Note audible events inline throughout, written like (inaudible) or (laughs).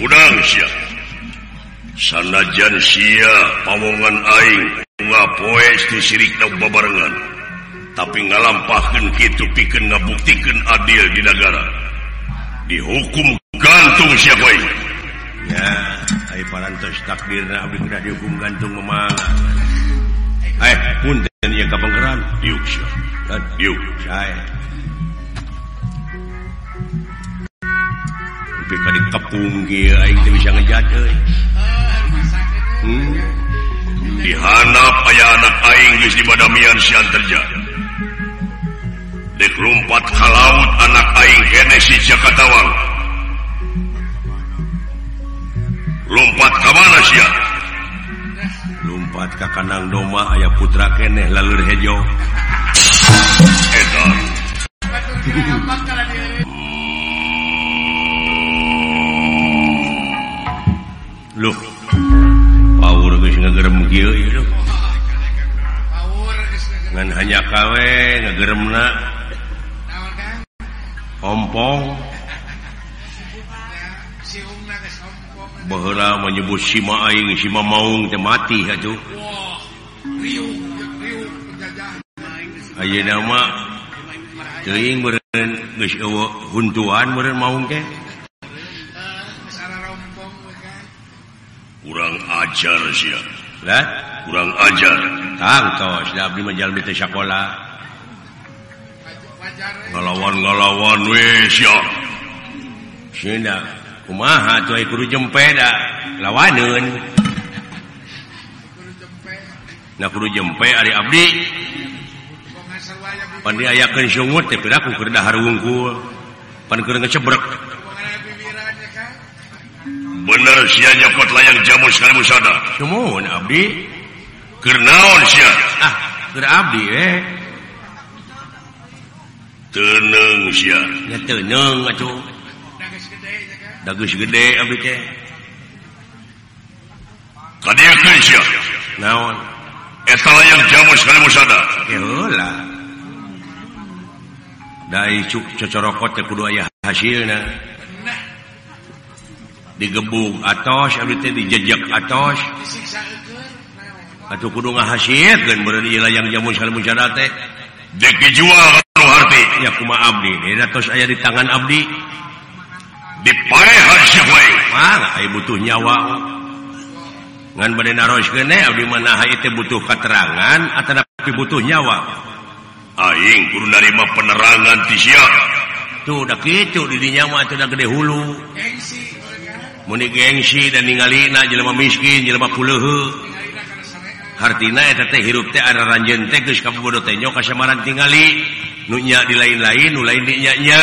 udang si sanajan sia pamongan aing nga poes di sirik na babarengan. Tapi ngalampahkan gitu piken ngabuktikan adil di negara dihukum gantung siapa ini? Ya ay parantos takdir abdi kuda dihukum gantung memang. Ay pun dan ia kapengkeran yuk siya yuk. Saya tapi tadi tepung bisa ngejat hmm? dihanap aya anak aing geus di badamian sian terjadi dek lompat ka laut anak aing kene si Jakatawang lompat ka mana sia lompat ka kanang doma aya putra Keneh lalu hejo edan loh power dan hanya kawe ngegeremna ompong. Bahwa menyebut Sima Aing Sima Maung teh mati atuh ayeuna nama teuing meureun geus eueuh huntuan meureun maung teh kurang ajar nah? kurang ajar. Sekolah ngalawan-ngalawan kumaha guru eh, jempeda lawanun nah guru jempe Ari Abdi. Pan ayakan sungut tapi aku kerda wungkul pan kerda ngecebrek. bener sinyakot layang jamu sekali musada. Cumun, Abdi. Kernaon ah, Abdi eh. tenang ya, tenang dagus gede Abdi teh. Naon? Eta layang jamu sekali musada. Heula Dai cuk cocorokot teh kudu aya hasilna. digebung atos dijejak atos atau kudu ngahasil beureun ieu layang jamu salamun teh. Dek dijual anu harti. Ya kumaha abdi ini atos aya di tangan abdi. Dipaehan sia wae. Mana aya butuh nyawa? Ngan bade naros teh abdi manaha ieu teh butuh keterangan atawa tapi butuh nyawa. Aing kudu narima penerangan ti sia tuh da kitu di dinya mah dah gede hulu. Engsi. muni gengsi dan ningalina jelema miskin jelema puluhu hartina eta teh hirup teh ada ranjeun teh geus kabodo teh nyok kasamaran tingali. Nu nya di lain-lain nu lain di nya nya.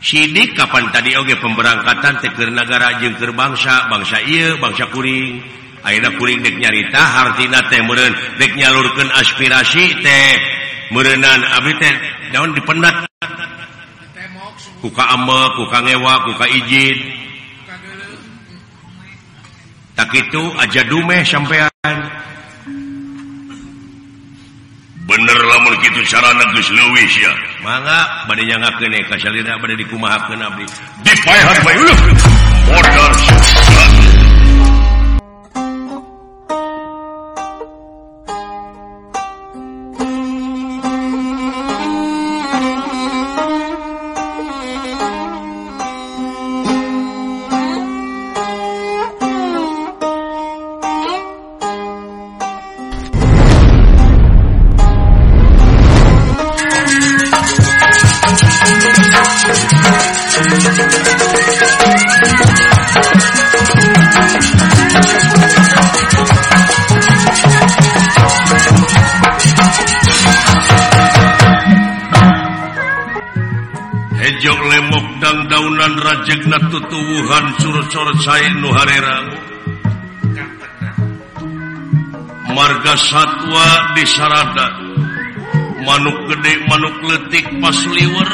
Sidik kapan tadi oge pemberangkatan teh keur nagara jeung keur bangsa bangsa ieu bangsa kuring. Ayeuna kuring dek nyarita hartina teh meureun dek nyalurkeun aspirasi teh. Meureunan abdi teh daun dipendat? kuka amel kuka ngewa kuka izin tak itu aja dumeh sampean. Bener lamun gitu carana geus leuwih ya mangga bade nyangakeun e, ka salira bade dikumahakeun abdi. Dipaehan bae ulah. Modal katutuhan surcorcai nuharera. Marga satwa di sarada. Manuk gede manuk letik pas liwer.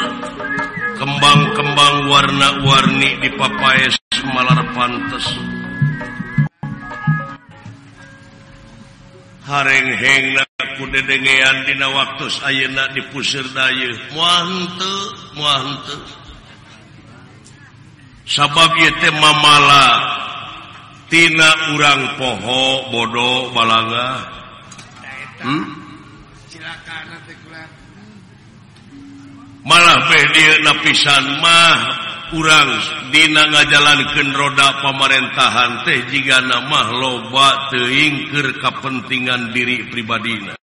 Kembang-kembang warna-warni di papaes malar pantes. Harengheng ku dedengean dina waktu ayeuna di pusir henteu, muante muante. sabab mamalatina urang poho bodoh balaga. Hmm? malah napisan mah urang Dina ngajalankan roda pemerintahan teh jika nama loba teingkir kepentingan diri pribadina.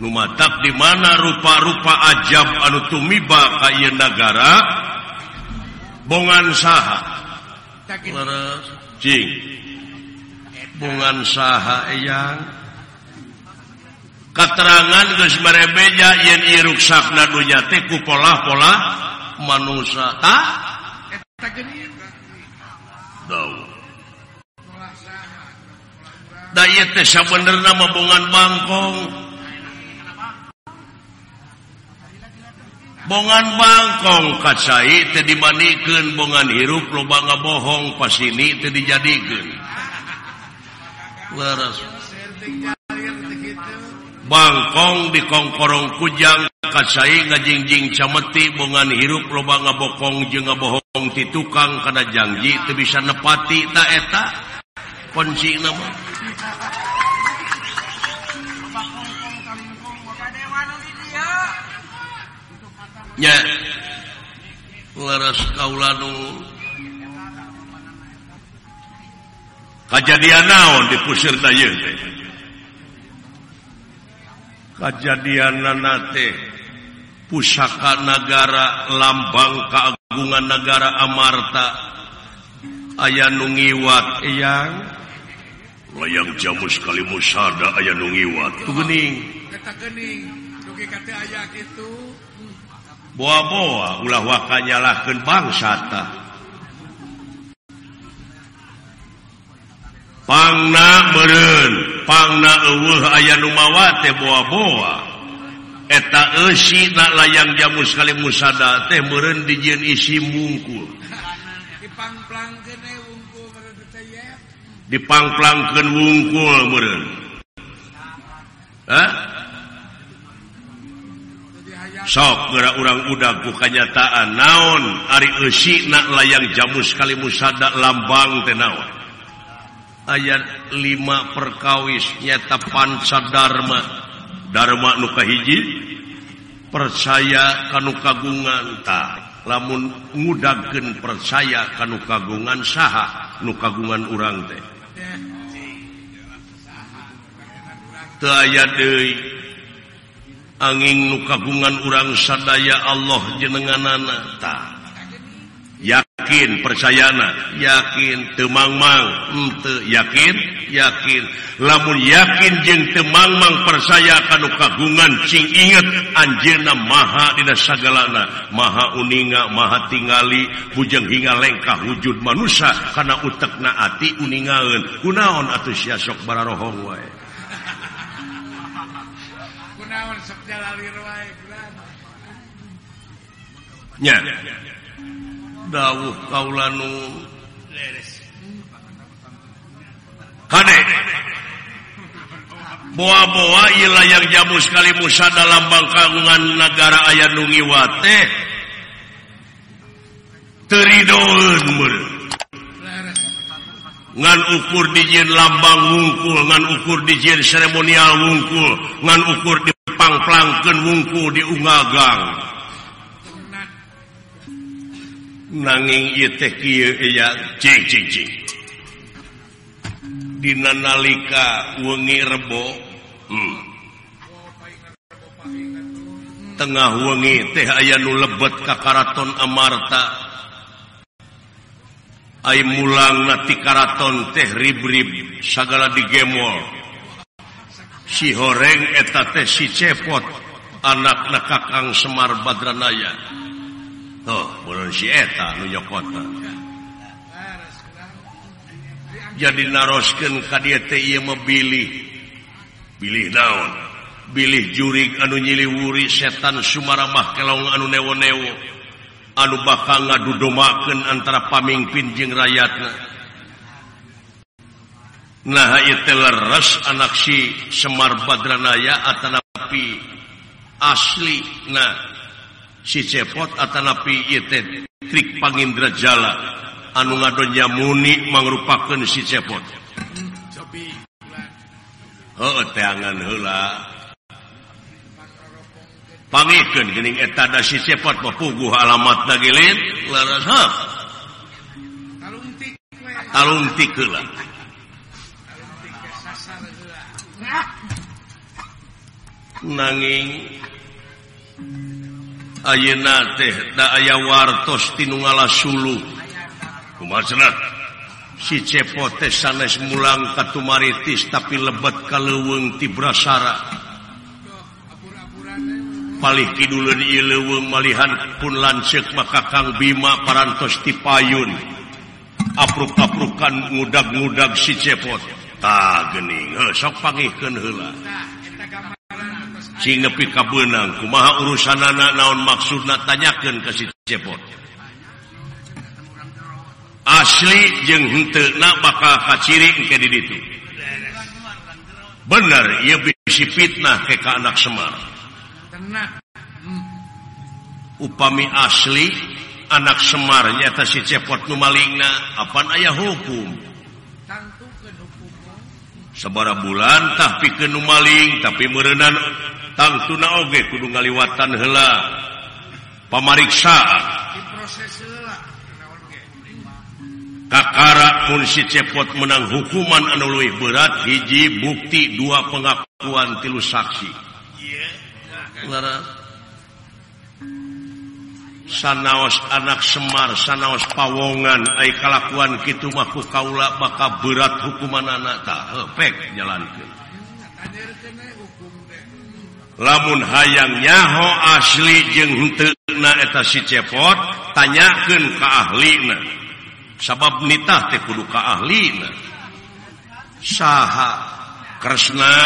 numatak di mana rupa-rupa ajab anu tumiba ka ieu nagara? Bongan saha. Cing. Bongan saha eyang. Katerangan geus marebeja yen ieu ruksakna dunya teh ku pola-pola manusia tah eta geuning Da ieu teh sabenerna mah bongan bangkong. bongan Bangkong kacai tadi dibandingkan bongan hirup lobang bohong pas ini tadi dijadikan Bangkong di Kongkorong Kujang kacai ngajingjing cameti bongan hirup lobang bokong je bohong ti tukang karena janji itu bisa nepati taeta kunci nama. nya. Leres kaula nu kajadian naon di pusir dayun teh nate pusaka negara lambang keagungan negara Amarta. Aya nu ngiwat. Eyang. Layang jamu sekali musada aya nu ngiwat. Gening gening dugi kate aya kitu. boa-boa ulah waka bangsa bangsata pangna meren pangna eueuh aya nu mawa teh boa-boa. Eta eusi layang jamu sekali musada teh meureun dijieun isi mungkul. Dipangplangkeun wungkul meureun. Hah? sok orang ku kenyataan naon? Ari na layang jamu sekali musada lambang tenawa ayat 5 perkawis nyata pancadarma Dharma. Nuka hiji percaya kanu kagungan tak lamun mudagen percaya kanu kagungan saha nu kagungan urang teh. Aya angin nu kagungan urang sadaya Allah jenengananata yakin percayana. Yakin temangmang. Hmm, Untuk yakin yakin. Lamun yakin jeng temangmang percaya kan kagungan sing inget Anjena Maha tidak sagalana. Maha uninga Maha tingali hujeng hingga lengkah wujud manusia karena utekna naati uningaun. Kunaon atau siasok bararohong wae? dawuh kaulan boa-boa ialah yang jamu sekali Musa dalam bangkangan negara ayat Nungiwate Teridoun ngan ukur dijin lambang wungkul ngan ukur dijin seremonial wungkul ngan ukur di dipangplangken wungku diungagang nanging Dina nalika wengi rebo hmm. tengah wengi teh aya nu lebet ka karaton Amarta. Ay mulang nati karaton teh ribrib sagala digemol. si horeng eteta si cepot anak kakang Semar Badranaya. Oh, sieta, jadi narosken bilih. Pilih daun pilih jurig anu nyiliwuri setan Sumaramah kelong anu newo-newo. Anu bakal ngadudomakeun antara pamimpin jeng rakyatnya Nah ituleres anak si Semar Badranaya Atanapi asli nah si cepot Atanapi trik pangindra jala anu ngadonya muni mangrupakeun si cepot. Heuh teangan heula. pangikan geuning etada si cepot mapuguh alamatna geulit leres ha. Talung tik heula. nanging Ayeuna teh da aya wartos tinu ngala sulu kumaha si cepot teh sanes mulang katumaritis tapi lebet kaleuweung ti brasara. Palih kiduleun ieu leuweung malihan pun lanceuk maka Kang Bima parantos ti payun. Apruk-aprukan ngudag-ngudag si cepot taing sok pagihkan hela sing nepi ka beunang kumaha urusan anak naon maksudna tanyakeun ke si cepot. Asli jeung henteu na bakal kaciri ke di ditu. Bener ieu bisi fitnah ke ka anak Semar. Upami asli anak Semar nyata si cepot nu malingna apan aya hukum? sebara bulan tapi kenu maling tapi merenan tang tuna oge kudu ngaliwatan hela pemeriksaan kakara pun si cepot menang hukuman anu leuwih berat hiji bukti dua pengakuan tilu saksi yeah. sanaos anak Semar sanaos Pawongan ay kalakuan gitu maku Kaula maka berat hukuman anak takpek jalan lamun hayang nyaho asli jengnaeta si cepot tanyakan ke ahlina. Sabab nitah teh kudu ke ahlina. Saha Kresna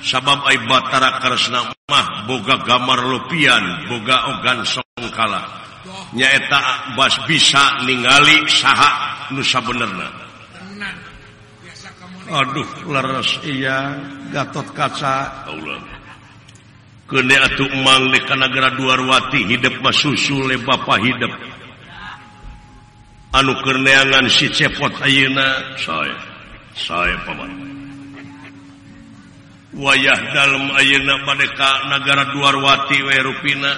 sabab ai batara kresna karenamah boga gambar lupian boga ogan songkala. Nyaeta bas bisa ningali saha nusa benerna Aduh leres iya gatot kaca. Allah kene atuh emang di kana graduarwati hidup mah susu le bapa hidup anu kerneangan si cepot ayeuna? Saya saya paman. wayah dalam ayeuna padeka negara duarwati rupina.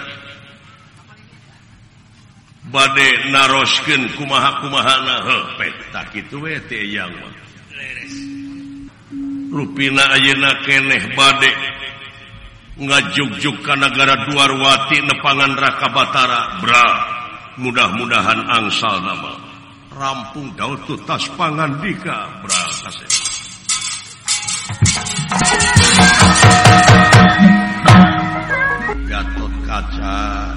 bade naroskeun kumaha-kumahana. Rupina ayeuna keneh badek ngajugjuk ka negara duarwati nepangan raka Batara. Bra mudah-mudahan angsal nama. Rampung daud tutas pangan dika. Bra kasih Gatot kaca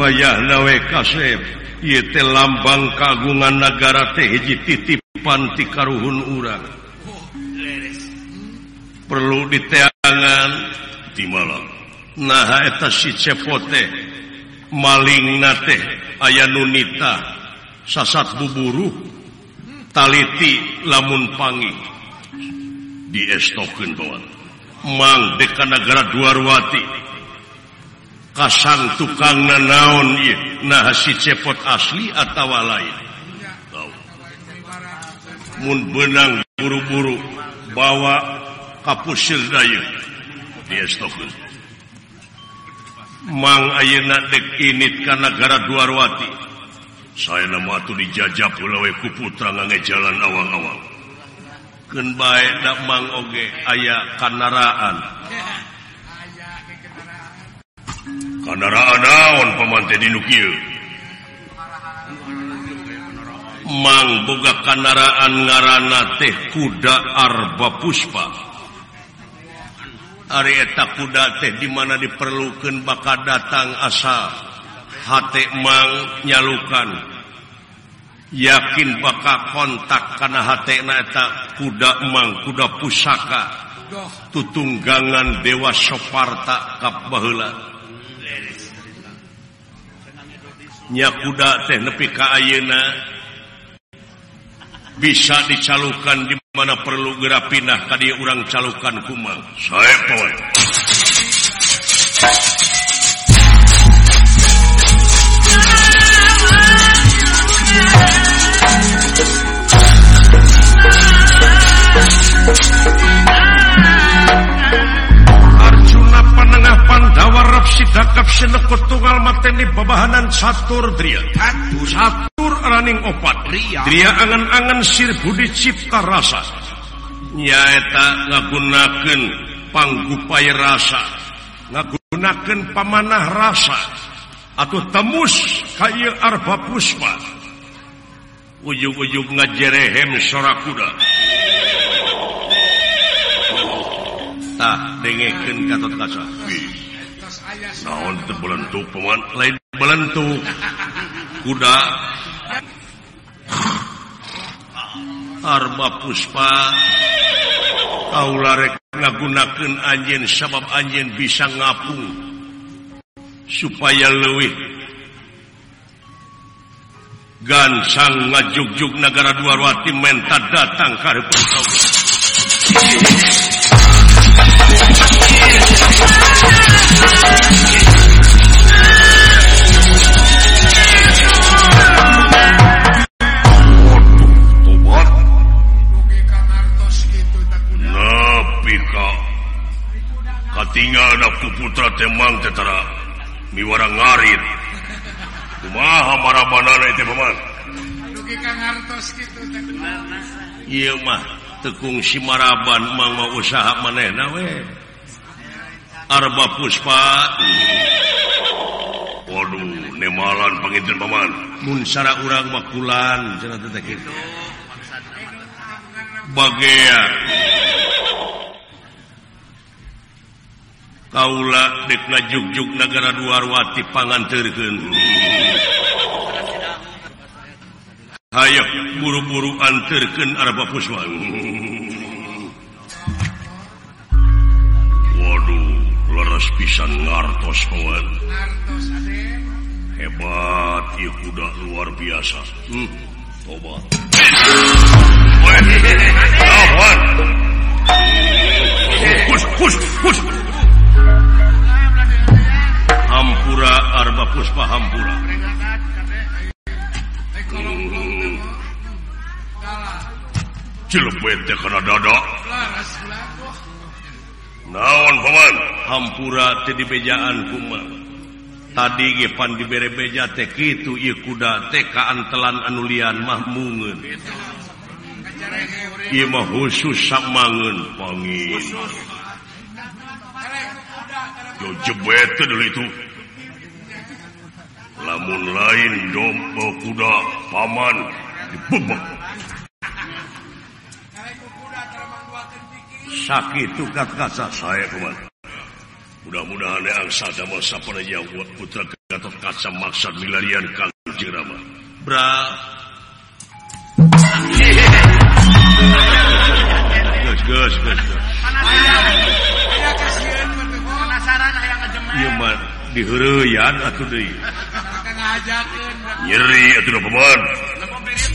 wayah nawe kasep yete lambang kagungan negara teh hiji titipan ti karuhun urang. Perlu diteangan. Di malam. Nah eta si cepote maling nate aya nunita sasat buburu taliti lamun pangi. diestken bawa Mang Dekanagara Duarwati kasang tukang naon ieu? Nah si cepot asli atawa lain? Mun benang buru-buru bawa kapusir daya di diestken Mang ayeuna dek init ka negara Duarwati saya nama tuh dijajah we ku putra ngange jalan awang-awang. baikmang oge aya kanaraan. Kanaraan naon pamante di nukil Mang boga kanaraan ngaranna teh kuda Arba Puspa. Arieta kuda teh di mana diperlukan bakal datang asal hate Mang nyalukan. yakin bakal kontak karena hateta kuda emang kuda pusaka. Tutunggangan dewa soparta kapla nya kuda teh nepi kaayena bisa dicalukan di mana perlu gerak pindah tadi orang calukan kumang saya Arjuna Panengah Pandawa Rapsidakap sinekut tunggal Mateni Babahanan Satur Dria. Satur Raning Opat. Dria. Angan-angan Sir Budi Cipta Rasa. Nyaeta ngagunakeun panggupai rasa. Ngagunakeun pamanah rasa. Atuh temus kaya arba puspa. Ujung-ujung ngajerehem sorakuda belentuk kuda. Arba Puspa. Kalarek ngagunakan anjen sabab anjen bisa ngapung supaya leuwih. Gansang ngajugjug negara dua wati menta datang karep putra temang Tetara. Miwara ngarit. Kumaha marabana itu pemang? Iya mah tekung si maraban mang mau usaha maneh nawe Arba Puspa. Waduh nemalan panginten paman. Mun sara urang makulan cenah teh kitu bagea kaula dek lajuk-juk negara duarwati panganteurkeun. Hayo buru-buru anterkeun Arba Puspa. pantas pisan ngartos kawan hebat ya kuda luar biasa hmm, coba Hampura Arba Puspa Hampura. Hmm. Teh kana dada. naon Paman? Hampura di bejaan kuma. Tadi ge pan dibere beja teh kitu ieu kuda teh kaantelan anu lian mah mungeun ieu mah khusus samangeun pangin. Yo jebet teh dulu itu. Lamun lain domba kuda paman dibebek. sakit tukat kaca saya kuman mudah-mudahan yang saja masa pada yang buat putra Gatot kaca maksad milarian kanjeng rama bra Gus, gus, gus, gus. Penasaran, ya mah dihureuyan atuh deui. Nyeri atuh da paman. Lepo pirit.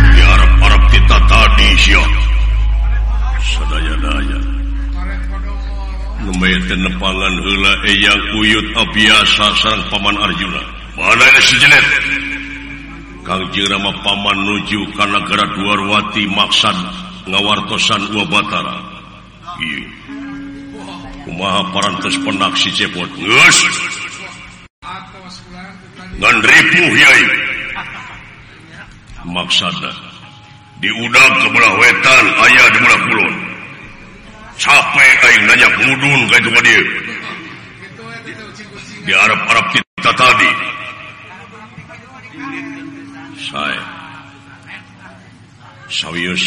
para kita tadi Sedayapalan heula yang uyut biasa sareng Paman Arjuna mana si Kang Jirama Paman nuju kanagara Duarwati maksad ngawartosan dua Batara Umaha parantes penaksi cepot Ngus Ngan ripuh yai Maksada diudang ke belah wetan ayah di belah kulon. Capek aing nanya kudun kayak itu dia. Di Arab Arab kita tadi. Saya. Sawius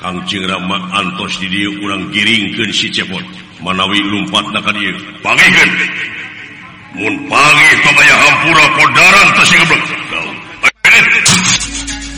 kangcing rama antos di dia urang giringkan si cepot. Manawi lumpat nak dia. Pangihkan mun pagi itu hampura kodaran tersinggah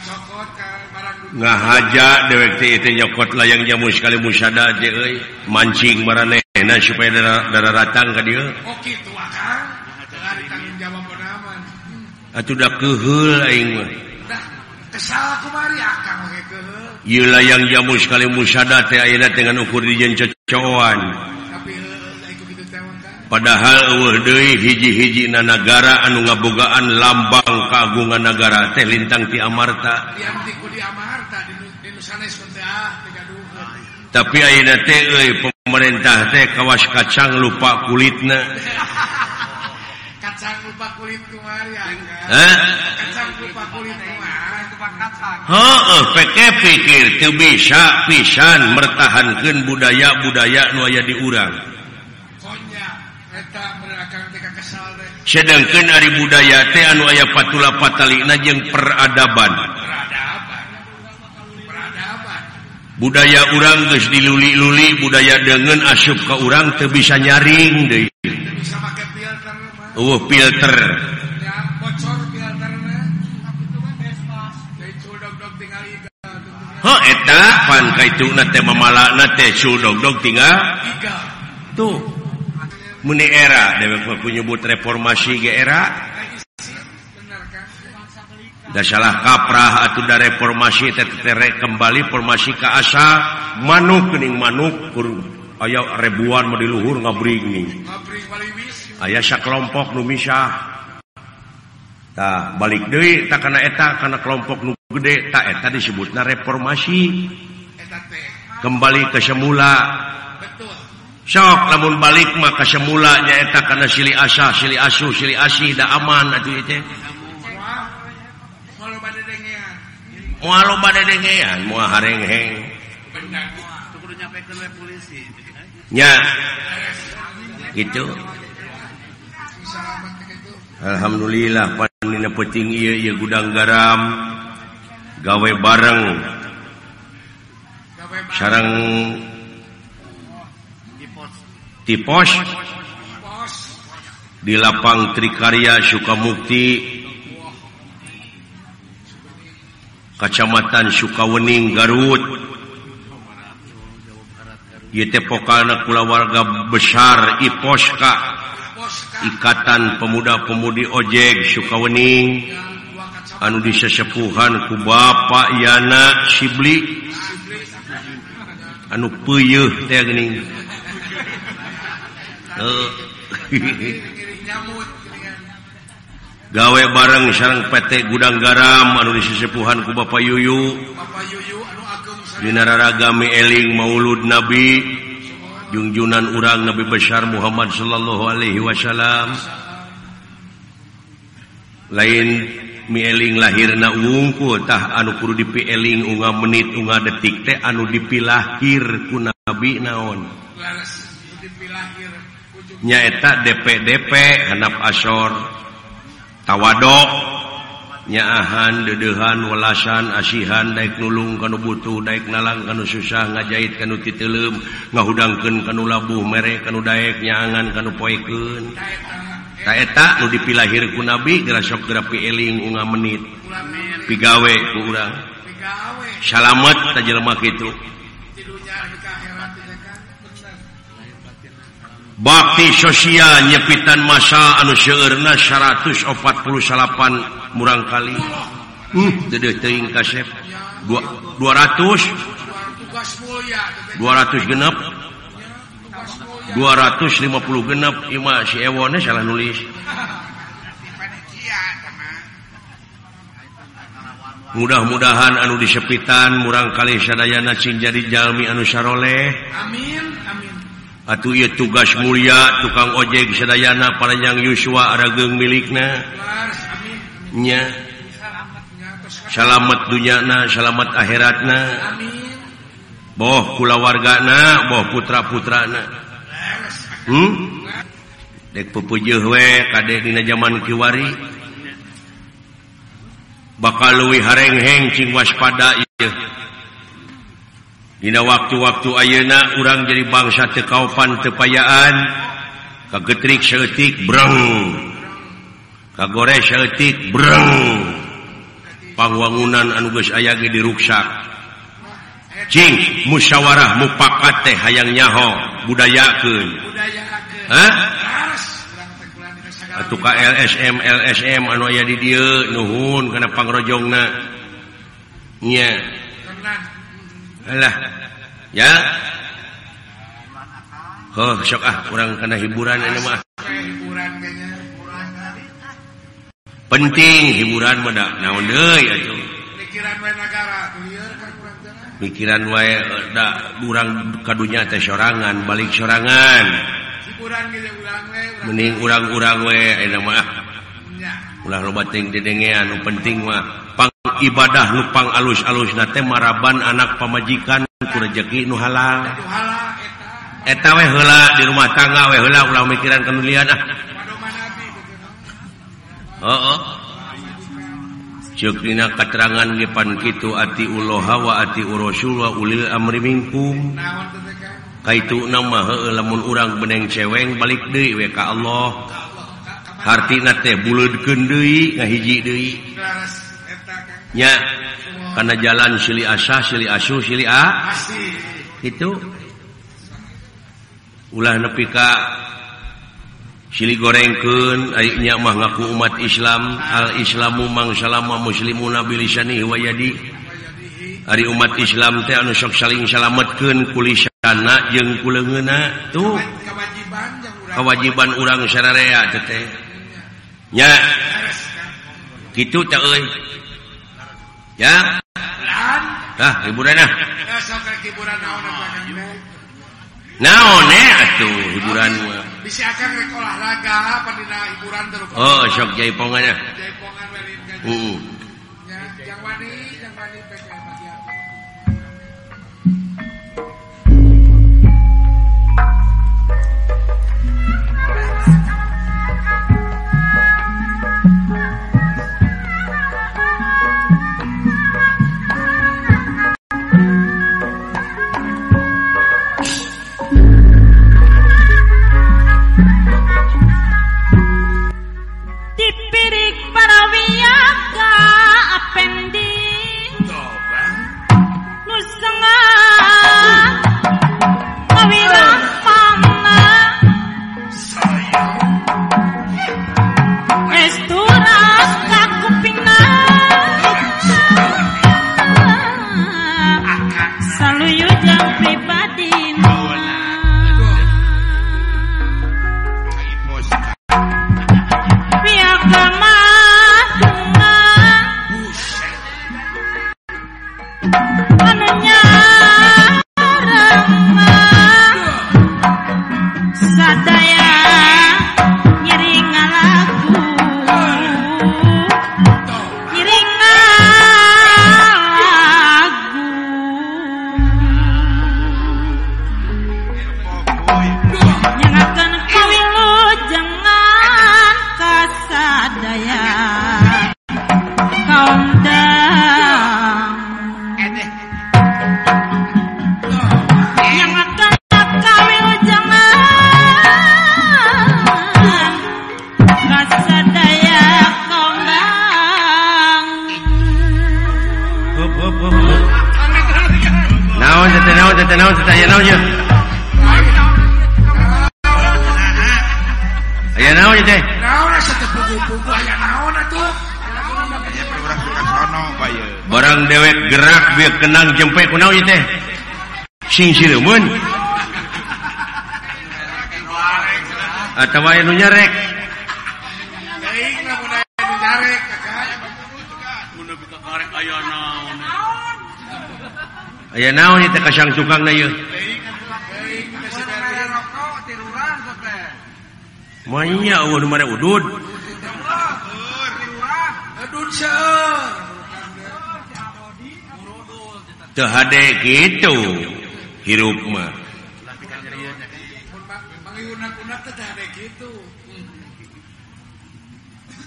nggak ngahaja dewek teh itu nyokot layang jamu sekali musada mancing marane supaya darah darah ratang ke dia oh gitu akang tanggung jawab penaman atuh da kehul aing mah. Dah kesal kumari akang ge kehul ieu layang jamu sekali musada teh ayeuna teh ngan ukur dijen cocoan. padahal hiji-hiji na nagara anu ngabogaan lambang kagungan negara teh lintang ti Amarta. Tapi pemerintah teh kawas kacang lupa (laughs) kulit na pikir bisa pisan mertahankan budaya-budaya nuaya diurang. sedangkan Ari budaya teh anu aya patula patalina jeung peradaban. Budaya urang geus diluli-luli budaya dengan asup ke urang teu bisa nyaring deui. Uh filter. Ha eta pan kaituna teh mamalana teh cudog-dog tinggal. Tuh. muni era dewek menyebut reformasi ge era. Da salah kaprah atau da reformasi teh tere kembali formasi ke asal manuk kening manuk kur aya ribuan di luhur ngabring nih aya sakelompok nu misah. Tah balik deui tak kana eta kana kelompok nu gede tak eta disebutna reformasi. Kembali ke semula. sok lamun balik mah maka semula nyaeta kana sili asah sili asuh sili asih da aman atuh ieu itu mualo bade dengean moal harengheng bener kudu nyampekeun we polisi nya. Gitu. Alhamdulillah panina penting ieu iya gudang garam gawe bareng. Sarang tipos di lapang Trikarya Sukamukti Kacamatan Sukawening Garut. Yetepokan kulawarga besar Iposka Ikatan Pemuda-Pemudi Ojek Sukawening anu disesepuhan ku Bapak Yana Sibli anu puyuh teh geuning. (laughs) gawe bareng sarang PT gudang garam anu disesepuhan ku Bapak Yuyu. Dinararagami eling Maulud Nabi jungjunan urang Nabi besar Muhammad Shallallahu Alaihi Wasallam. Lain mieling lahir na wungkutah anu kudu dipieling unga menit unga detik teh anu dipilahir ku Nabi naon? nyaeta DPDP hanap asor tawadok nyaahan dedehan welasan asihan daik nulung kanu butuh daik nalang kanu susah ngajahit kanu titelem ngahudangkeun kanu labuh mere kanu daek nyaangan kanu poekeun. Taeta nu dipilahir ku nabi geura sok geura pieling unga menit. Pigawe ku urang. Salamet ta jelema kitu. bakti sosial nyepitan masa anu seurna 148 murangkali hmm, 200 200 genep. 250 genap Ima si Ewonnya salah nulis. Mudah-mudahan anu disepitan murang kali Sadayana Cin jadi Jalmi anu Syaroleh amin amin. Atuh ia tugas mulia tukang ojek Sedayana panjang Yusua Arageng miliknanya salamet dunyana salamet akhiratna. Boh kulawargana boh putra-putrana. Hmm? dek pepujuhwe kadek dina zaman kiwari. Bakal luwi harengheng cing waspada iya Dina waktu-waktu ayeuna urang jadi bangsa tekaupan tepayaan kagetrik seetik breng. Kagore seetik breng. Pangwangunan anu geus aya ge diruksak. Cing musyawarah mupakat teh hayang nyaho budayakeun. Hah? Atuh ka LSM LSM anu aya di dieu nuhun kana pangrojongna. Nya. Alah. ya. Oh sok ah kurang kena hiburan ini mah. Penting hiburan meda naon deui atuh. Pikiran wae eh, nagara pikiran wae da urang kadunya teh sorangan balik sorangan. Hiburan ge urang wae mending urang-urang wae ayeuna mah ah. ulah loba ting dedengean penting mah. ibadah lupang alus-alus nate maraban anak pemajikan kurejeki nu halal. Eta we heula di rumah tangga we heula ulah mikiran kanulian ah heeh. Ceuk dina katerangan ge pan kitu ati uloha wa ati rasul wa ulil amri minkum. Kaitu nama heeh lamun urang beneng ceweng balik deui we ka Allah. Hartina teh buleudkeun deui ngahiji deui. nya karena jalan sili asah sili asu sili a. Itu. Ulah nepika sili gorengkeun ayeuna mah ngaku umat Islam al Islamu mang salama muslimuna bilisani wa yadi. Ari umat Islam teh anu sok saling salametkeun kulisana jeung kuleungeuna. Tuh. Kewajiban urang sararea teh nya kitu teh euy. ya. Tah, hiburan nah eh, hiburan naon atuh eh, hiburan. Bisa akan rek olahraga apa dina hiburan terus. Oh sok jaipongan ya. Jaipongan uh. yang wani Ari teh sing siremun atawa anu nyarek Aya naon teh kasang cukang na yeuh Manya eueuh nu mare udud hade gitu hirup mah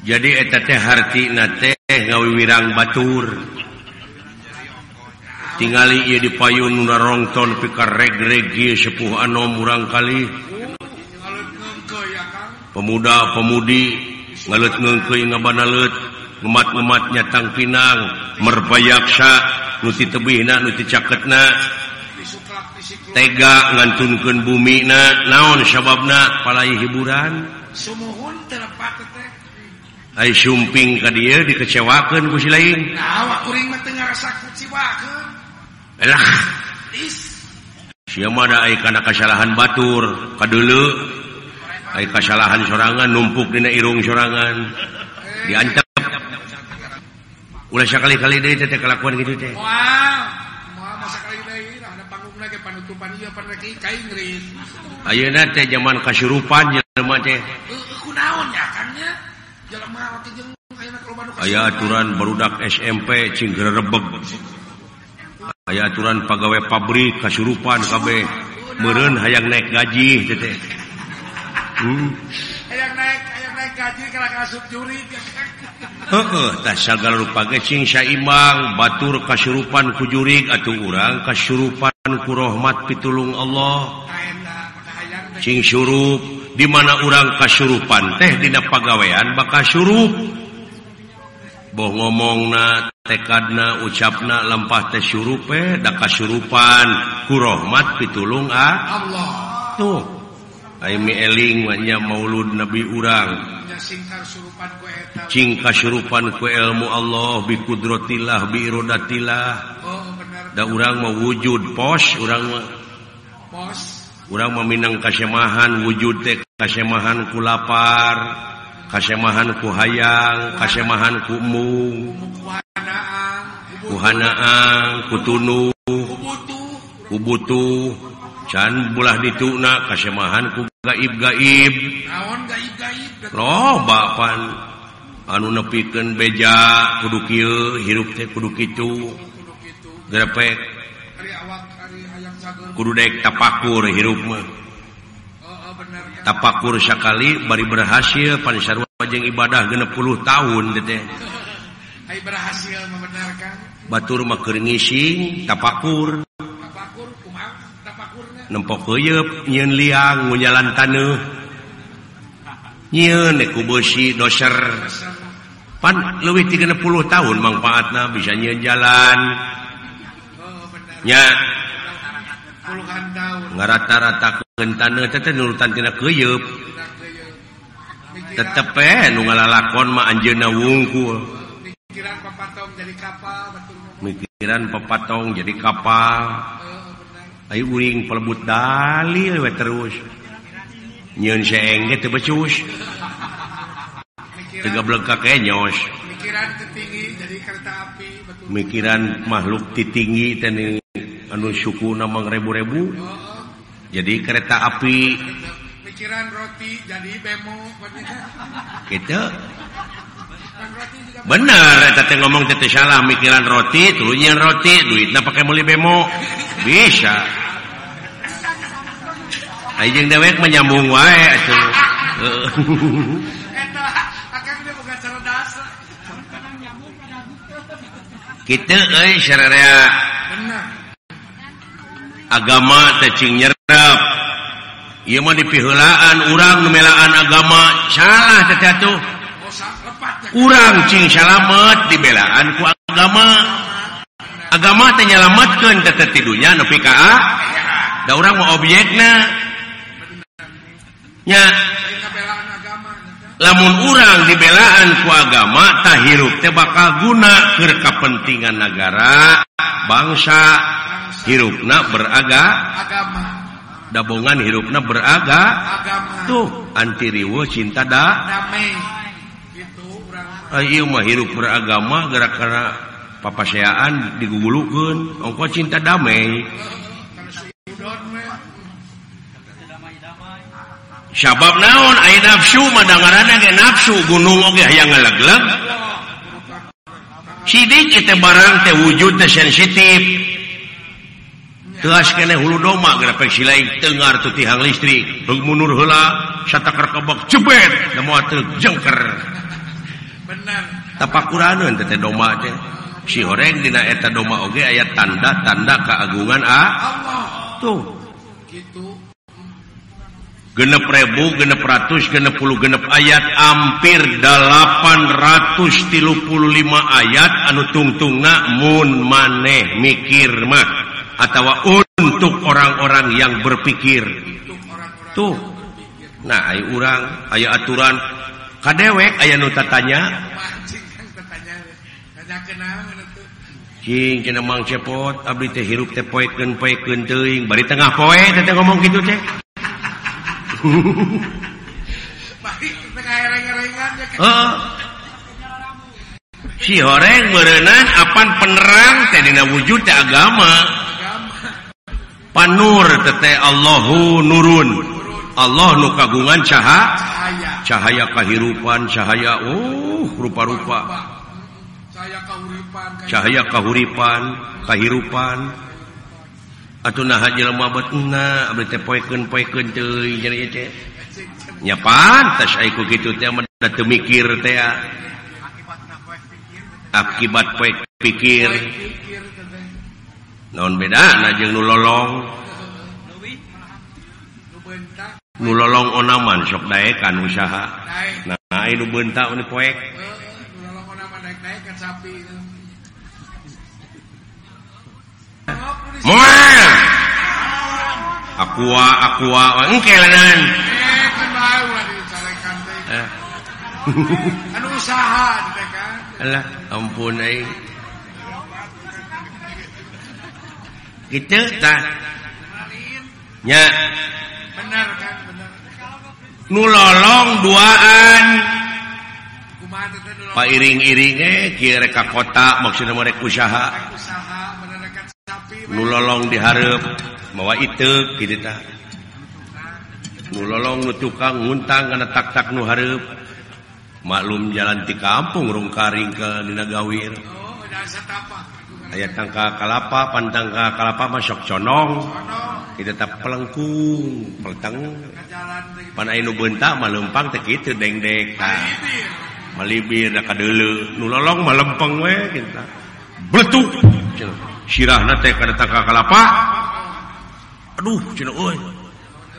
jadi eta teh hartina teh ngawiwirang batur. Tingali ieu di payun nu rongton pi ka sepuh anom urang kali. Pemuda pemudi ngalut ngeungkeuy ngabanalet ngemat-ngemat nyatang pinang merbayaksa nuti tebina nuti caketna. Tega ngantunkeun bumi na naon sababna? Palai hiburan. Hai sumping ka dia dikecewakan ku si lain. Karena kesalahan batur ka dulu kasalahan sorangan numpuk dina irung sorangan. Diancam ulah sakali-kali deui teh kelakuan gitu teh. Wah, moal masa kali deui ada panggungna ge panutupan ieu pernah ke ka Inggris. Ayeuna teh zaman kasurupan jelema teh. Heuh kunaon ya kan nya? Jelema teh jeung ayeuna kalobanu Aya aturan barudak SMP cing rebeg. Aya aturan pegawai pabrik kasurupan kabeh. Meureun hayang naik gaji teh teh. (laughs) Hmm. Hayang naik rupaang Batur kasurupan kujurig atau urang kasurupan kurohmat pitulung Allah. Cing surup dimana urang kasurupan? Teh Dina pagawean bakal surup. Boh ngomong na tekadna ucapna lempah teh surupe eh, da kasurupan kurohmat pitulung ah. Allah. Tuh. Aimi elingnya Maulud Nabi urang Cingka surupan ku ilmu Allah bikudrotillah bener da urang mau wujud pos urang urang meminang kasemahan wujud teh kasemahan ku lapar kasemahan ku hayang kasemahan ku mung kuhanaan Ku butuh. can bulah dituna kasemahan ku gaib gaib lopan anu nepiken beja kudu hirup teh kudu kicu. Grepek kudu daek tapakur hirup mah. Tapakur sakali bari berhasil pan sarwa jeung ibadah genep puluh tahun teh (laughs) berhasil membenarkan. Batur mah keur ngising tapakur. nempokuyup nyen liang ngunyalan tanuh. Ku beusi doser. Pan lebih 30 tahun manfaatnya bisa nyen jalan. Nya ngarata-rata kentana tete nurutan tina kuyup tetep eh nu ngalalakon mah anjeunna wungkul mikiran papatong jadi kapal mikiran papatong jadi kapal. Ayu uring pelebut dalil we terus. Nyun seeng ge teu becus. Teu gableg ka nyos. Mikiran tinggi jadi kereta api betul. Mikiran makhluk titinggi teh anu suku nama rebu-rebu. Oh. Jadi kereta api. Mikiran roti jadi bemo. Gitu. bener ngomong salah mikiran roti turunnya roti duit pakai meuli bemo bisa Aijeng dewek menyambung wae atuh. Kitu euy sararea. Agama teh cing nyerap. Ieu mah dipiheulaan urang numelaan agama salah teh atuh. kurang Cing salamet dibelaan ku agama. Agama menyelamatkan deket tidurnya nepi ka da orang mau obyekna. Nya lamun urang dibelaan ku agama tahirup teh bakal guna keur kepentingan negara bangsa. Hirupna beraga agama dabongan hirupna beraga. Agama tuh anti riwo cinta da. damai Aymah hirup beragama gara-gara papaseaan digugulukan ongko cinta damai. Sabab naon? Ay nafsu madangarana ge nafsu. Gunung oge hayang ngalegleg sidik itu barang teh wujud teh sensitif. Tegas kene hulu doma grafik silai tengar tu tihang listrik. Munur hela satakar kebak jebet dan teu jengker. tapakuran tete doma teh. Si goreng dina eta doma oge ayat tanda tanda keagungan a tuh. Genep rebu genep ratus genep puluh genep ayat hampir delapan ratus tilu puluh lima ayat anu tungtungna mun maneh mikir mah. Atau untuk orang-orang yang berpikir. Tuh. nah ayo orang ayo aturan kadewek aya nu tatanya. Cing cenah mang cepot abdi teh hirup teh poekeun poekeun teuing. Bari tengah poe teh ngomong kitu teh. Bari tengah ereng-erengan Heeh. Si horeng meureunan apan penerang teh dina wujud teh agama. Panur teh Allahu nurun. Allah nu kagungan cahaya cahaya kahirupan cahaya uh rupa-rupa. Cahaya kahuripan kahirupan. Atau nah jelema betna abdi teh poekeun poekeun teuy jadi teh nya pantas ai ku kitu teh mah teu mikir teh akibat poek pikir. Naon bedana jeung nu lolong. lolong onaman sok day kan usaha. Nah ini bentak ini poek. Moal Aqua aqua engke lanan Anu eh. (laughs) usaha Alah ampun ai. Gitu tah. Nya. Benar kan? nulolong duaan. Pak iring-iringe kireka kota maksud rek usaha. Nulolong diharap mawa itu kita nulolong nu tukang nguntang karena tak-tak nu hareup. Maklum jalan di kampung rung karing ke Dina Gawir oh, aya tangka kalapa pantangka kalapa masuk conong. Kita tetap pelengkung pelteng. Aya nu bentak malempang teh kitu dengdek malibir da kadeule nu lolong malempeng we kita bletuk sirahna teh kana tangka kalapa. Aduh cenah euy.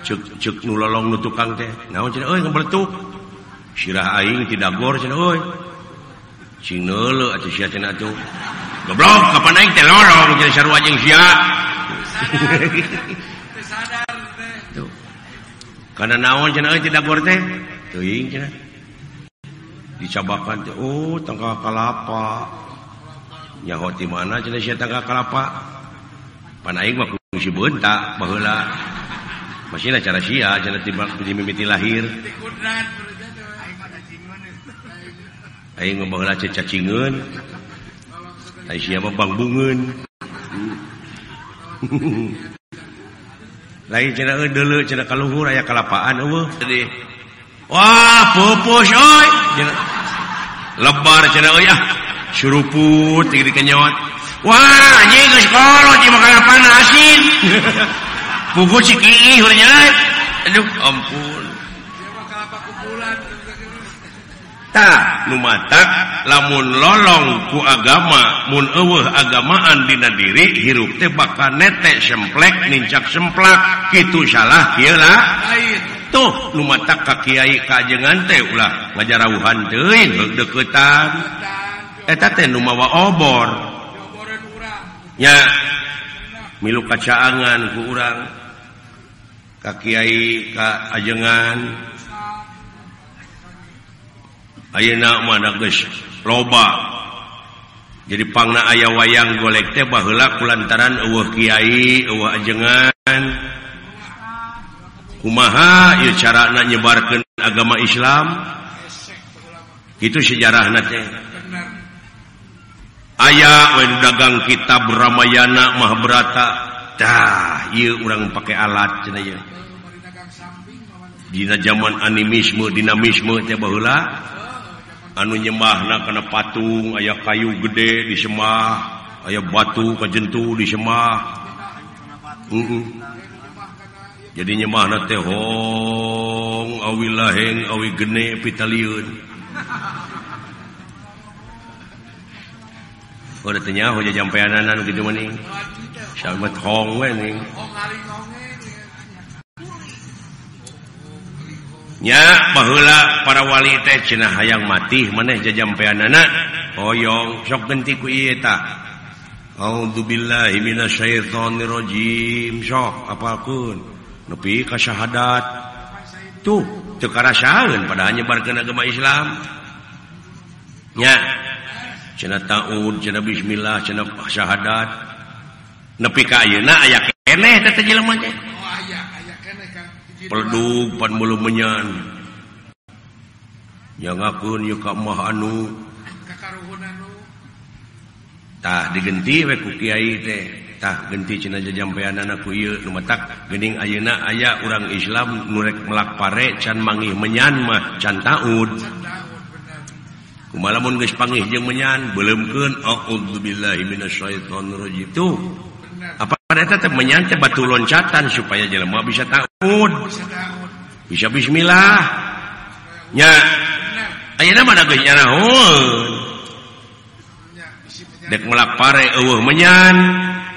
Cek cek nu lolong nu tukang teh. Naon cenah euy ngabletuk sirah aing tidak gor cenah euy. Cing atau siapa cenah tuh goblok kapan aing teh lorong jeung sarua jeung sia. Tuh. Karena naon cenah euy tidak gorte teuing cenah. Dicabakan teh oh tangka kalapa. Nyaho ti mana cenah sia tangka kalapa? Pan aing mah kungsi beunta baheula. Masih cara sia cenah di mimiti lahir. Aing mah baheula cecacingeun bangun lain dulu kalauhur aya kelapaan Wah pupus lebar ya suruput kenyawat Wah anjing geus kolot di apa asin. Pugu cikih urang Aduh ampun. Numata lamun lolong ku agama Mun agamaan dina diri hirup teh bakal netek semplek nincak semplak gitu salah ialah tuh Numata ka kiai kajengan teh ulah ngajarauhan teuing deukeutan eta teh numawa obor. Nya milu kacaangan ku urang. Ka kiai ka ajengan. loba. Jadi pangna ayah wayang golek teh bahla kulantaran kiai, Kyai ajengan. Kumaha cara nyebarkan agama Islam? Itu sejarah ayaah dagang kitab Ramayana Mahabrattatah orang pakai alat Dina zaman animisme dinamisme Cebala anu nyemahna karena patung ayaah kayu gede di Semah ayaah batu kejentu di Semah. Uh -uh. jadi nyemahna tehong awi laheng awi gene pitaliun udah tanya hoja jampeanan gitu maning syabat hong we nya bahula para wali teh Cina hayang mati maneh jajampean anak hoyong sok genti ku eta. A'udzubillahi minasyaitonirrajim. Sok apalkeun? Nepi ka syahadat. Tuh teu karasaeun padahal nyebarkeun agama Islam. Nya cenah taud cenah bismillah cenah syahadat. Nepi ka ayeuna aya keneh teh jelema teh. perdupan menyan. Yang ngakun yuka mah anu. Tah digenti we ku kiai teh. Tah genti cina jajampean anakku ieu nu matak geuning ayeuna aya urang Islam nu rek melak pare can mangih menyan mah can taud. Kumaha lamun geus pangih jeung menyan beuleumkeun a'udzubillahi minasyaitonir rajim tuh. Apa Pareta menyan teh batu loncatan supaya jelema bisa taun. Bisa bismillah. Nya. Ayeuna mana geus nya? Dek melak pare eueuh menyan.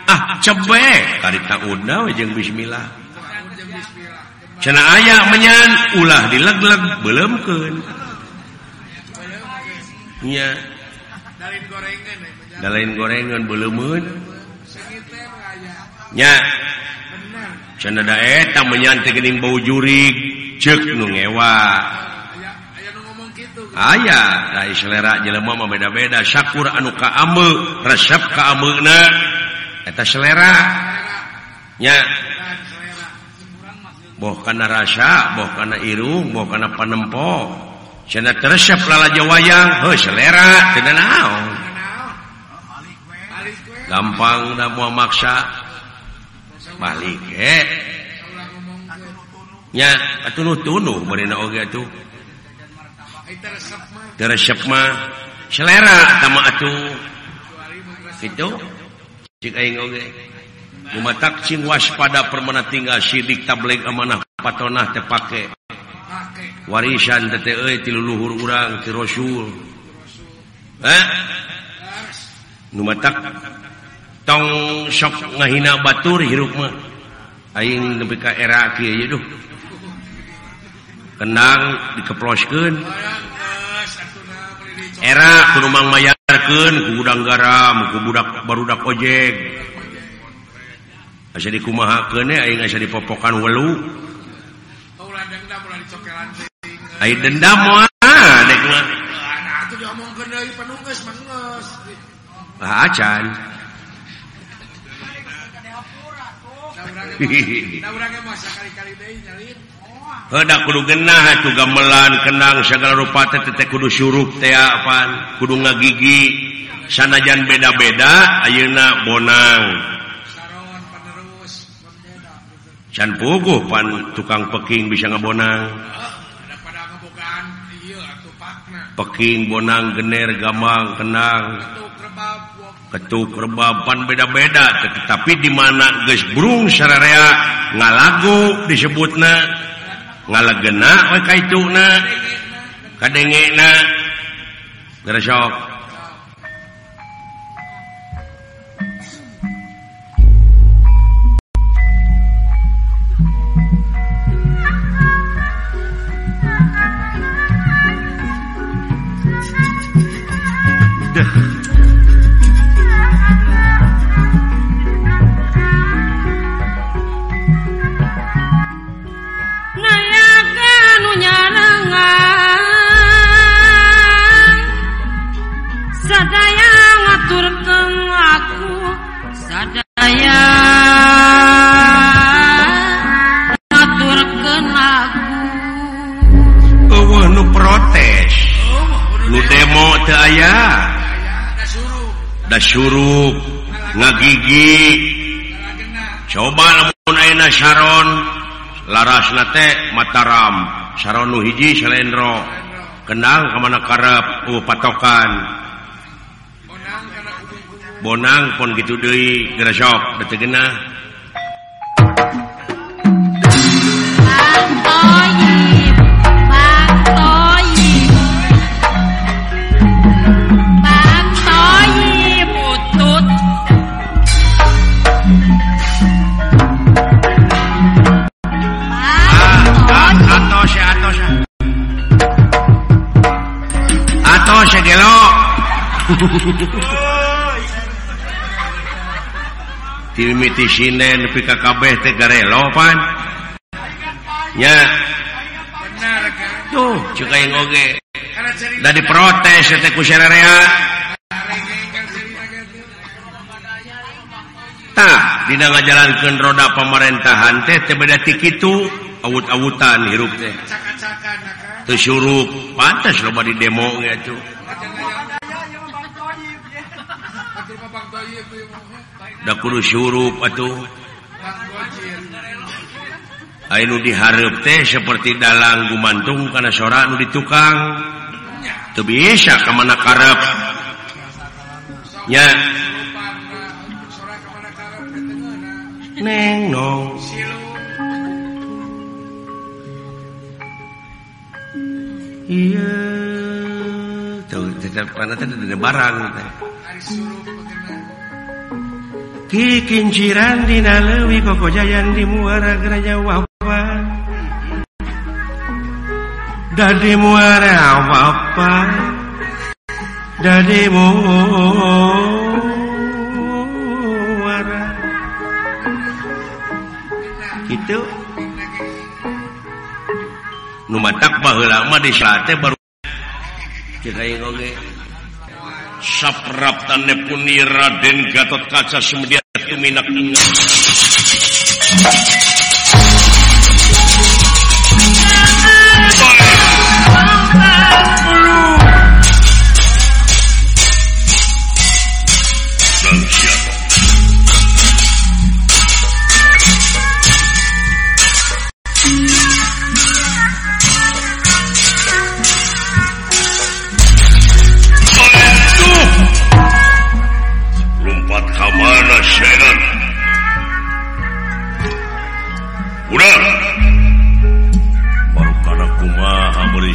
Ah, cebeh tadi taun geung bismillah. Cenah aya menyan, ulah dilegleg beuleumkeun. Nya. dalain gorengan beuleumeun. Galin gorengan beuleumeun. menyantikning bau juri aya da selera jelema beda-beda. Syakur anu kaame resep kaameuna eta selera. Nya boh kana rasa boh kana irung boh kana panempo. Cenah teresep lalaja wayang heuh selera teu naon? Gampang da mau maksa. balik eh. Nya atuh tunuh merina oge atuh. Teresep mah selera sama atuh. Itu cik aing oge. Umatak cing waspada permana tinggal sidik tableg amanah patonah tepake warisan tete euy eh, ti luhur urang ti rasul. Eh? Numatak tong sok ngahina batur hirup mah aing nepi ka era kieu duh kenang dikeploskeun era kudu mang mayarkeun ku gudang garam ku budak barudak ojek asa dikumahakeun e, aing asa dipopokan welu Aing dendam mah dek mah. Nah, atuh diomongkeun deui penunggeus mengeus. Ah, acan. kudu genah gamelan kenang segala rupate tetek kudu surup tepan kudu nga gigi sanajan beda-beda Ayeuna Bonang. Can puguh pan tukang peking bisa ngebonang peking Bonang gener gampang kenang. ketuk rebaban beda-beda tetapi di mana gesbrung syria ngalagu disebut na ngalagenna itu na kadenge na sok surup ngagigi coba Sharon. Larasnate Mataram. Sharon hiji selendro kenang kemana karep uh, patokan. Bonang pun gitu deui geresok detegena timiti sinen nepi ka kabeh teh garelopan nya tuh cuk aing oge. Da diprotes teh ku syararea tah dina ngajalankeun roda pemerintahan teh teh beda ti kitu. Awut-awutan hirup teh. Teu syurup. Pantas loba di demo ge atuh. kudu surup atuh Ainu diharap teh seperti dalang gumantung karena sora nu di tukang teu bisa kemana karep ya neng nong iya tuh tetap karena teh ada barang teh kikinciran dina leuwih koko jayan di muara geraja wawa dari muara wapa dari muara. Gitu. Numatak baheula mah di sate baru cek oge. Saprap tane puni Raden Gatot Kaca semedia tuminak. ingat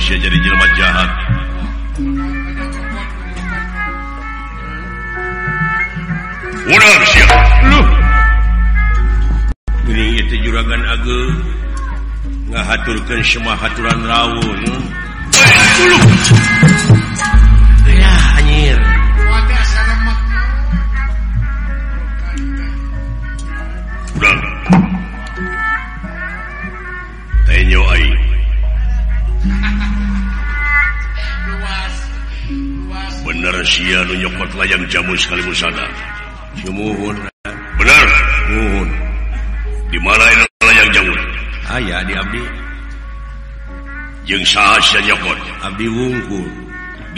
manusia jadi jelma jahat. Udah siap. Lu. Ini itu juragan age ngahaturkan semua haturan rawun layang jamu sekali musada Sumuhun benar? Muhun di mana layang jamu? Ayah di abdi. Jeung sahasya nyokot abdi wungkul.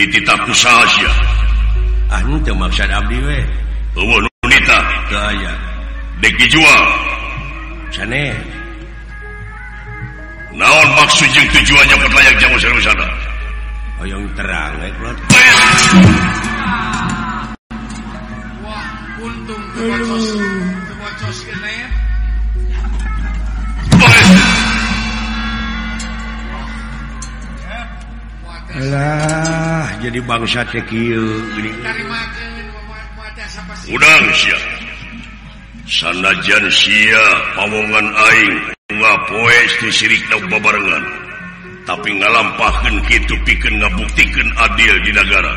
Dititah ku sahasya ah teu maksud abdi we? Eueuh nu nitah teu aya dek dijual Sane. Naon maksud jeung tujuan nyokot layang jamu sekali musada hoyong oh, terang eh, bocos, tu bocos geneem. Alah, jadi bangsa tekil gini. Udang sia. Sanajan sia pawongan aing ngapoes di sirikna babarengan. Tapi ngalampahkeun kitu pikeun ngabuktikeun adil di negara.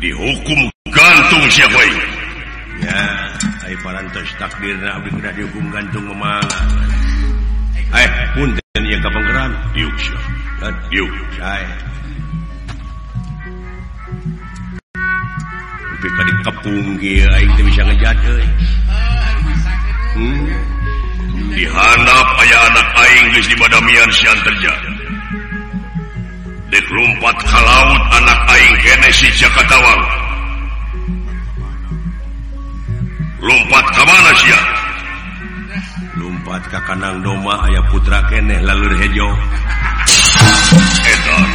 Dihukum gantung sia baik. ya paras takdir dihukum gantung memala eh pun yang kepengeran yuk yuk saya tapi tadi kepung kia aing teh bisa ngejat euy hmm. dihandap aya anak aing geus dibadamian sian terjadi dek lumpat ka laut anak aing Genesis si Jakatawang lompat kemana ya lompat ke kanang doma ayah putra keneh lalur hejo. Edan.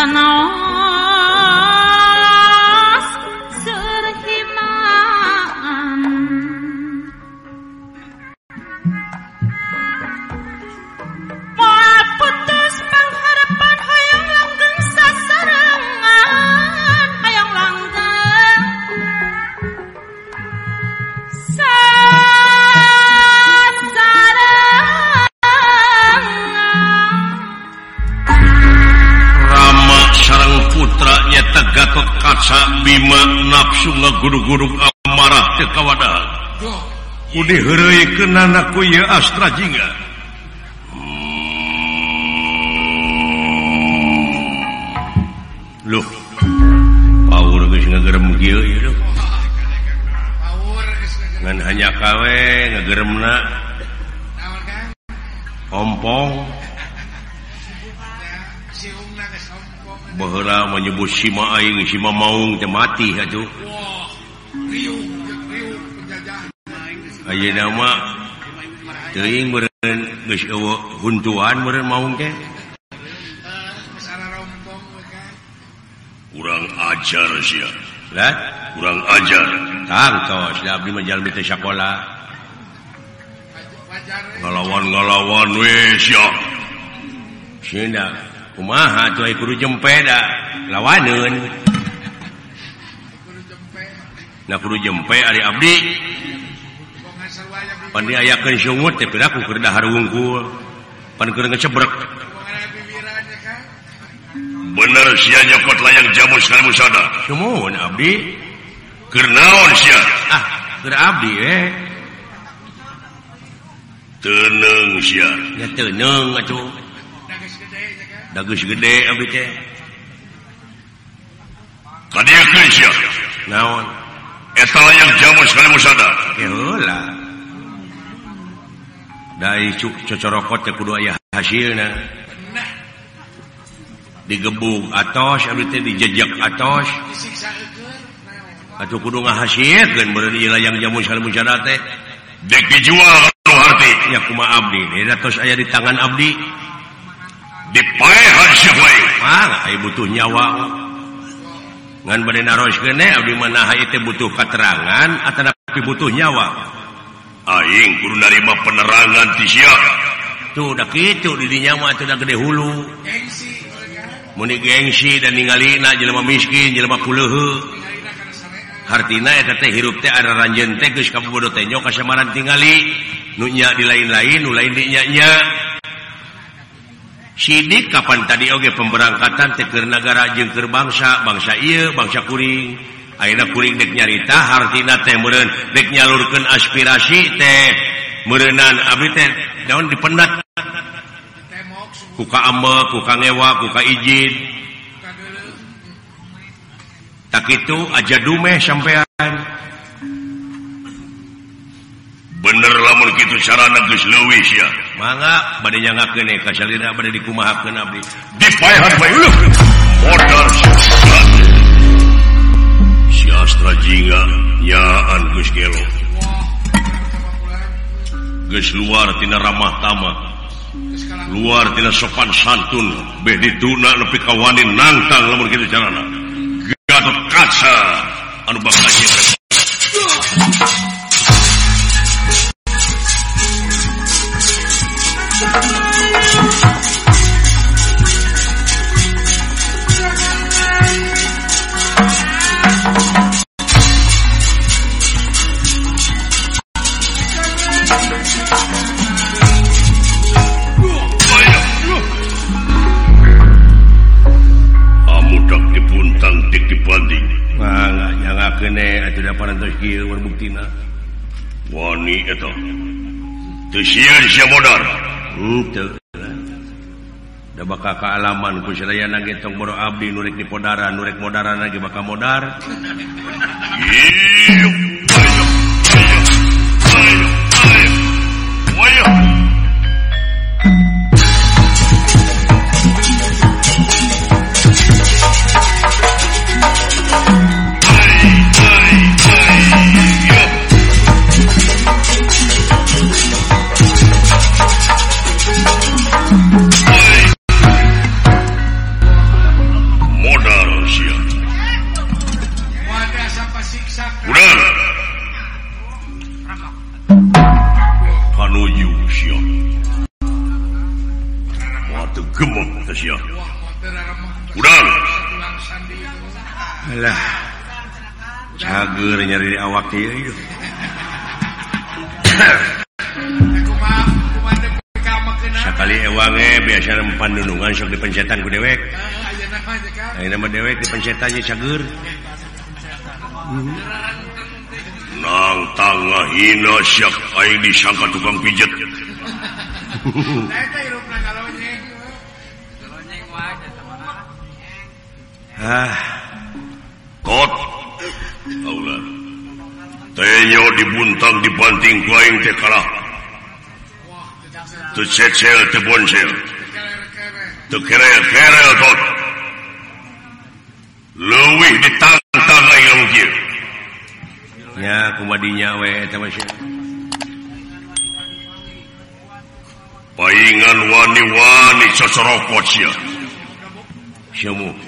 啊 Gatot kaca Bima nafsu ngaguru-guru amarah ke kawadal. Ku diheureuy kenana ku ieu astra jingga Loh Paur geus ngagerem kieu ieu Ngan hanya kawe ngageremna. Kompong Bohra menyebut Sima Aing Sima Maung teh mati atuh. Ayeuna nama teuing meureun geus eueuh huntuan meureun Maung teh. Kurang ajar sia. Lah, kurang ajar. Tangtos da abdi mah jalmi teh sakola. Ngalawan-ngalawan we sia. Sina kumaha tuh kudu jempeda? Lawaneun. Nah kudu jempe ari abdi. Pan diayakeun sungut teh piraku keur dahar wungkul. Pan keur ngecebrek. Bener sia nyokot layang jamu sekali musada. Sumuhun abdi. Keur naon sia? Ah keur abdi eh. Teneng sia. Ya teneng atuh. dagus gede abdi teh. Kadiakeun sia naon? Yang jamu sekali musada. Heula. dari cuk cocorokot teh kudu ayah hasilnya digebung atos abdi teh dijejak atos. Atuh kudu ngahasilkeun beureun ieu layang jamu sekali musada teh. Dek dijual anu harti. Ya kumaha abdi? Tos aya di tangan abdi. butuh nyawa? Mana itu butuh keterangan atau butuh nyawa. Aing kudu narima penerangan tisiap tuh udah gitu di dinya mah teu udah gede hulu. Muni gengsi dan ningalina jelema miskin jelema kulehe. Hartina eta teh hirup teh ada ranjen teh geus kabodo teh nyok kasamaran tingali. Nu nya di lain-lain nu lain di nya nya Sidik kapan tadi oge pemberangkatan teker negara jengker bangsa bangsa ieu bangsa kuring. Aina kuring dek nyarita hartina teh meureun dek nyalurkeun aspirasi teh meureunan abdi teh daun dipendat? Kuka ame kuka ngewa kuka izin tak itu aja dumeh sampean. bener lamun gitu carana geus leuwih ya mangga bade nggak kene kasalina bade dikumaha kena abdi dipayar bayuluh modal si astra jingga nyaan gus gelo. Geus luar tina ramah tamak. Luar tina sopan santun. Beh dituna nepi kawanin nantang lamun gitu carana. Gatot kaca. Anu bakal bakal kealaman getong Abdi nurik di Podaran nurik modern lagi bakal modar. udahlah cager nyari awak sekali ewange biasa empan dunungan sok dipencetan ku dewek. Ayo nama dewek dipencetannya cager. Nang tangga hina syak aing disangka tukang pijet. Eta teh hirup nang wae. Ah. Tenyo dibuntang dibanting kuing teh kalah. Tececel teh boncel. Teu kerel-kerel tot Leuwih ditantang ayeuna kieu. Nya kumadinya we eta mah Paingan wani-wani cocorokot sia. Siamu.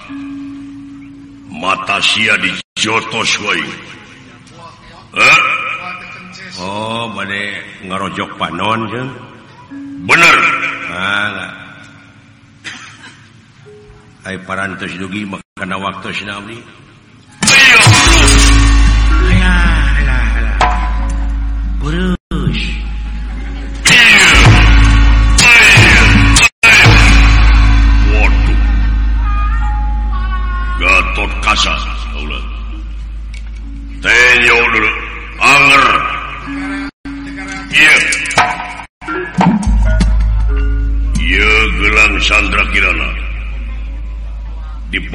mata sia di jotos woi eh? oh bade ngarojok panon je bener. Ah, ay parantos dugi makana waktu sinawi ayah ayah ayah ayah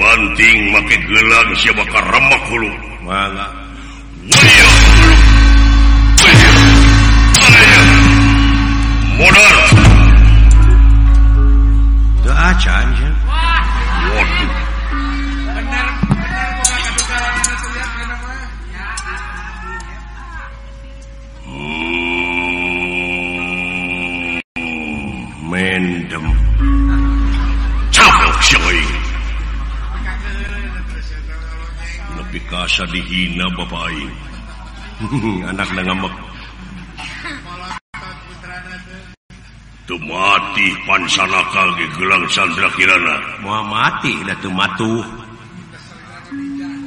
banting make gelang siapa bakal remak hulu. Mana modal. Teu acan asa dihina Bapak (laughs) anak ngamak. Mati pansanaka gelang Sandra Kirana. Mau mati da tu matuh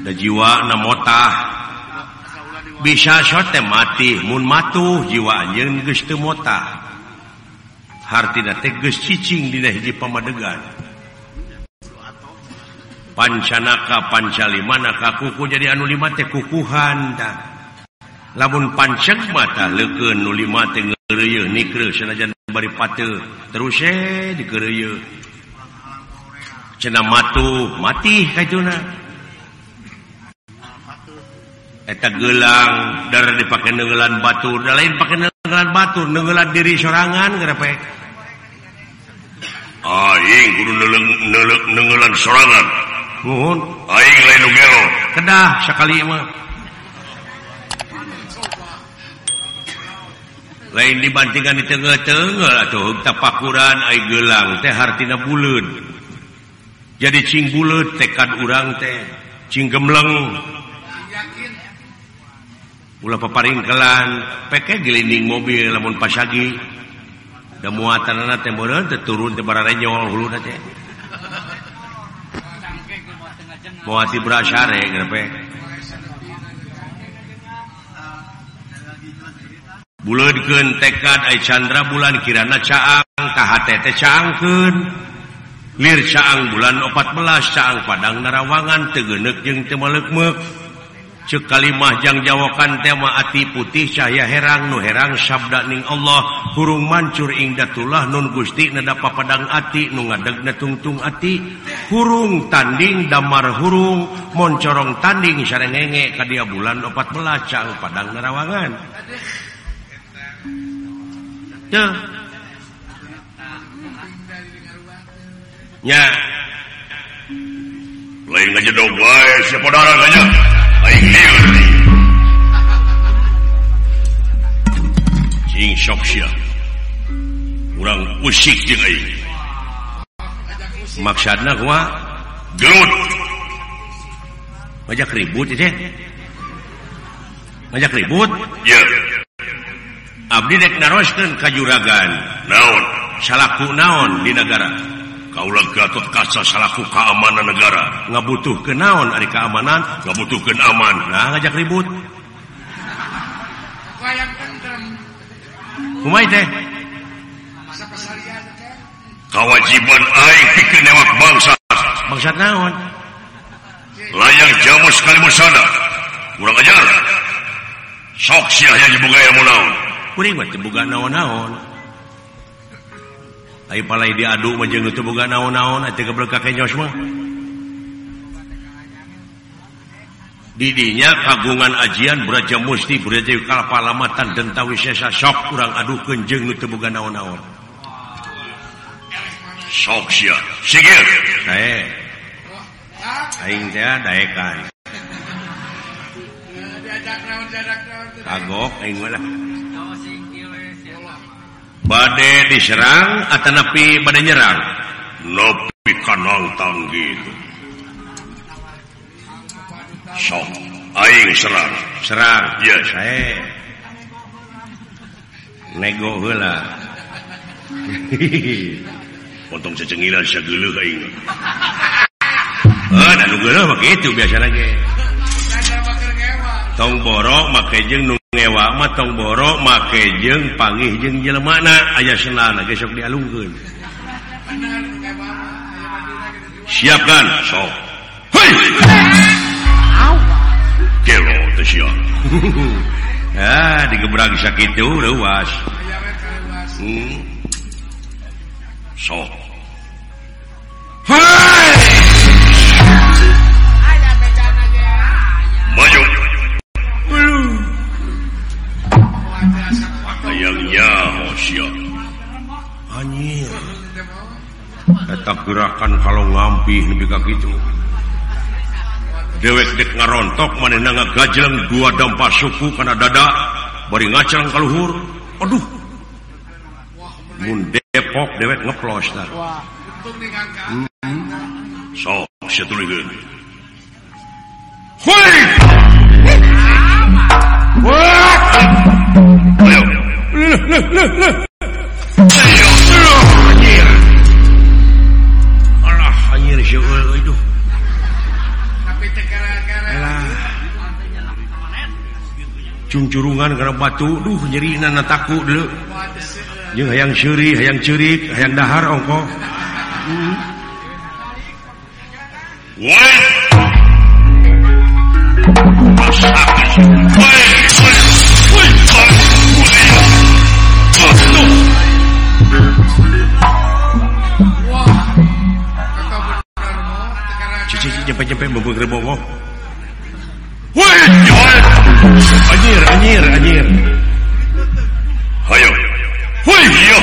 da jiwa namota bisa sote mati mun matuh jiwa anjeun geus teu motah. Hartina teh geus cicing dina hiji pamadegan. pancanaka pancalimana kakuku jadi anu lima teh kukuhan dah. Lamun pancak mata leukeun nu lima teh ngeureuyeun nikre sanajan bari pateu terus eh dikereuyeun. Cenah matu mati kajuna eta gelang darah dipakai nenggelan batu da lain pakai nenggelan batu nenggelan diri sorangan kenapa aing ah, kudu nenggelan sorangan. kedah sekali lain dibantingan di tengah-tengah atau tapakuran aing gelang teh hartina buleud jadi cing buleud tekad urang teh. Cing gemleng. Ulah paparingkelan peke gelinding mobil lamun pasagi. Da muatan teh meureun teh turun teh bararenyol huluna teh. Bawati Brasare grepe. Buleudkeun tekad ai Chandra bulan kirana caang ka HTT caangkeun. Lir caang bulan 14 caang Padang Narawangan tegenek jeung teu. Kalimah yang jawakan tema ati putih cahaya herang nu herang sabdaning Allah hurung mancur ingdatullah nun Gusti nedapa papadang ati nu ngadegna tungtung ati hurung tanding damar hurung moncorong tanding sarengenge ka dia bulan 14 cang padang nerawangan Tuh. Ya. Lain aja dong, guys. Siapa darah aja. kurang musik maksana ngajak ribut ngajak ribut yeah. Abdi naroskan kajuragan. Naon? Salahku naon di negara? kaulah Gatot kaca salahku keamanan negara. Nggak butuh kenaon dari keamanan? Nggak butuh kenaman nah ngajak ribut. Teh? Kewajiban aing dikenewak bangsa. Bangsa naon? Layak jamu sekali musada kurang ajar. Sok siah yang dibuka yang mau naon kuring buat dibuka naon-naon. palai diadu majeng itu boga naon-naon atuh kebrek kakek mah. Didinya kagungan ajian beraja musti beraja kalpalamatan dan tahu sesa sok kurang adu kenjeng itu boga naon-naon. Sok sia. Sigir. Dae. Aing teh daekan. Kagok aing mah badai diserang atau napi badai nyerang? Nopi kanang tanggil sok aing serang. Serang? Ya yes. saya nego heula. (laughs) Untung secengilan segeuleuk aing. Ah dan geuleuh mah kitu biasa lagi. Tong borok make jeung ngewa matong boro make jeng panggih jeng jelemana. Ayah senana gesok dialungkeun. Siapkan so hei! Kelo siap (laughs) ah digebrang sakit teu luas hmm. so hei! Maju. tak gerakan kalau ngampi lebih kaki itu dewek dek ngarontok mana naga dua dampak suku karena dada bari ngacang kaluhur aduh. Mun depok dewek ngeplos dah hmm. so setulihin Hoi! curungan karena batu Duh nyeri taku dulu. Hayang syuri hayang curik hayang dahar ongko. Hmm. nyampe-nyampe bebegere boboh. Wih, jol. Anjir, anjir, anjir. Hayo. Wih, yo.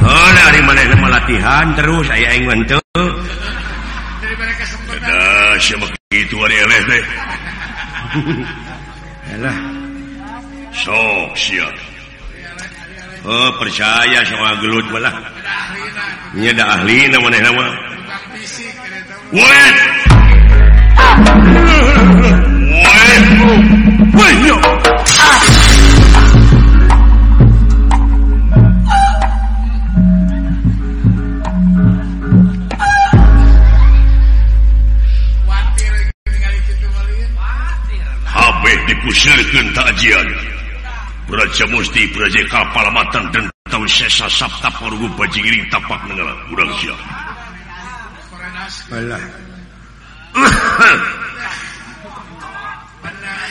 Oh, latihan terus saya ingin bentuk Dah, siapa begitu hari eleh deh. (laughs) Alah. Sok siap. Oh percaya sama gelut malah Ini ada ahli namanya nama Wait Wait Wait yo Habis dipusirkan takjian. Beraja Musti beraja Kapal matang dan Tau Sesa Sabta Parugu Bajingiring Tapak Nengala Udang siap. Alah. (coughs)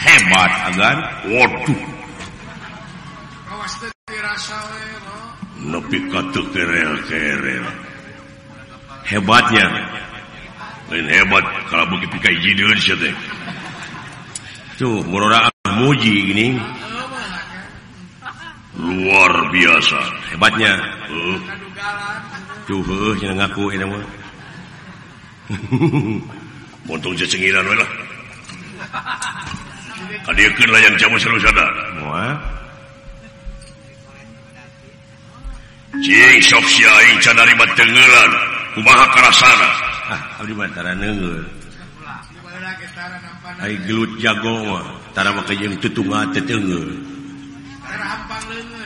Hebat agar Waduh. Nepi kata kerel kerel Hebatnya. Lain hebat Kalau begitu kaya jidil Tuh murah Muji ini luar biasa hebatnya uh. Tuh, cenah ngaku eh, (laughs) untung cecengiran we lah hadirkan layan jamu seru sadar Wah. Cing sok siai can ari batengeulan kumaha karasana. Ah, abdi mah tara neungeul. Ai gelut jago mah tara make jeung tutunga teu teungeul.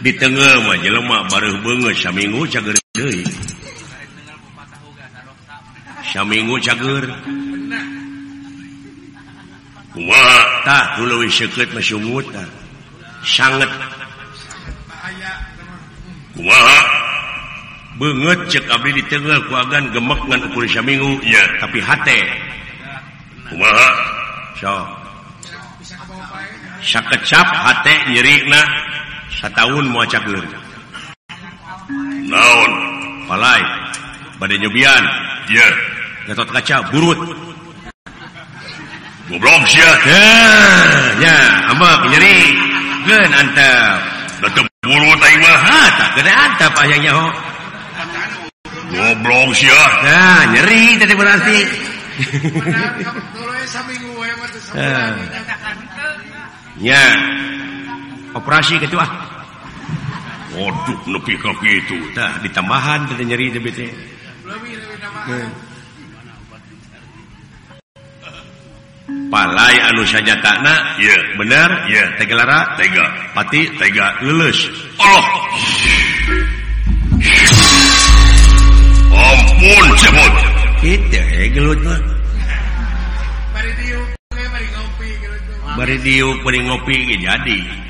di mah jelema baru beungeut saminggu cager saminggu cager. Tak dulu Sanget mesyumut sangat kumaha? Banget cek abdi di tengah kuagan gemek ngan ukur saminggu ya tapi hate. Kumaha? So. Sakecap hate nyeri nah setahun muacap naon? Palai pada nyobian. Iya. Yeah. gatot kaca burut. Goblok sia ya. Ambak nyeri geun antap tetep burut aing mah. Ha tak gede antap aya ho. Goblok sia nah nyeri tadi berarti Ya. operasi gitu ah. Waduh nepi ka gitu nah ditambahan dari nyeri DBT palai anu saja takna ya benar? Ya tegelara tega. Pati? Tega. Lulus Allah. Ampun cebot. Kita ya eh, gelut mah. Bari diuk bari ngopi jadi.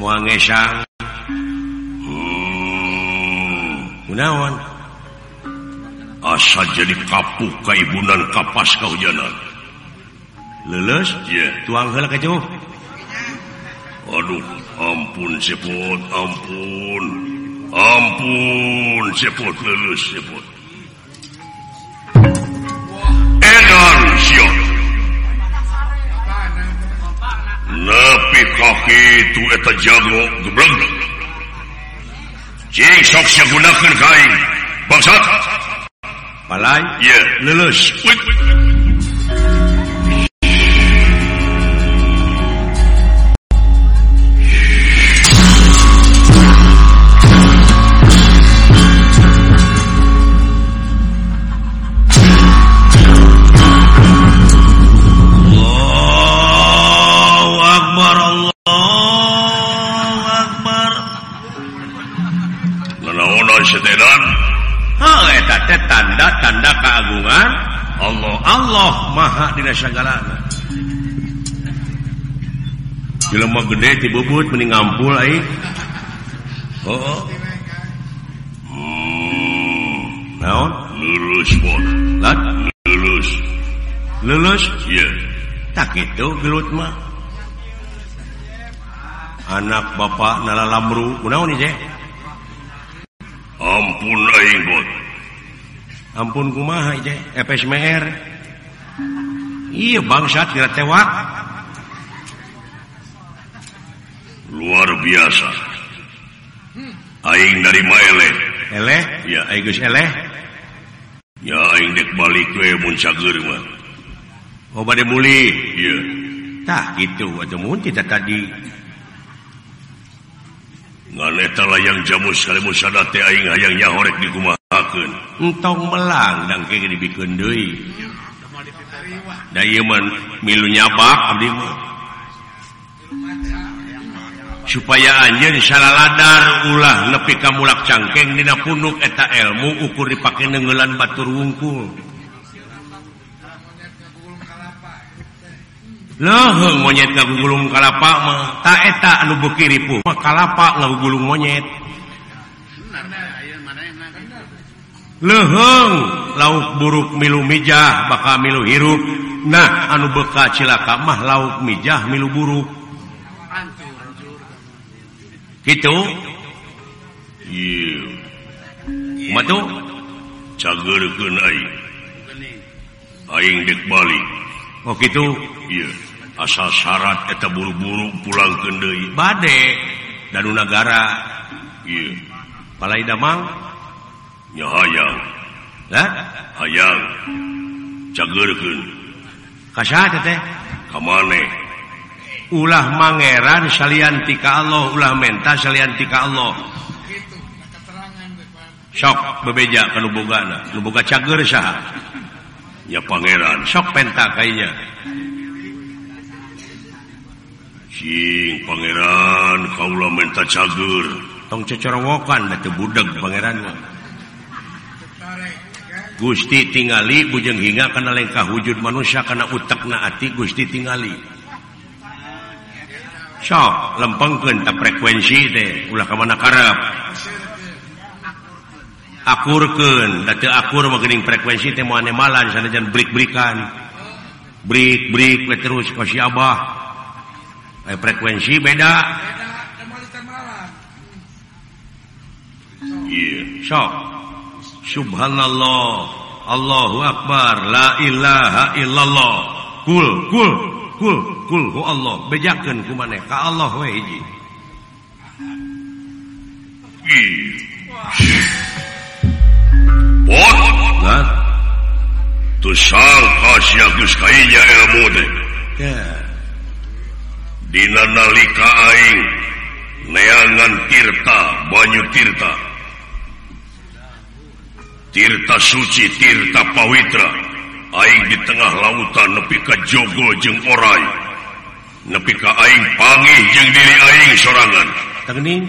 muangesang gunawan. Asa jadi kapuk kaibunan kapas kau leles? Ya yeah. tuang hela jauh aduh ampun sepot ampun. Ampun sepot leles sepot. lebih kaki itu eta jago gebleng cing sok gunakan kain. Bangsat. Palai iya yeah. lulus Wait. Eh, tanda-tanda keagungan. Allah. Allah maha Diasyagalana mau gede dibubut mending ngampul eh. oh. hmm. lulus lulus. Lulus? Yeah. tak itu gerutmah anak Bapak Nala Lamru. Kunaon nih ampun kumaha FSMR iya bangsa kira tewak. Luar biasa. Aing dari Maele. Eleh ya. Aing geus eleh ya Aing dek balik we mun cager mah oh bade muli? Iya. Tah gitu atuh mun tadi. nganeta layang jamu sekali musada teh aing hayang nyahorek dikumahakeun. Entong melang dang kege dibikeun deui. Da ieu mah milu nyabak abdi mah. Supaya anjeun salaladar ulah nepi ka mulak cangkeng dina punuk eta ilmu ukur dipake neungeulan batur wungkul. Loh, monyet gulung kalapa mah. Taeta anu bekiripu. Mah kalapa gulung monyet. Leheng lauk buruk milu mijah bakal milu hirup. Nah anu beka cilaka mah lauk mijah milu buruk. Gitu? Iya. Matu cagerkeun aing. Aing dek balik. Oh gitu? Iya. asal syarat eta buru-buru pulang kede badai dan negara palai damang. Nya hayang. Cagerkeun. Kasah teh kamane? Ulah mangeran salian tika Allah ulah menta salian tika Allah. Sok bebeja kalau boga nu boga cager saha. Ya pangeran. Sok penta kayaknya Cing Pangeran Kaula menta cager. tong cecorowokan batu budak Pangeran Gusti tingali bujeng hingga karena lengkah wujud manusia karena utekna ati Gusti tingali. Sok lempengkeun tak frekuensi teh ulah ka mana karep? Akurkeun. Da teu akur mah geuning frekuensi teh moal aneh malan brik-brikan. Brik-brik terus ka terus si abah eh, frekuensi beda. So subhanallah. Allahu akbar. La ilaha illallah. Kul kul kul kul. Hu Allah. Bejakeun ku maneh ka Allah we hiji. Pot Tusal kasih agus kainya ilmu deh. Yeah. Dina nalika aing. Neangan Tirta Banyu Tirta. Tirta Suci Tirta Pawitra. Aing di tengah lautan nepi ka Jogo jeung Orai. Nepi ka aing pangih jeung diri aing sorangan. Tengning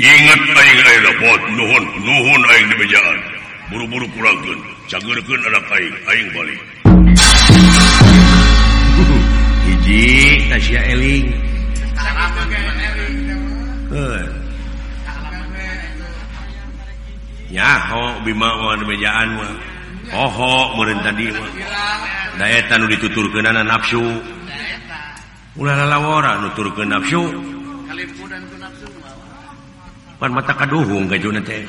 Ingat aing aya dapat nuhun nuhun aing di bejaan. Buru-buru kurangkeun cageurkeun anak aing aing balik. Ji Tasya Eling. Yaho Bimawon bejaan mah oho meureun tadi mah da eta nu dituturkeun ana nafsu ulah lalawara nuturkeun nafsu pan mata kaduhung kajuna teh.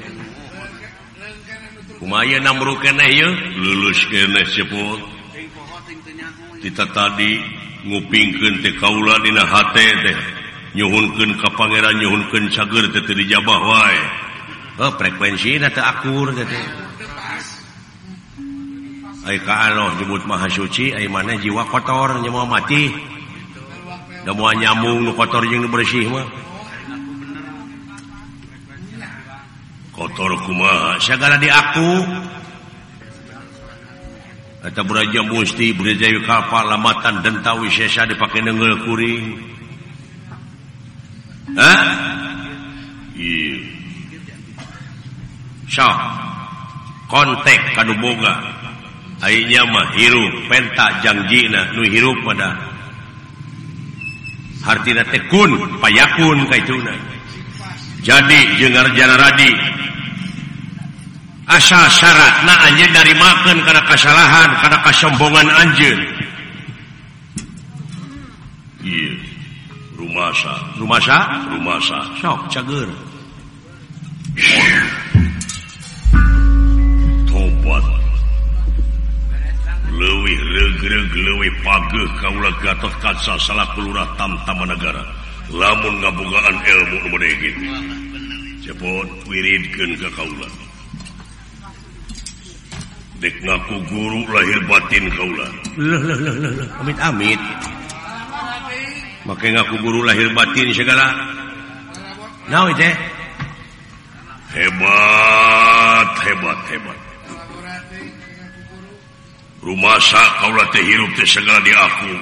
Kumaya namru keneh ye lulus keneh sepul kita tadi ngupingkeun teh kaula dina hate teh. Nyuhunkeun ka Pangeran nyhunken cager dijabah wae. Oh, frekuensi akur teh teh. Ai ka Allah nyebut maha suci mana jiwa kotor mau mati. Da moal nyambung nu kotor jeung nu bersih mah. Kotor kumaha? Segala di aku kata beraja Musti Brajayu kapal lamatan dan tahu sesa dipakai nenggel kuring. Hah? Sok. kontek kaduboga boga. Airnya mah hirup penta jangjina nu hirup pada hartina tekun payakun kaituna jadi jengar janaradi asal syarat. Na Anj dari makan karena kesalahan karena kesombongan Anjir rumah rumah rumah sok cager. Tobat. Lewih regreg lewih pageh kaulah gatot kaca salah kelurah tamtama negara. Lamun ngabogaan ilmu nu meneh gitu cepot wiridkeun ka kaulah. ngaku guru lahir batin kauulamitmit make ngaku guru lahir batin segala. Nah, hebat hebat hebat. Rumah teh segala di aku.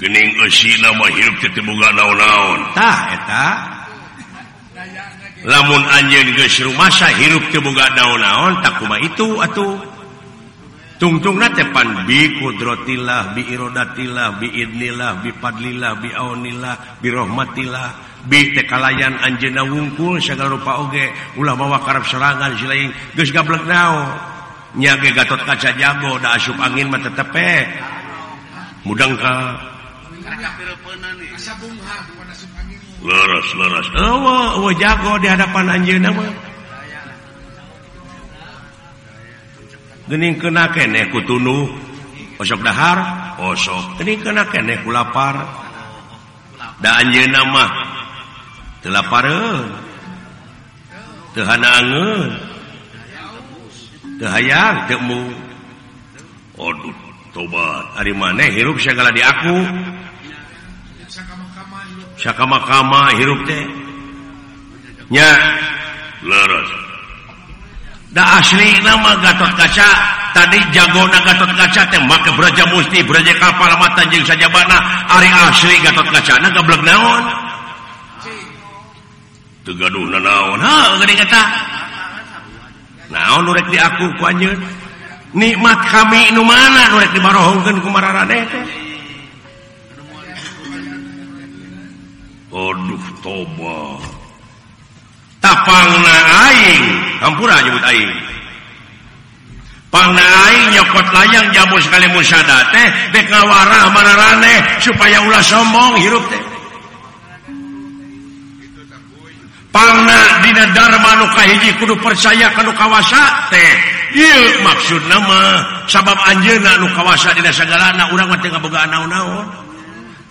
Gening nama hirup naon-naon. lamun anjing rumah rumahsa hirup kebuka daun-naon takuma itu atau tungtung tepan bikudrotillah biirodatillah biidnillah bipadlillah bi idnillah bi tekalayan anjena wungkul segala rupa oge ulah bawa karep serangan silain geus gablek nya ge gatot kaca jago da asup angin mah tetepe mudang ka. lurus lurus oh, jago di hadapan anjir nama eh, gening kena kene kutunuh osok dahar? Osok. Gening kena kene kulapar da anjir nama telaparen eh. tehana eh. hayang, tehayang temu Aduh, tobat. Hari mana hirup segala di aku? Sakamakama hirup teh. Nya. Leres da asli nama Gatot kaca tadi jagona Gatot kaca teh make braja musti braja kapal mata jeung saja bana Ari asli Gatot kaca. Na naon? Tegaduh gaduh naon? Ha gede kata. Naon nurek di aku ku anjeun nikmat kami nu mana nurek dibarohongkeun ku mararane teh? Aduh toba. Tapang aing. Hampur nyebut aing. Pang nyokot layang jamu sekali musada teh. Bek ngawarah mana raneh supaya ulah sombong hirup teh. Pangna dina dharma nu kahiji kudu percaya kanu kawasa teh. Ieu maksud nama sabab anjeunna nu kawasa dina sagalana urang mah teu ngabogaan naon-naon.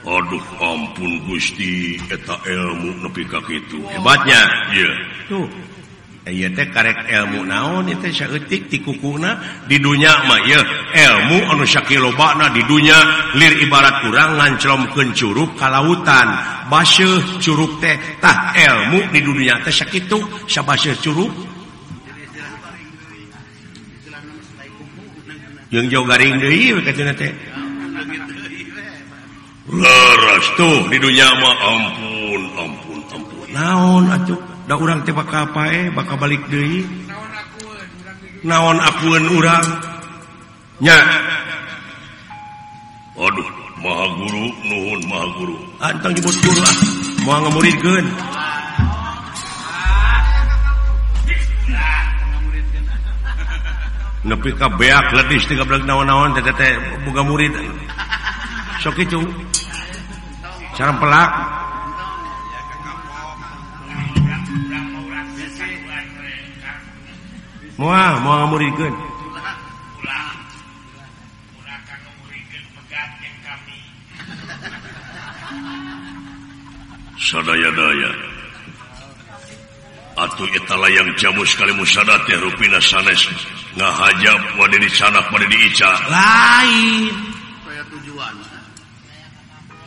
Aduh ampun Gusti. Eta ilmu nepi ka kitu. Hebatnya. Iya. Tuh. Iya teh karek ilmu naon itu saeutik ti kukuna di dunia mah ya ilmu anu sakilobana di dunia lir ibarat kurang nganclomkeun curug ka lautan. Baseuh curug teh tah ilmu di dunia teh sakitu. Sabaseuh curug. Yang jauh garing deui katuna teh. tuh di dunyama ampun ampun ampun. Naon atuh da urang teh bakal pae eh, bakal balik deui? Naon akuan urang? Nya. Aduh maha guru Nuhun maha guru. Antang di guru ah. mau ngamuridkeun nepi kabeak letis tiga belas naon-naon teh teh boga murid. Sok itu cara pelak. Mual mual ngamurikeun sadaya-daya. Atuh eta layang jamu sekali musada teh rupina sanes. Ngahajab wade sanak wade diica lain. Kaya tujuan.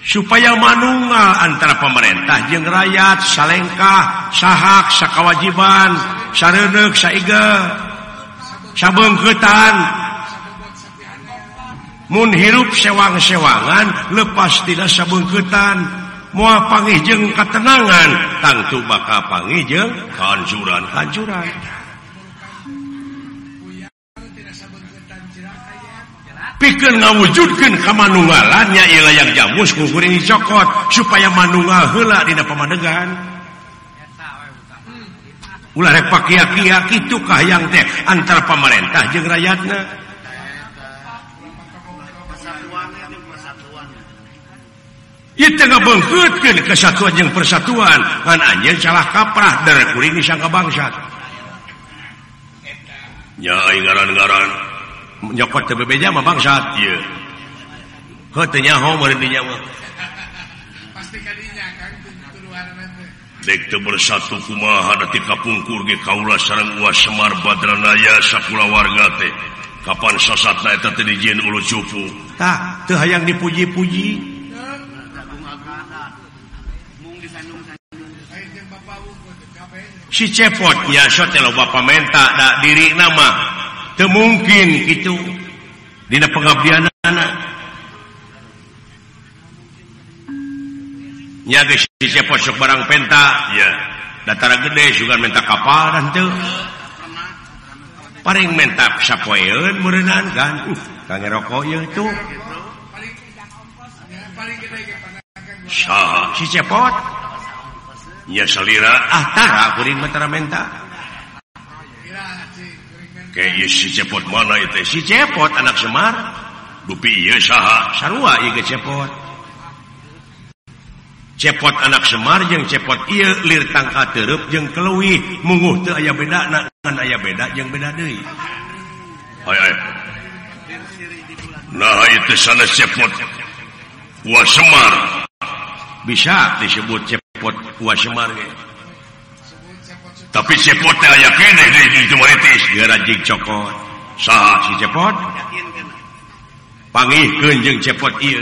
supaya manungal antara pemerintah. Jeng rakyat salengkah sahak sakawajiban sarenek saiga sabengketan. Mun hirup sewang-sewangan lepas tidak sabengketan. Moal pangih jeung ketenangan tangtu bakal pangih jeung kanjuran kanjuran pikir ngawujudkan kemanungalannya ilayah jamus ngukurin cokot supaya manungal hela dina pamadegan ulah rek pakia-kia kitu kahayang teh antara pemerintah jeung rakyatnya Ieu teu kesatuan jeung persatuan. Ngan anjeun salah kaprah dari kuring sangka bangsa Ya garan-garan menyokot bebeja mah bangsat ieu. Heuh teu nyaho meureun di dinyawa. Pasti ka dinya Kang tuluarna teh. Dek teu bersatu kumaha da ti kapungkur ge kaula sareng Uwa Semar Badranaya sakulawarga teh. Kapan sasatna eta teh dijieun ulu cupu. Tah, teu hayang dipuji-puji. Si cepot ya so teh loba pamenta da diri nama mungkin itu. Tidak pengabdian anaknya posok barang penta. Ya Datara gede juga minta kapalan tuh paling menta sapoeun meureunaan kan? Uh kange rokok ieu tuh saha si cepot nya salira ah tara kuring mata menta si cepot. Mana itu? Si cepot anak Semar. Dupi saha. Sarua cepot. Cepot anak Semar yang cepot ia lir tangka terup yang keluwi. Munguh teu aya beda nak aya beda yang beda deh hai hai. Nah itu sana cepot. Wah Semar. Bisa disebut cepot wah Semar ya. tapi sipot aya kene deis garajing cokot. Sah si cepot? Panggih kenjeng cepot iya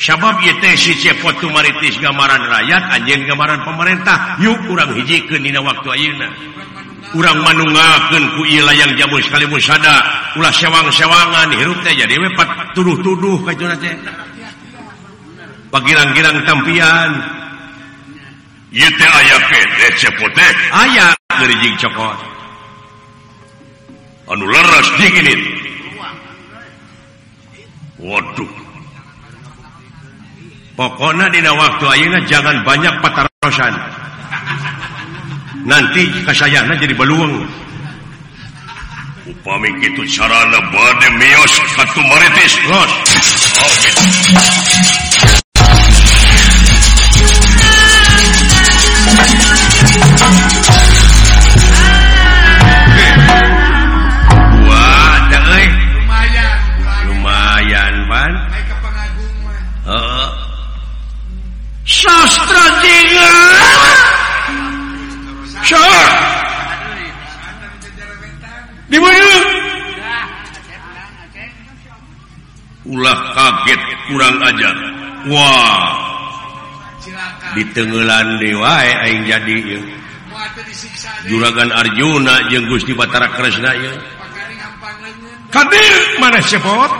Sabab ieu teh si cepot tu maritis gambaran rakyat anjeun gambaran pemerintah. Yuk kurang hijikeun dina waktu ayeuna. Kurang manungakeun ku ieu layang jamu sekali musada. Ulah sewang-sewangan hirup teh jadi we tuduh-tuduh ka teh. Pagirang-girang tampian. aya aya gerijing cokot. Anu leres dinginin waduh. Pokoknya dina waktu ayeuna jangan banyak patarosan nanti kasayana jadi beluang. Upami kitu carana bade mios satu maritis. Los oh, gitu. sastra di ulah kaget kurang ajar. Wah. Ditenggelan dewa Aing jadi juragan Arjuna jeung Gusti Batara Kresna mana sepot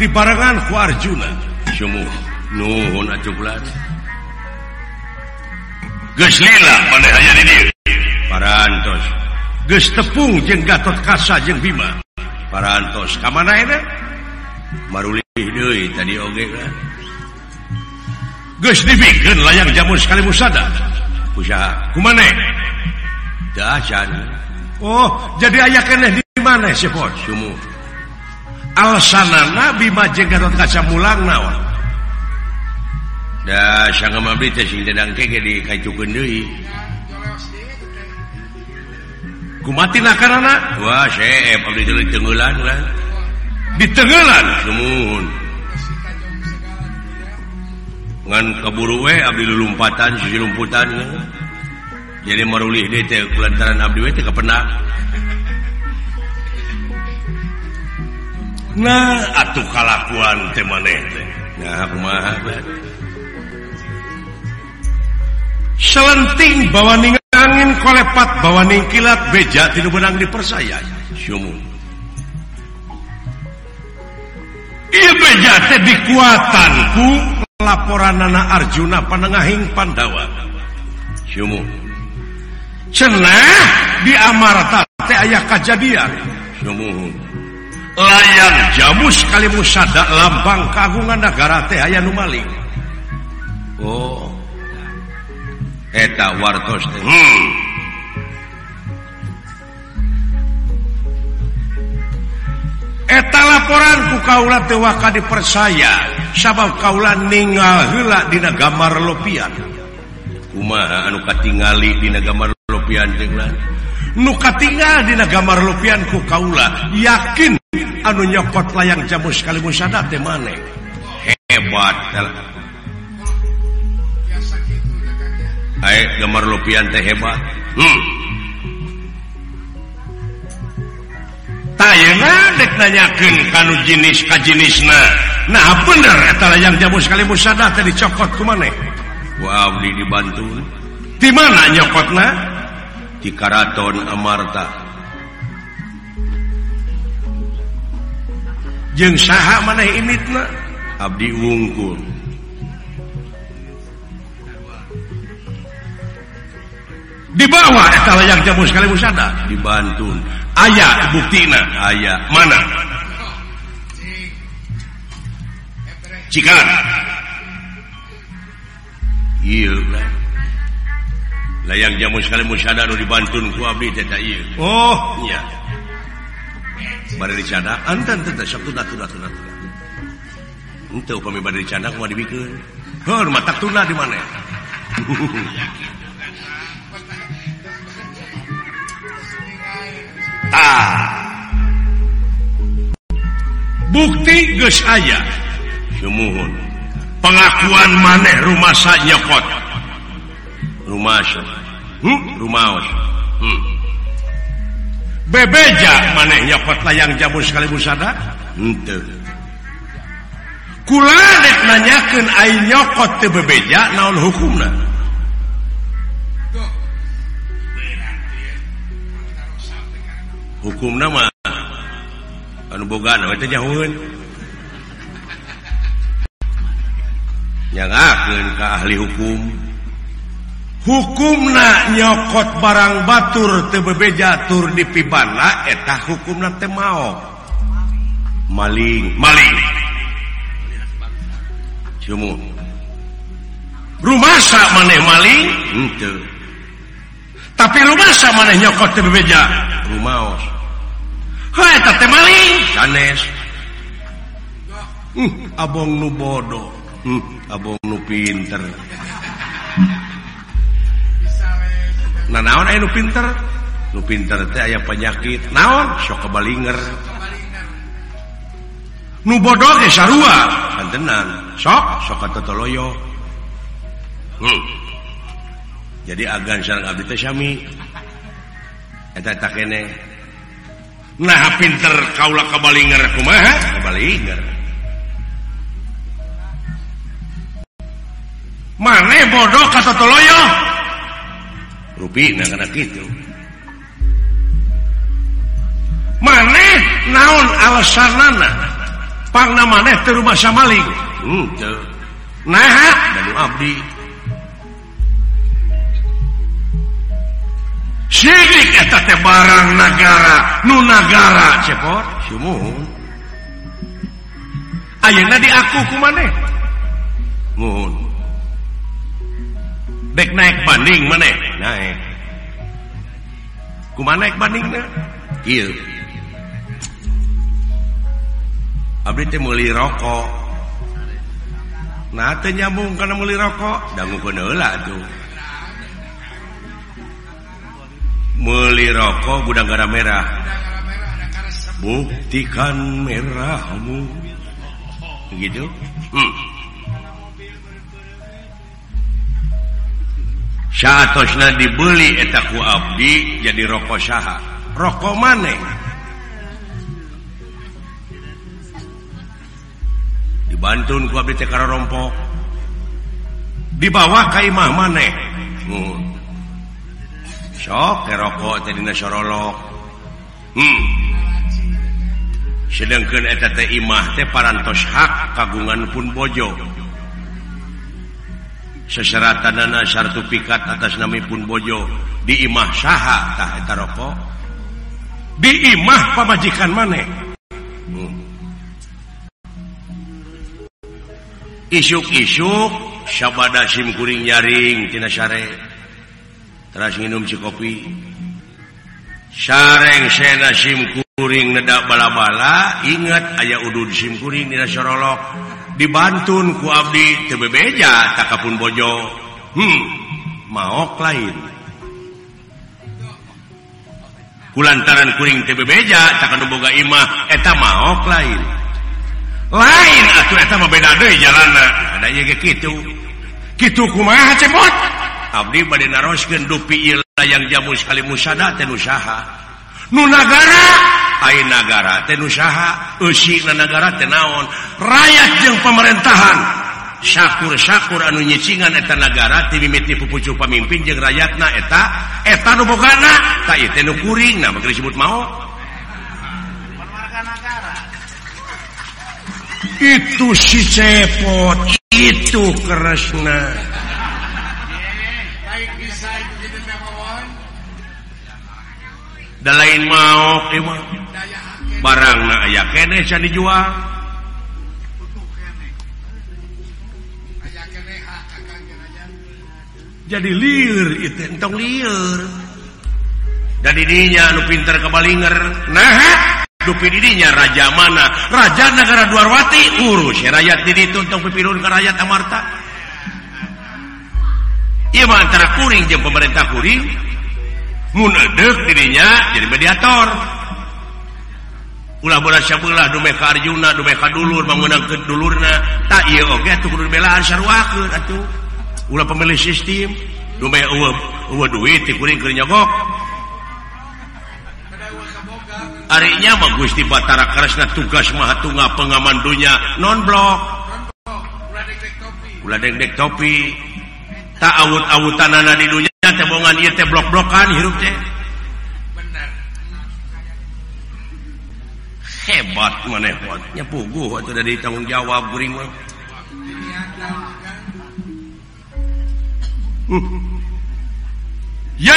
dibarengan ku Arjuna sumuh nuhun atuh ulah geus lila maneh aya di dieu parantos geus tepung jeung Gatotkaca jeung Bima. Parantos ka mana eta? Marulih deui tadi oge lah geus dibikeun layang jamun sekali musada. Usaha kumaneh dah oh jadi aya keneh di mana sih bos? Sumuh alasan nabi baje kaca mulang nawan da sang mabri teh sing dedang di kaitukeun deui. Kumatina karana? Seep eh, abdi teh di ngan kaburu we abdi lulumpatan lumputan jadi marulih deui teh abdi we teh kepenak Nah atuh kalakuan temaneh nah, selenting bawaning angin kolepat bawaning kilat beja tidak benang dipercaya Iya beja teh dikuatanku laporan Nana Arjuna panengahing Pandawa. Syumu. Cenah di Amarta teh aya kejadian. Syumun. layang jamu sekali musada lambang kagungan negara teh aya nu maling. Oh. Eta wartos teh. Hmm. eta laporan ku kaula teh waka dipersaya sabab kaula ninggal heula dina gambar lopian. Kumaha anu katingali dina gambar lopian jeung nukatinga dina gambar lupianku Kaula yakin anu nyopot layang jamu sekali musada teh maneh hebat Ayo gambar lupian teh hebat hmm. Tayana dek nanyakeun kanu jenis ka jenisna. Nah bener eta layang jamu sekali musada teh dicokot ku mana Wow di dibantu. Di mana nyokotna? di Karaton Amarta. Jeng saha mana imitna? Abdi wungkul. Di bawah eh, eta layak jamu sekali musada. Di Bantun. Ayah buktina. Ayah mana? Cikar Iya, layang jamu sekali musada nu dibantun ku abdi teh oh. Iya. Bari dicanda antan teh sabtu datu datu datu henteu upami bari dicanda kumaha dibikeun. Heur matak tuna di mana ah (laughs) bukti geus aya. Semuhun pengakuan maneh rumah saknya kotak rumah hmm? rumah hmm. bebeja. Manehnya petlayang jamu sekaligus ada kula nanyakan ai nyokot teu bebeja naon hukumna? Hukumna mah anu boga na teh jauheun nyangakeun ka ahli hukum. hukumna nyokot barang batur tebebeja tur di pibana eta hukum na mau maling maling. Cumu. rumah sa mana maling? Ente. Tapi rumah sa mana nyokot tebebeja rumaos. Ha eta teh maling? Sanes hmm, abong nu bodoh. Hmm, abong nu pinter. nah, naon aya nu pinter? Nu pinter teh aya penyakit. Naon? Sok kebalinger nu bodoh ge sarua. Santenan sok sok katotoloyo. Hmm. jadi agan sareng abdi teh sami. Eta eta kene. Nah pinter kaula kebalinger kumaha? Kebalinger mana bodoh kata toloyo rupi nah karena gitu. Maneh naon alasanana? Pangna maneh teu rumah samaling. Hmm nah baru abdi. Sirik eta teh barang negara nu negara cepot. Sumuhun ayeuna diaku ku maneh? Muhun. dek naik banding meneh naik kuma naik banding muli rokok nah nyambung karena muli rokok dangu penela tuh muli rokok gudang gara merah buktikan merahmu begitu hmm. Syatosna dibeli etaku Abdi jadi rokok Syaha. Rokok maneh Dibantun ku Abdi Tekara rompok ka imah maneh hmm. sok rokok jadi nasorolog hmm. sedangkan eta imah teh parantos hak kagungan pun bojo. seseratan dana sartu pikat atas nami pun bojo. Diimah sahataheta rokok? Diimah pemajikan maneh hmm. isuk-isuk sabada simkuring nyaringtina Syre terus minum si kopi. Sareng sena simkuring nedak bala-bala ingat ayaah udhu simkuring tidak Sorolok. dibantun ku Abdi TBBja takapun Bojo. Hmm, mau lain. Kulantaran kuring TBBja takboga Imah eta mau lain. Lain beda jalan gitu Abdi bad dupi yang jamu sekali musada dan usaha nunagara Anagara tenusaha negara tenaon rakyat jeung pemerintahan. Syakur-syakur anu nyicingan eta negara timimiti pupucu pamimpin jeung rakyatna eta eta nubogana tai tenu kuring nah bagi disebut mau itu si cepot itu keresna. da lain mau barang aya kene dijual. Jadi liur itu entong lir jadi didinya anu pinter kebalinger. Nah dupi didinya raja mana? Raja negara Dwarwati urus. Ya rakyat didi itu entong pipirun ke rakyat Amarta. Iya mah antara kuring jeung pemerintah kuring. munedek dirinya jadi mediator. Ulah berat sebelah dume ka Arjuna dume ka dulur bangunan ke dulurna. Tak ieu oge atuh kudu belaan sarwakeun atuh. Ulah pemilih sistem dume eueuh eueuh duit ti kuring keur nyogok. Ari nya mah Gusti Batara Kresna tugas maha tunggal pengaman dunya non blok ulah dengdek topi. taut-autanana di dunia tebongan ieu teh blok-blokan hirup teh. Hebat maneh hebat. Nya puguh atuh dari tanggung jawab guring mah. ya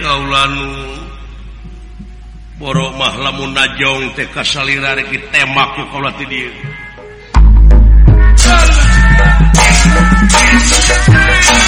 kaula nu boro mah lamun najong teh kasalira rek ditembak ku kaula ti dieu. Thank you.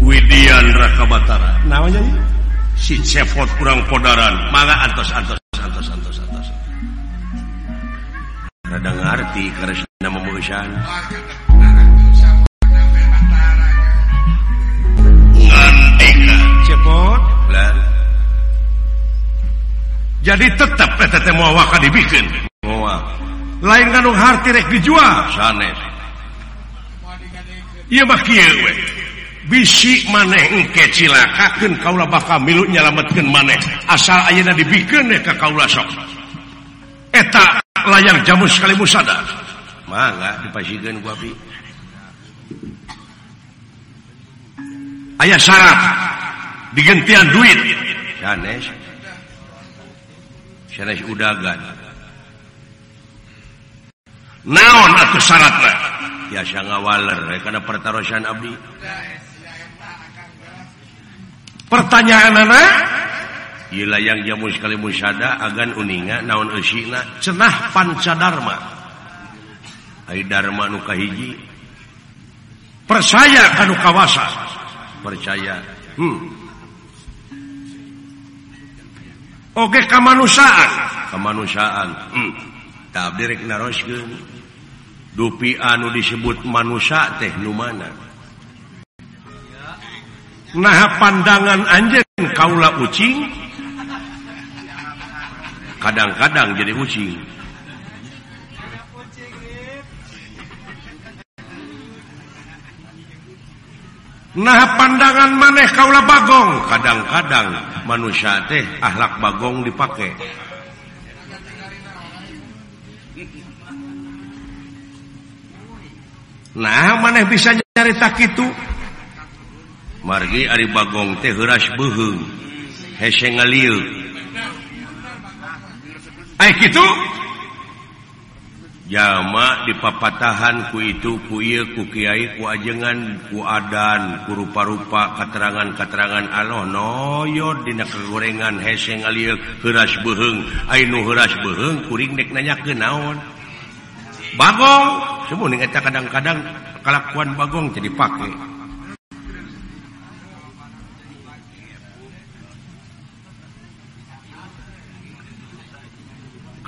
Widian Rakabatara namanya si Cefot kurang podaran. Mangga antos antos antos antos antos. rada ngarti karena memulisan Ngantika Cefot Lah. jadi tetap eta teh moal ka dibikin. Moal lain kandung harti rek dijual. Sanes Iya mah kieu we. bisi maneh engke cilakakeun kaula bakal milu nyalametkeun maneh. Asal ayeuna dibikeun deh ka kaula sok. Eta layar jamu sekali musada. Mangga ku babi aya syarat digentian duit. Sanes sanes udagan. Naon atau syaratna biasa ngawaler eh, karena pertaruhan abdi. pertanyaan anak layang jamu sekali musyada agan uninga naon usina cenah pancadharma nuka hiji percaya kanu kawasa. Percaya hmm. oke kemanusiaan kemanusiaan hmm. tabdirek naroskeun dupi anu disebut manusia teh nu mana? Nah pandangan anjing kaula ucing kadang-kadang jadi ucing nah pandangan maneh kaulah bagong. Kadang-kadang manusia teh akhlak bagong dipakai nah maneh bisa nyari tak itu margi Ari Bagong teh heras beuheung hese ngaliu eh gitu jama di papatahan ku itu ku ieu ku kiai ku ajengan ku adan ku rupa-rupa keterangan-keterangan Allah noyo dina kegorengan. Hese ngaliu heras behung ainu heras behung kuring dek nanya ke naon? Bagong! Semua nih kadang-kadang kalakuan Bagong jadi pakai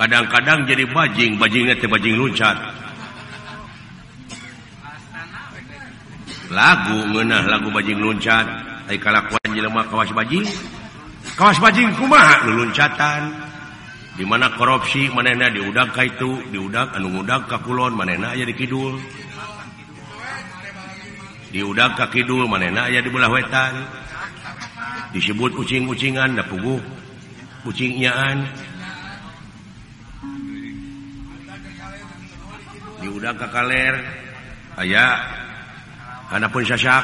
kadang-kadang jadi bajing bajingnya teh bajing luncat lagu ngeunah lagu bajing luncat ai kalakuan jelema kawas bajing. Kawas bajing kumaha? Luncatan di mana korupsi manehna diudak ka itu diudak anu ngudag ka kulon manehna aya di kidul. Diudak ka kidul manehna aya di belah wetan. Disebut kucing-kucingan da puguh kucingnyaan diudang ke kaller aya karena pun sasak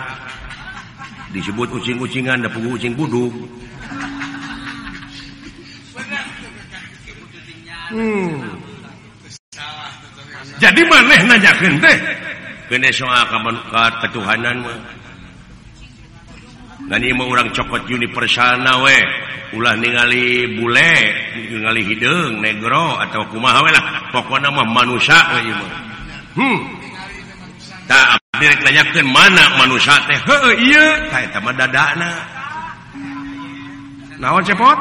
disebut kucing-kucingan dan punggung kucing buduk. Hmm. jadi maneh nanyakeun teh. Kene soal ka ketuhanan mah. Dan ieu mah urang copot universal we. ulah ningali bule ningali hideung negro atau kumaha we lah. Pokona mah manusia hmm. tak direk nanyakeun mana manusia teh. Heeh ieu. Ta eta mah dadana. Naon cepot?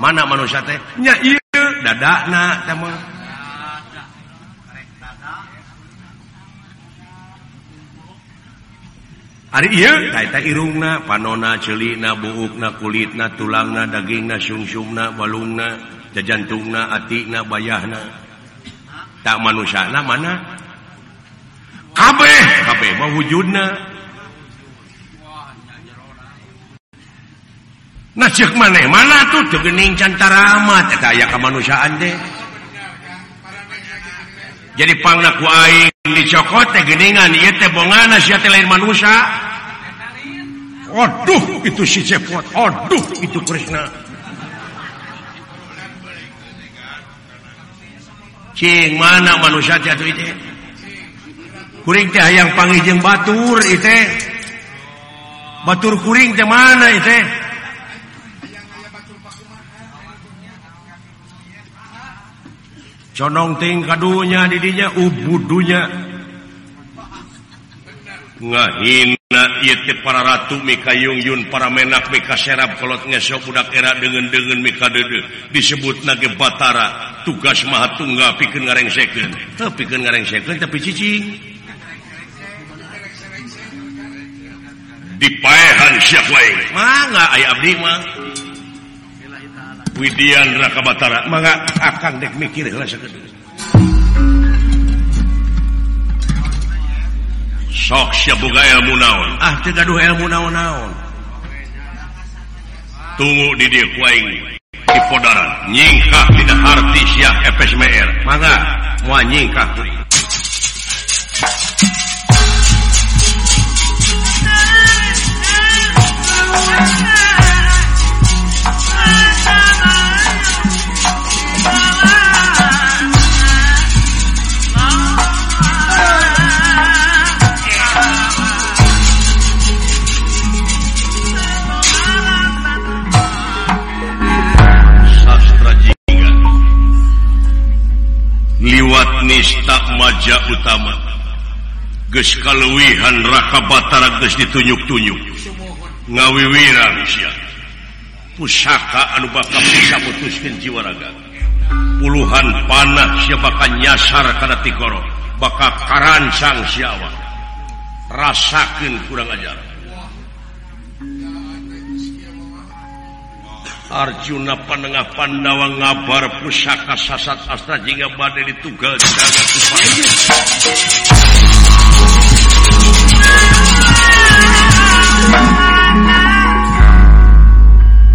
Mana manusia teh? Nya ieu. Dadana teman irungna panona celina buukna kulitna tulangna dagingna sungsumna balungna jajantungna atikna bayahna. Tak manusia mana? Kabeh kabeh mau wujudna. Nah cek mana mana tuh? Tuh gening cantara amat tak ayah kemanusiaan deh jadi pangku dicokot geningan. Lain manusia. Waduh itu si cepot. Aduh itu Krishna Cing mana manusia jatuh itu kuring teh yang pangijeng batur itu batur kuring teh mana itu conongting kadunya didinya uh, ubudunya ngahina ieu para ratu mika yungyun para menak mika serap kolot ngesok budak era dengan-dengan mika dede disebut nage batara tugas maha tunggal pikeun ngarengsekeun. Teu pikeun ngarengsekeun tapi cicing dipaehan siap lain. Mangga aya abdi mah. Widian Rakabatara maka akan dek mikir sok siapaga ilmu naon. Ah teu gaduh ilmu naon-naon. Tunggu di dia kuaing di podaran. Nyingkah tidak arti siah FSMR maka mau nyingkah istamaja utama. Kalwihan raka Batara ditunjuk-tunjuk. Ngawiwiran pusaka anu bakal bisa putuskan jiwa raga. Puluhan panah siapakan bakal nyasar karena tikoro bakal karancang siawa rasakan kurang ajaran Arjuna Panengah Pandawa ngabar pusaka sasat Astra jingga badai ditugal jagat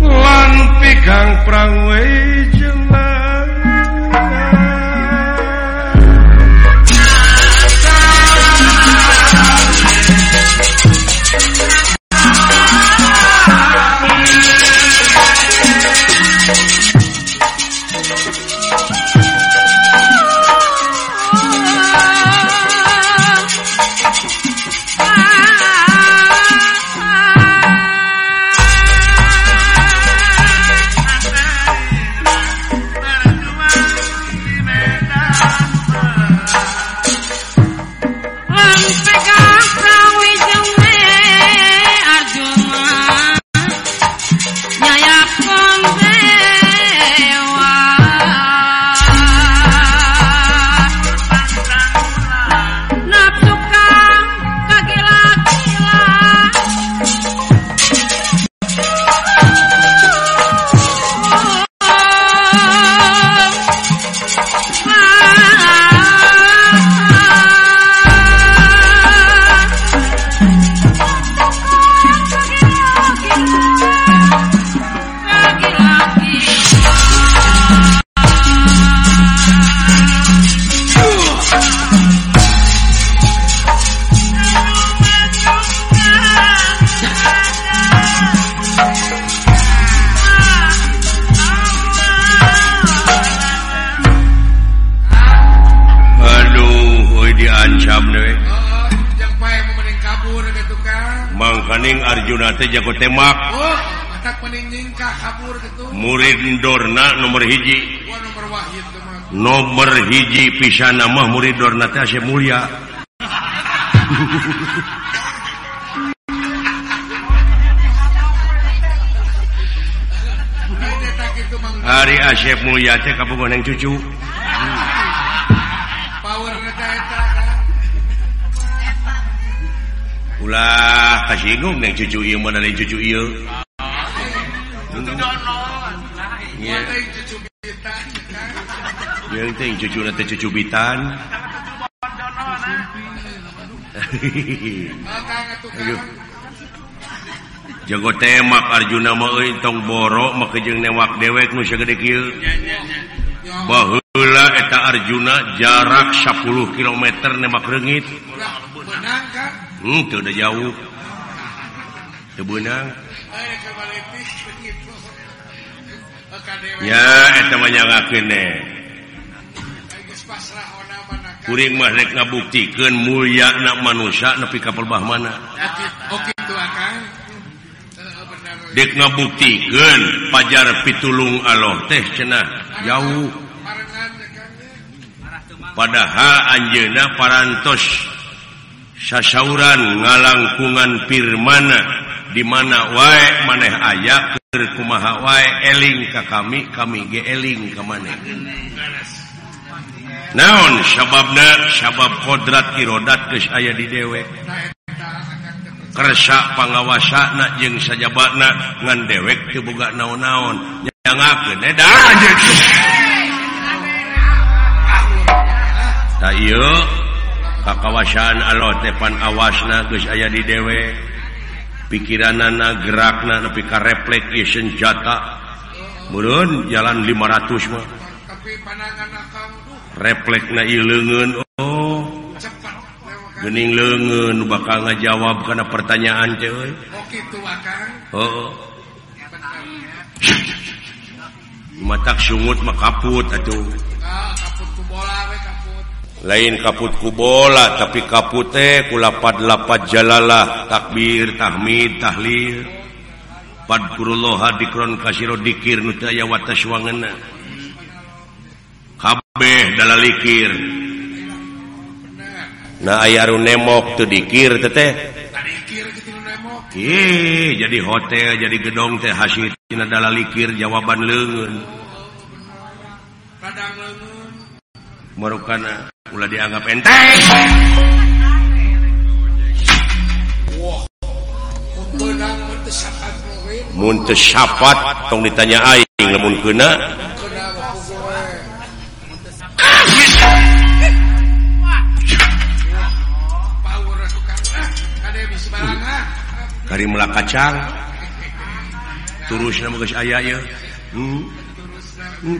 Lan pigang prangwe jago tembak. Oh, muridorna nomor hiji. Oh, nomor, wahid, nomor hiji pisan nama muridorna mulia. Hari Asyep mulia teh kabugoneng cucu. Power ulah. Hasgung neng cucu ieu mana lain cucu ieu? Nya. Yang teh cucu nanti cucu bitan. Jago temak Arjuna mau tong borok maka jeng newak dewek nu sagede kieu. Baheula eta Arjuna jarak 10 km nembak reungit. Hmm, teu jauh. benang yaing ngabuktikan mulia anak manusia nepi kapelbah mana. Dek ngabuktikan pajar pitulung Allah teh cenah jauh. Padahal Anjena parantos sasauran ngalangkungan Firmana. dimana wae maneh aya kumaha wae eling ka kami kami geeling ke maneh. Naon sababna sabab kodrat irodat ke aya di dewek kersa pangawasana jeung sajabana sajabatna ngan dewek dibuka naon-naon. Nyangakeun eh, edan Tak iya kakawasaan Allah tepan awasna geus aya di dewek pikiran nana gerakna nepi ka reflek ieu senjata meureun jalan 500 mah. Refleksna ieu leungeun oh. Geuning leungeun bakal ngajawab kana pertanyaan teh euy. Oh, oh. kitu akang heeh matak sungut mah kaput atuh. kaput ku bola we lain kaputku bola tapi kapute kulapad-lapat jalalah takbir tahmid tahlil padkurullah dikron kasiro dikir nutaya watas wangena. Kabeh dalalikir nah ayaru nemok tuh dikir teteh Ih, jadi hotel jadi gedong teh hasil dalalikir jawaban lengan kadang lengan barukana ulah dianggap enteng. Muntes syapat tong ditanya aing lamun kena Kari melak kacang. Turus nama geus aya ya hmm. hmm.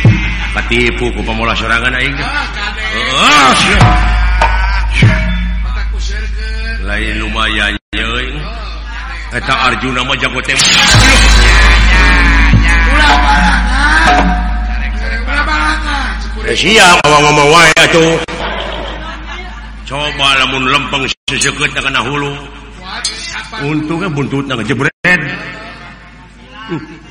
katipu ku pemula sorangan aing. Oh, lain lumayan yeung eta Arjuna mah jago tembak. Eh, siap awang ngomong wae atuh. Coba lamun lempeng seseket kena hulu. Untungnya buntutna ngejebret hmm. Uh.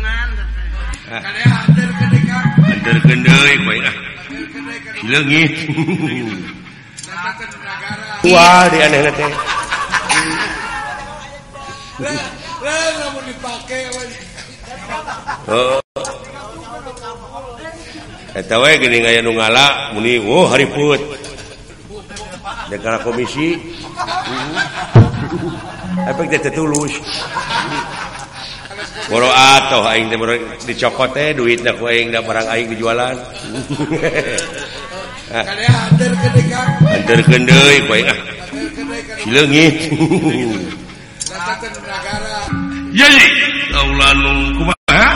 legit Wah dia aneh nanti. dipakai. Oh. Eta wae geuning aya nu ngala muni oh hariput. Negara komisi. Efek teh tulus. Boro atoh aing teh dicokot teh duitna ku aing da barang aing dijualan. Kade hadir kade deui ku aing ah. Hadir kade kade. Si leungit. Datang kumaha?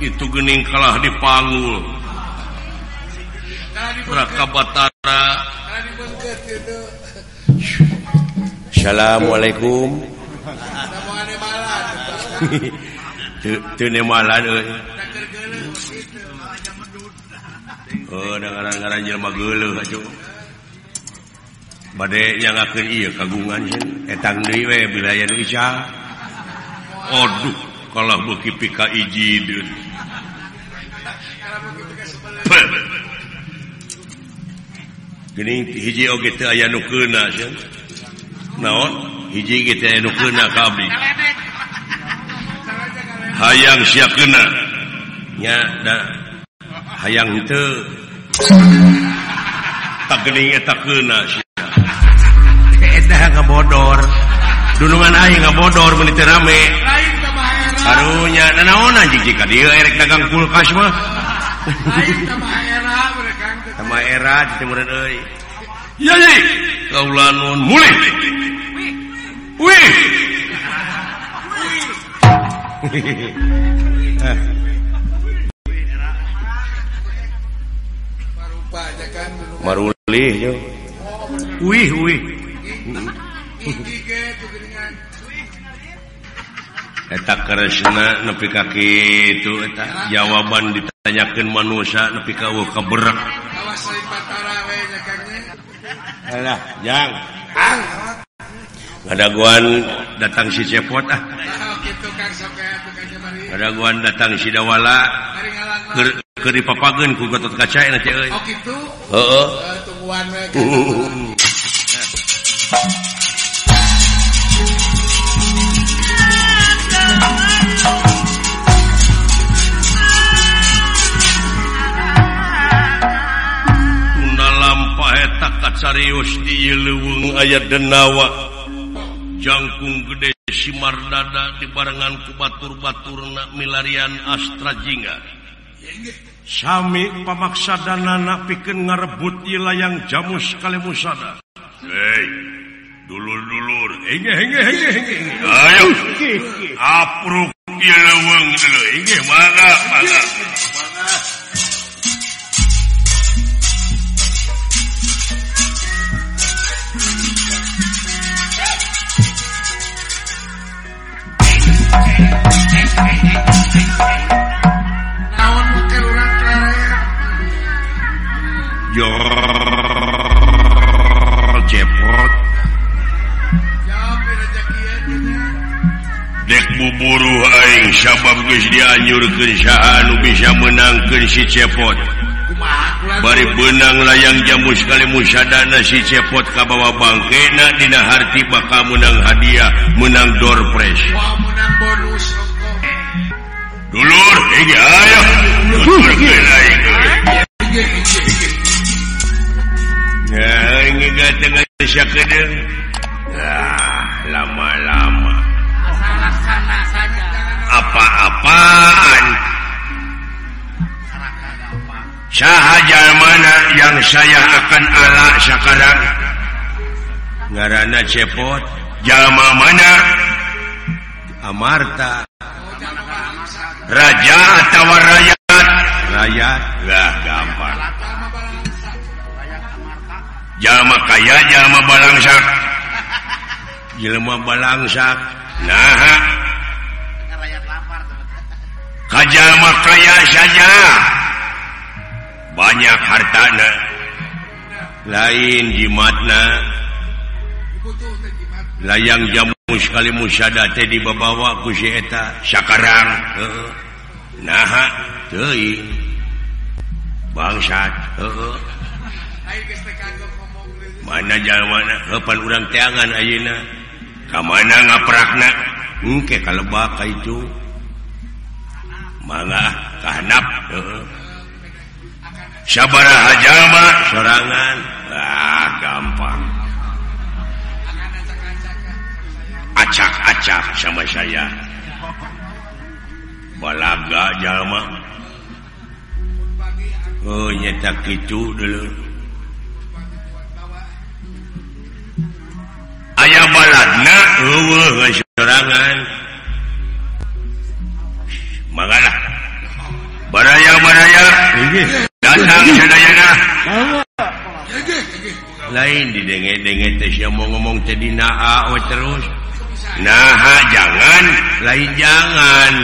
Itu geuning kalah dipanggul. Kalau di Raka Batara. kalau di. Assalamualaikum. badnya ngaken iya kagungan etang wilayah Indonesia Oduh kalau buki pika iji Geuning hiji oge teu aya nu keuna naon hiji ge teu aya nu keuna ka abdi hayang si kenanya hayang itu. Tak tak bodor. Dunungan nggak bodor menit rame. Barunya naon jika dia erek dagang kulkas mah? Sama era di timur deui ya nun. Mulai. Wih. marulih wih wih. Eta Kresna nepi ka kitu eta jawaban ditanyakeun manusia nepi ka eueuh kaberak alah jang. Ang Padaguan datang si cepot ah. Padaguan datang si dawala keur keur dipapageun ku Gatot Kaca na teh euy. Oh kitu. Heeh. Tungguan we. Serius di leweng ayat denawa jangkung gede Simar dada dibarenngan kubatur-baturna milarian Astrajinga Sami pamaksa dan piken ngarebut layang jamus kali musada hey, dulur-dulur buburu Aing sabab guys dianyurkan Syahan bisa menangkan si cepot bari benang layang jamu sekali musyadana si cepot kabawa bangkena dina harti bakal menang hadiah menang doorpres dulur ayo. Ah, lama-lama. Apa-apa sahaja mana yang saya akan ala sekarang. Garana cepot Jalma mana? Amarta. Raja atau rakyat? Rakyat. Lah gampang. Jalma kaya jalma balangsak. Jelma balangsak. Nah. Kajalma kaya saja. banyak hartana lain jimatna layang jamu sekali musyada teh dibawa ku si eta. Sakarang heeh nah teuing bangsat heeh mana jalmana heupan urang teangan ayeuna. Ka mana ngaprakna engke kalebak ka itu. Mangga kahanap heeh sabara hajaba serangan ah, gampang. Acak-acak sama saya. Balaga jalma oh nyetak itu dulu. Ayah baladna oh, serangan magalah baraya baraya Datang sedayana. Lain didenge-denge teh yang mau ngomong teh dina AO terus. Nah, jangan, lain jangan.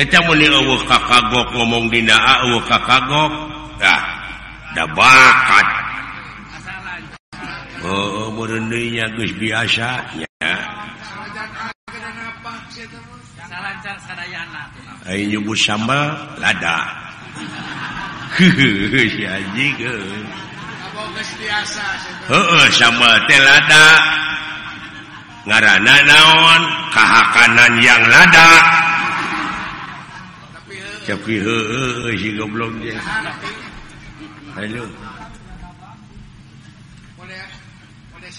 Eta muni eueuh kakagok ngomong dina eueuh kakagok. Dah. Da bakat. Oh, meureun deui nya geus biasa nya. salancar sadayana ai nyebut sambal lada. si anjing heuh Heeh, sambal teh lada. Ngaranna naon? Kahakanan yang lada. Tapi heueuh si goblok ge. Halo.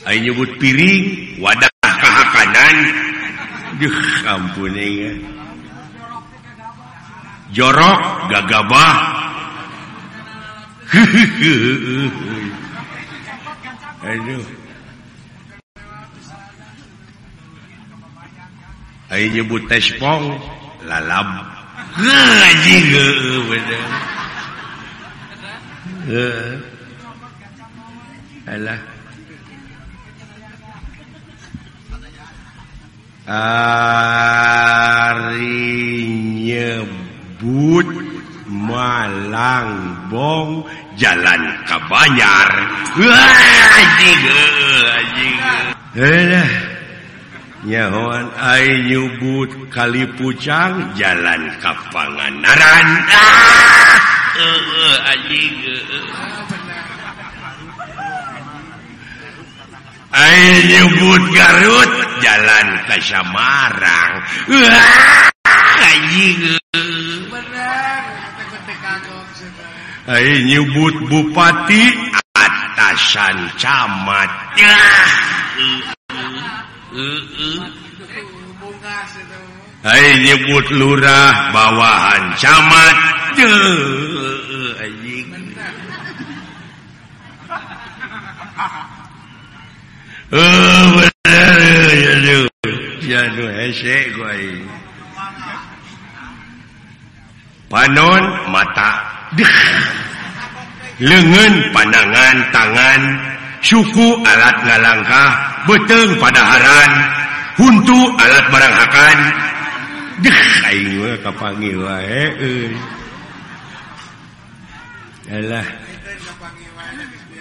Ayo nyebut piring, wadah kahakanan. Duh, ampun ya. Jorok, gagabah. Aduh. Ayo nyebut tespong lalab. Anjing heueuh bener. Heueuh. Alah. Ari ribut malang bong jalan Kabanyar nyawan Ayubut kali pucang jalan Kapanganaran Ayubut ah, Garut jalan Kasyamarang Hai nyebut Bupati atasan camat. Ya. Hai nyebut lurah bawahan camat. Ya. Anjing. Oh bener ya lu ya lu hese gua Panon mata. lengan panangan tangan. Suku alat ngalangkah beteng padaharan huntu alat baranghakan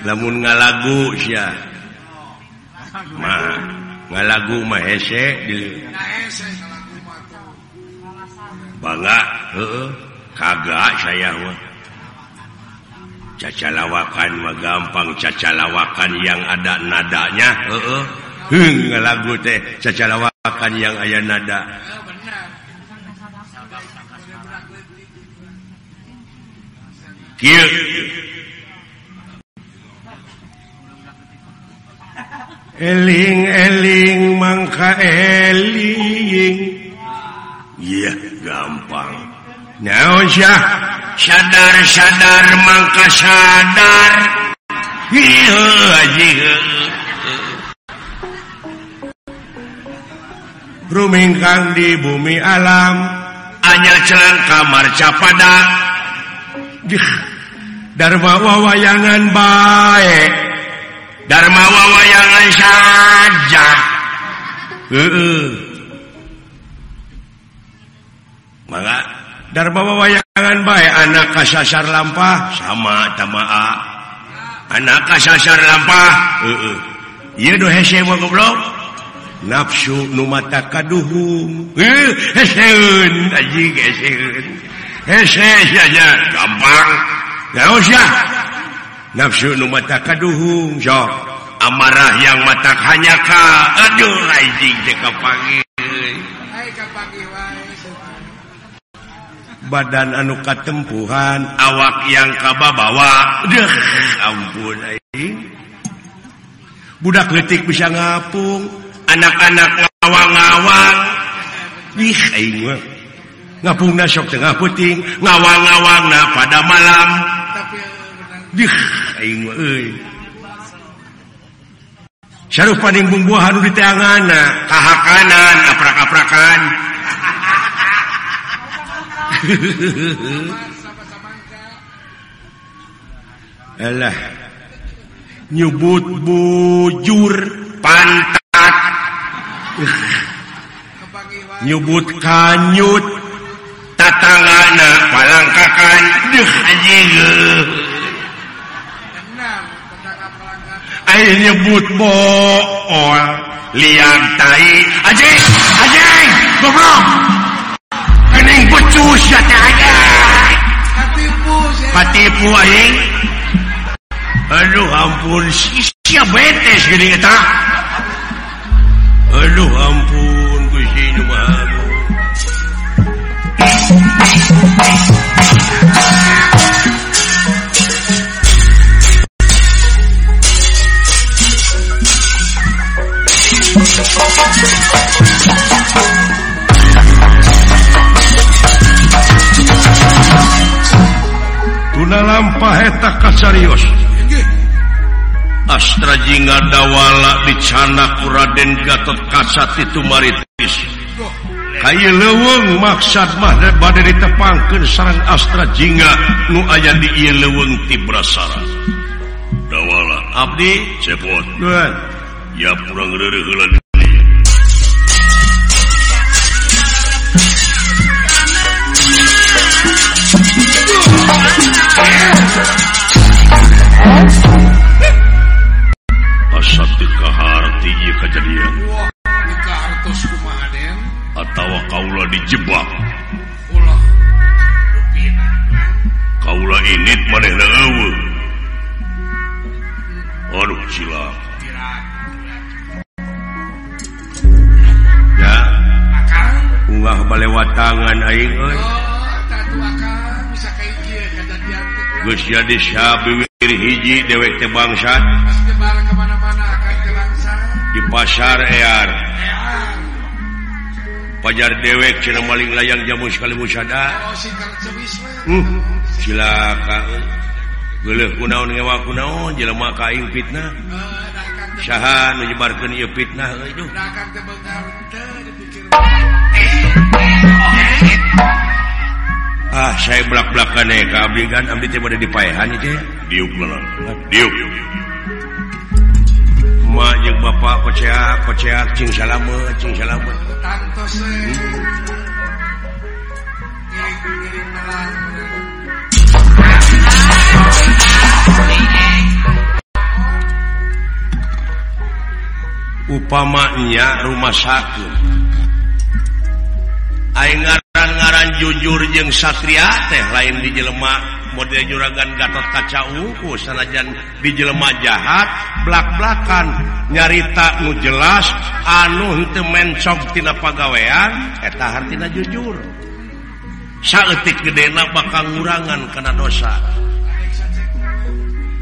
namun ngalagu Ma, ngalagu Mahese bangga kagak saya caca lawakan gampang caca lawakan yang ada nadanya. Uh -uh. Lagu teh caca lawakan yang ayah nada. Kill. eling eling mangka eling. Iya yeah, gampang. Naon syah. sadar-sadar Mangka sadar. Rumingkang di bumi alam. Hanya celang kamar capada. Dharma wayangan baik. Dharma wayangan saja. Uh -uh. maka Darbawa wayangan baik anak kasasar lampah. Sama tamaa anak kasasar lampah. E -e. goblok. Nafsu numata kaduhung. Gampang. Nafsu numata kaduhung sok. Amarah yang mata hanya ka. Aduh rajing deka pagi badan anu katempuhan awak yang kababawa. Deh. Ampun aing. Budak letik bisa ngapung. Anak-anak ngawang-ngawang. Ih aing mah. Ngapungna sok tengah puting ngawang-ngawangna pada malam. Dih aing mah euy. Syaruh paning bumbu hanu di tangan, kahakanan, aprak-aprakan. (laughs) Alah. nyebut bujur. Pantat. (laughs) Nyebut kanyut. Tatangana palangkakan. Deuh anjing. Ayo nyebut bool. Liang tai. Anjing anjing. Goblok. patipu aing aduh ampun sia betes gini eta aduh ampun gusti nu maha dalam paheta kasarius Astra Jinga dawala dicana ku Raden Gatot Kasat itu maritis. Kayu leweng maksad mah badai ditepangkan sarang Astra Jinga nu aya di iya leweng tibrasara dawala. Abdi. Cepot. Ya kurang rere asatihartinya kejadian atau kaulah dijebak. Kaulah ini mana Aduh cilak ya. Ungah balewat tangan aing euy. Oh, disbibir hiji dewek tebangsa di pasar Ear. Pajar dewek Cina maling layang jamu sekali musada uh, silakan uh. kunaon ngewa kunaon jelema kaing fitnah. Syahan menyebarkan ieu fitnah euy ah saya belak-belakan ka Abdi. Teh di payahan itu ya diuk lelah diuk. Ma jeung bapak koceak koceak cing salama cing salama tantos upamanya rumah sakit Aing ngaran jujur jeung Satria teh lain di jelema. Model juragan Gatot kaca ungu sanajan di jelema jahat blak-blakan. Nyarita nu jelas anu henteu mencog tina pagawean eta hartina jujur. Saeutik gedena bakal ngurangan kana dosa.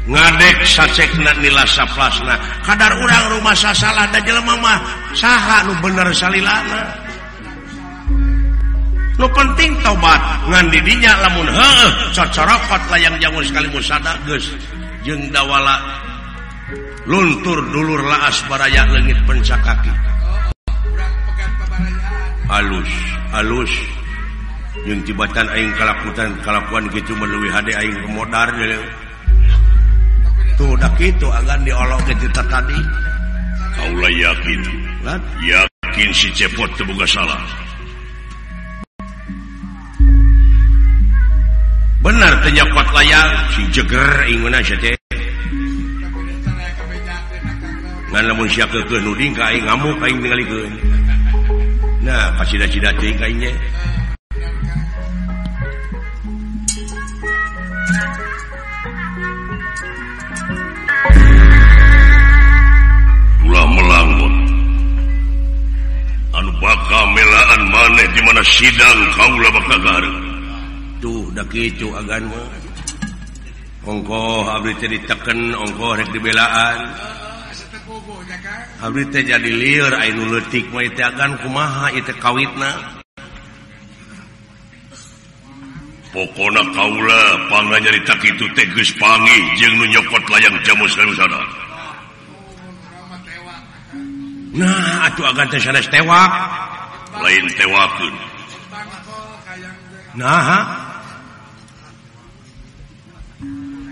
Ngadek sacekna nila saplasna. Kadar urang rumah sasalah da jelema mah saha nu bener salilana. lu penting tobat ngan didinya lamun heueuh cacarapat layang jamun sekali musada geus. Jeung dawala luntur dulur laas baraya leungit pencakaki. Halus halus jeung tibatan aing kalakutan kalakuan gitu meluwi hade aing kemodar tuh dak kitu agan diolok gitu tadi kaulah yakin. Yakin si cepot terbuka salah. benar ternyakot layang si jeger namun siap ke nuding aing ngamuk aing tinggal ikut nah pas cida cida aing kainnya ulah melanggut anu bakal melaan maneh di mana sidang kaulah bakal gareng. tuh agan. Mah ongkoh abdi teh diteken ongkoh rek dibelaan. Abdi teh jadi lieur anu leutik mah teh agan kumaha ieu teh kawitna? Pokona kaula panganya nyarita kitu teh geus panggih jeung nu nyokot layang jamus kana sana. Nah atuh agan teh sanes tewak. Lain tewakeun nah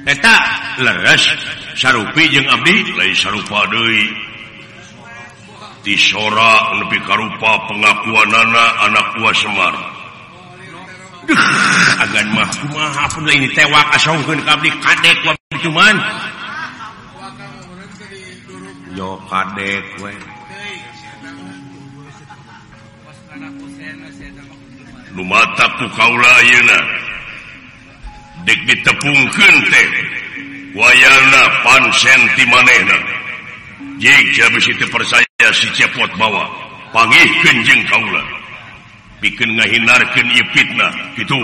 eta leres sarupi jeung abdi lain sarupa deui. Disora lebih karupa pengakuan anak anak buah Semar. Agan mah kumaha pun lain tewak asongkeun ka abdi kadek wa cuman. Yo kadek we. Lumatak ku kaula ayeuna dik ditepung kente wayana pansenti manehna jika bisi itu percaya si cepot bawa. Pangih kenjeng kaula. Bikin ngahinarkan ieu fitnah gitu.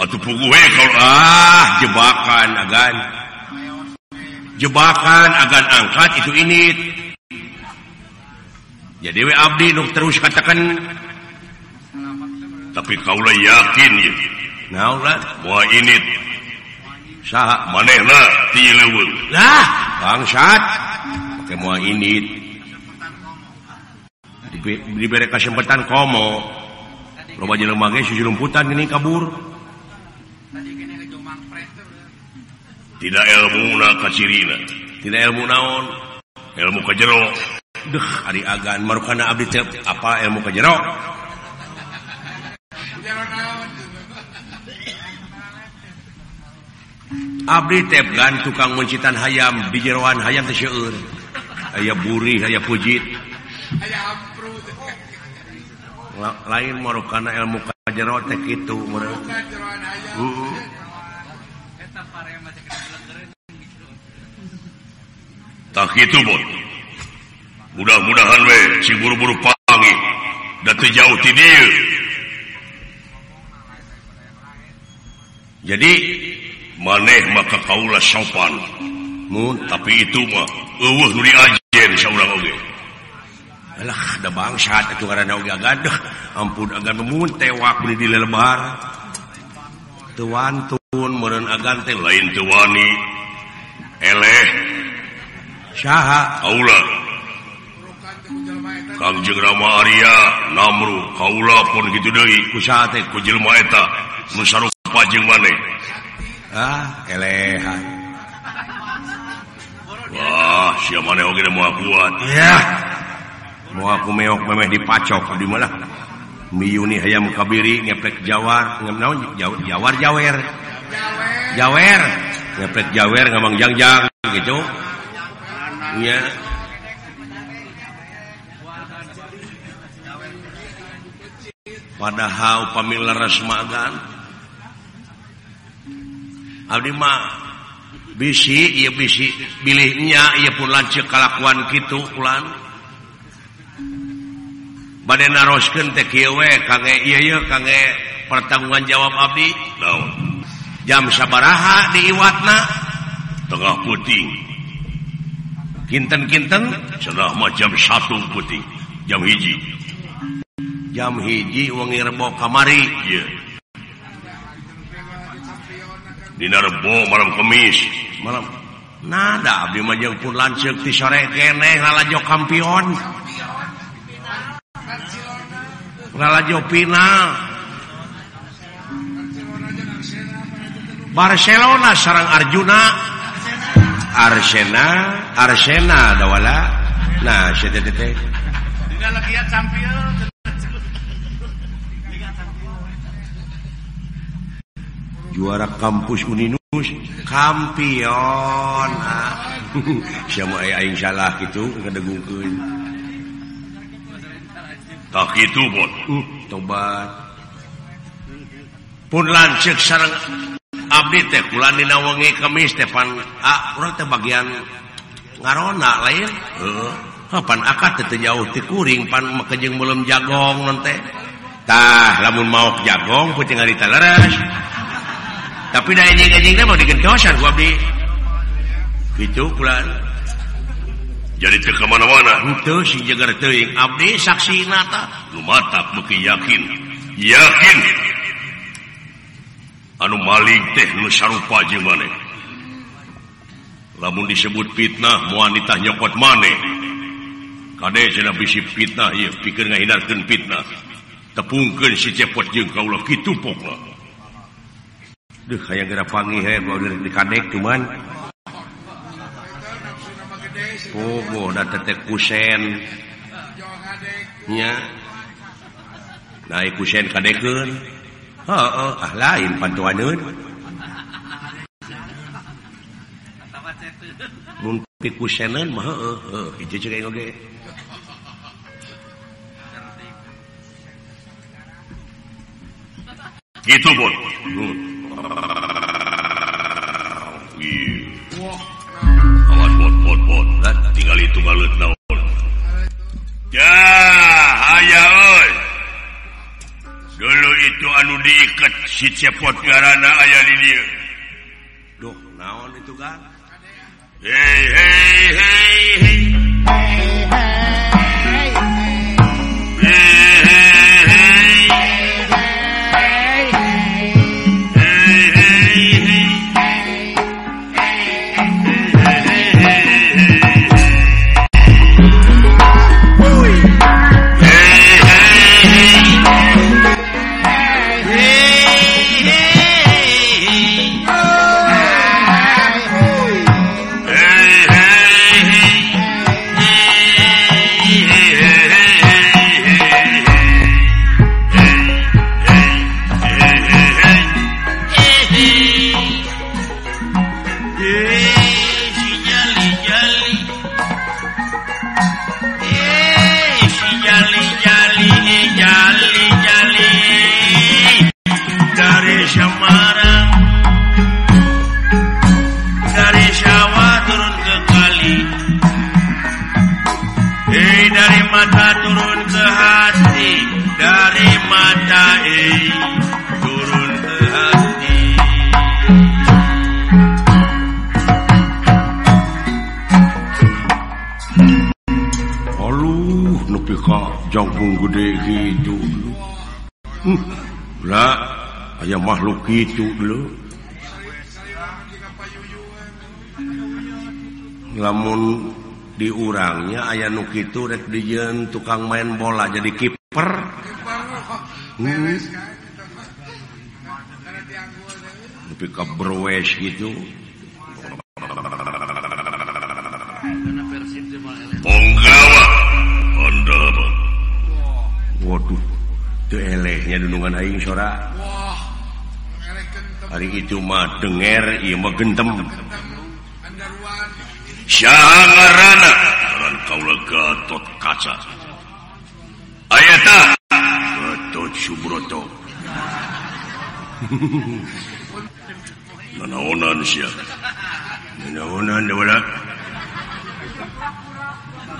Atau puguhe kalau ah jebakan agan. Jebakan agan angkat itu ini jadi we abdi nuk terus katakan. Tapi kaulah yakin ya. ini bangsat semua ini diberi kesempatan komo rumah jelemagai susu rumputan ini kabur tidak ilmu kacirina tidak ilmu naon ilmu kejero deh hari agan marukana abdi apa ilmu kejero Abdi tepgan tukang mencitan hayam di jeroan hayam tesyeur. Aya buri, aya pujit. Lain marokana ilmu kajero teh kitu meureun. Heeh. Tak kitu bot. Mudah-mudahan we si buru-buru pangi da teu jauh ti Jadi maneh maka Kaula sopan Mun, tapi itu mah uh, ada bangsa ampun agan tewak di lebar tuan meureun agan agante lain tuwani eleh. Saha Kaula. Kangjeng Rama Arya Namru Kaula pun gitu deui. Ku saha teh ku jelema eta. Nu sarupa jeung maneh. ah elehan wah si mana oke mau kuat? Ya. Mau aku meok memeh dipacok di mana? Miyuni ayam kabiri ngepek jawar ngem jawar jawar jawer. Jawer. Ngepek jawer ngamang jangjang gitu. Ya. Padahal pamila resmagan Abdimah bisi ia bisi bilihnya ia pun lancip kalakuan gitu pulan badai narosken teh kiewe kange iya iya kange pertanggungan jawab abdi no. jam sabaraha di iwatna tengah putih kinten-kinten sudah mah jam satu putih jam hiji jam hiji wangi rebo kamari iya yeah. Rebo malam kemis. Malam. Nada Abdi mah jeung pun lanceuk ti sore kenehjo kampion. Ngalajo final Barcelona sarang Arjuna. Arsena Arsena dawala. Nah juara kampus Uninus kampion. (laughs) Sama aing salah gitu kedegukeun tak itu bot uh, tobat. Pun lanceuk sareng abdi teh kula dina wengi kemis teh pan ah urang teh bagian ngarona lain. Heeh. Uh, pan akad teh jauh ti kuring pan jeung belum jagong non teh tah lamun mau jagong putih ngarita leres. tapi gitu bulan jadi kemana-mana Abdi saksi mungkin yakin. Yakin. Anu maling teh namun disebut fitnah wanita nyokot maneh. Kadek sudah bisi fitnah ya pikir ngahindarkan fitnah. Tepungkan si cepot jeung kaula gitu pokna Duh, kayak gerak pagi he, mau di kadek cuman. Oh, Bobo, dah tetek kusen. Nya. Naik kusen kadekun. Heeh, ah lain pantuaneun. Mun pi kusenan mah heeh, heeh, hiji ceuk oge. Gitu, Bun. Hmm. tinggal itu ya aya dulu itu anu diikat si cepot karena aya di dia Duh naon itu kan hei hei hei hei hei hei cokung gede gitu. Hmm. lah aya makhluk gitu dulu. Lamun diurangnya aya nuk itu rek dijen tukang main bola jadi kiper. Hmm. tapi keberwes gitu. Penggawa Waduh elehnya dunungan Aing sora hari itu mah denger iya mah gentem. Syangarana Karan kaula gatot kaca. Ayata gatot subroto nanaonan sia. Nanaonan dewala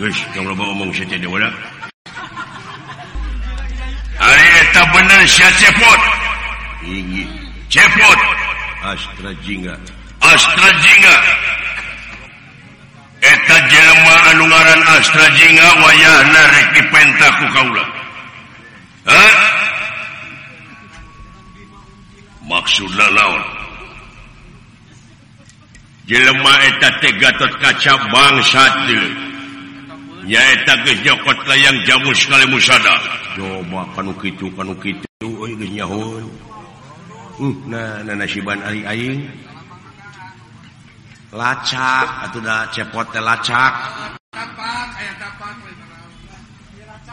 guys kalau bawa omong saya dewala Areta bener cepot. Cepot. Astrajinga Astrajinga Eta Jerma anungaran Astrajinga wayah dipenta ku kaula. Hah? Maksudna naon? Jelema eta tegatot kaca bangsa dulu. Jokot layang jamu sekali musada. Coba panu gitu panu gitunyahun uh, nah, nah nasiban ari aing. Lacak atau dah cepot teh lacak.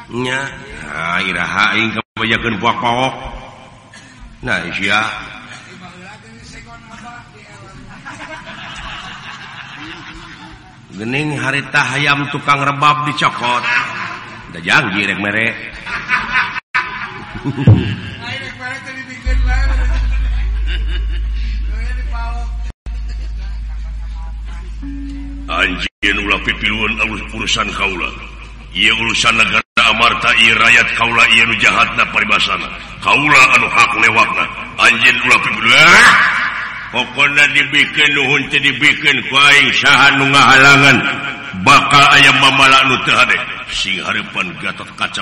Nya nah, iraha aing kabajakeun puak-paok. nah sia Gening harita hayam tukang rebab dicokot. Udah janji rek merek (laughs) anjing ulah pipiluan alus urusan kaula. Ia urusan negara amarta ia rakyat kaula ia nu jahatna paribasana. Kaula anu hak lewakna anjing ulah pipiluan. pokoknya dibikin Nuhun dibikin halangan bakal ayam Gatot kaca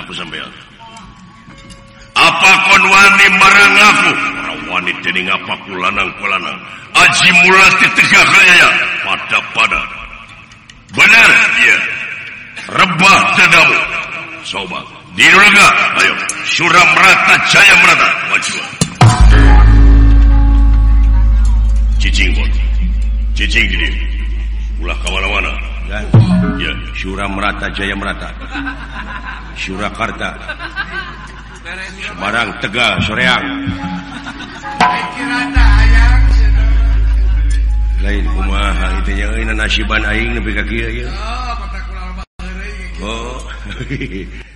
apa kon wani marang konwani marangku wanita apa ku lanang Aji mulati tegak kaya pada pada. Benar? Iya. Rebah dadamu. Sobat di neraka ayo suram merata jaya merata. Maju. cicing cicing jadi ulah kemana-mana ya, ya. Syura merata Jaya merata. Surakarta Semarang Tegal Soreang. Lain kumaha itu eh, yang ini nasiban aing lebih kaki ya. Oh. (laughs)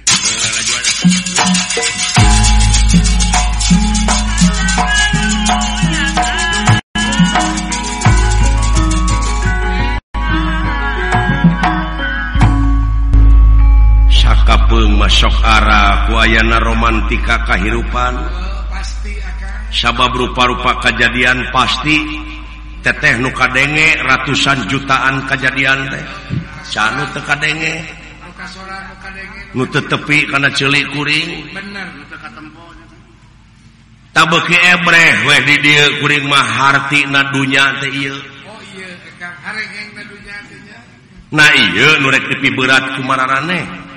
masuk arah kuayana romantika kehidupan sabab rupa-rupa kejadian pasti teteh nuka denge ratusan jutaan kejadian teh. Canu teka denge nu tetepi karena celik kuring. Tabeki ebreh weh di dia kuring mah hartina nadunya teh iya. Nah iya nurek tepi berat kumararane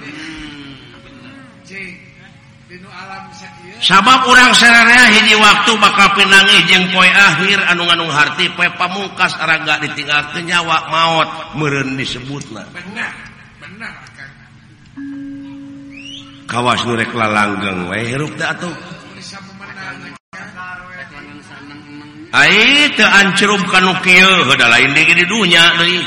sabab orang serarea hiji waktu bakal pinangi jeung poe akhir anu-anung harti poe pamungkas raga ditinggal kenyawa maut meren disebutna. Kawas nurek lalanggeng wae hirup teh atuh. Ai teu ancurub kanu kieu, lain di dunya deui.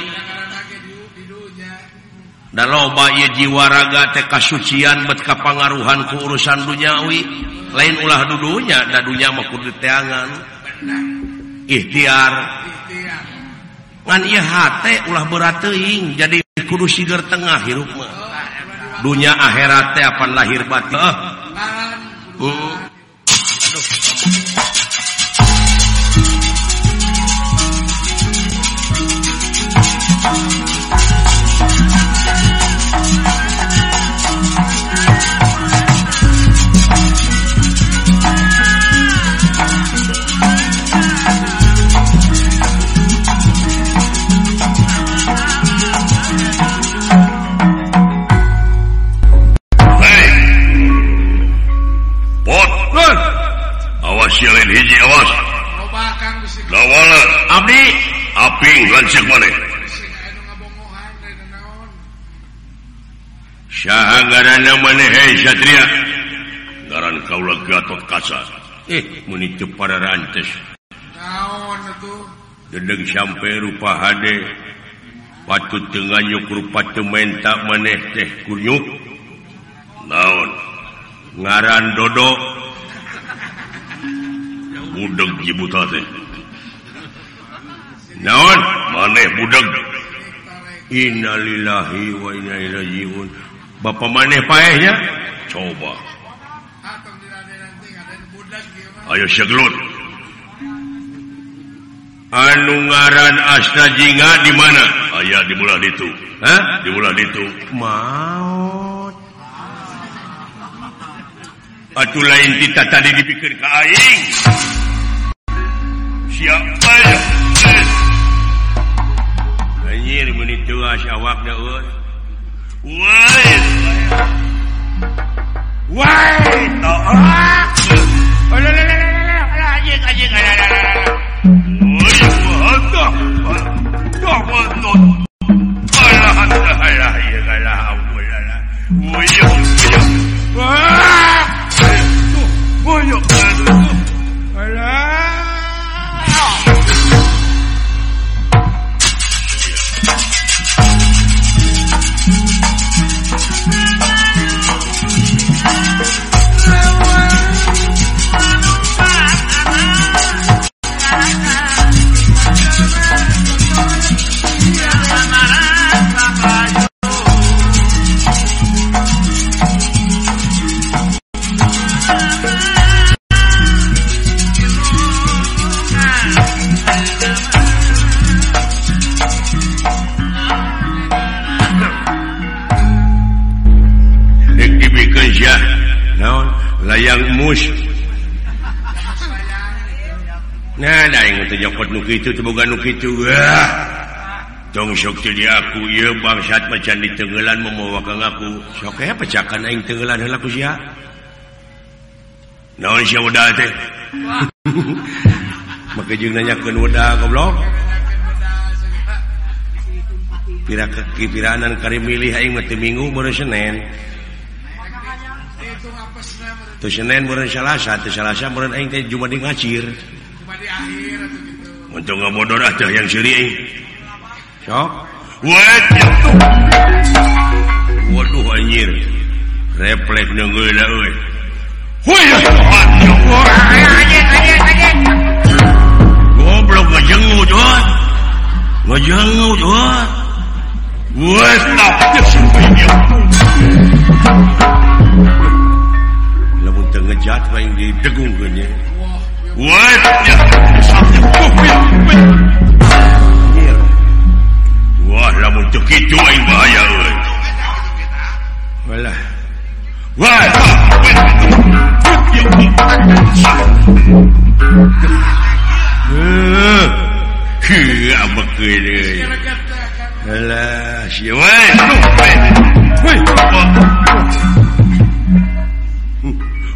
dan loba ia jiwaraga teka sucian betka pengaruhan keurusan duniawi lain ulah dudunya dan dunya maku diteangan ikhtiar ngan ieu hate ulah berat teuing jadi kudu sigar tengah hirup mah dunya akhirat teh apan lahir batin. sialin hiji awas. Lawala Abdi. Aping lancik maneh Syahagarana maneh hei Satria. Garan kaula gatot kaca Eh muni teu rantes. Naon atuh? Dedeng sampai rupa hade. Patut tenganyuk rupa tementa maneh teh kunyuk. Naon? Ngaran dodok. budeg jibuta teh naon? Maneh budeg innalillahi wa inna ilaihi rajiun. Bapak maneh paehnya coba. Ayo seglut anu ngaran astajinga di mana? Ayah di bulan itu. Hah? di bulan itu. Mau atuh lain kita tadi dipikir ke aing. banjir menit tuas awak daun Wah! wayang mus nah daing teu jokot nu kitu teu boga nu kitu wah tong sok teu diaku ieu bangsat macan diteugelan momowa ka ngaku sok eh, aya pecakan aing teugelan heula ku sia naon sia udah teh? (laughs) Make jeung nanyakeun udah goblok. Pira kepiranan kari milih aing mah teu minggu baru senen Senin salah satu salah cuma di ngacir. Untuk ngebodoh aja yang aing. Eh. sok. Waduh. anjir. Refleks nunggu lah oi goblok ngejengu cuan ngejengu cuan wes nak kesempatan 问你这功夫呢？我呀，啥呀？我呀，我让我们这批主爱我呀！哎，喂啦，喂！嗯，可不给力！哎啦，喜欢，喜欢，喂，我。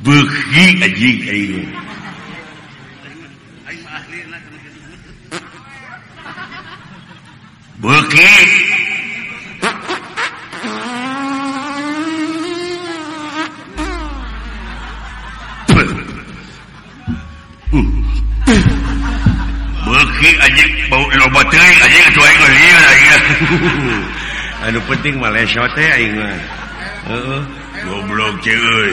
Beuhi anjing aing. Beuki. Beuki anjing bau loba teuing anjing atuh aing lieur aing. Anu penting Malaysia teh aing mah. Heeh. Goblok ceuy.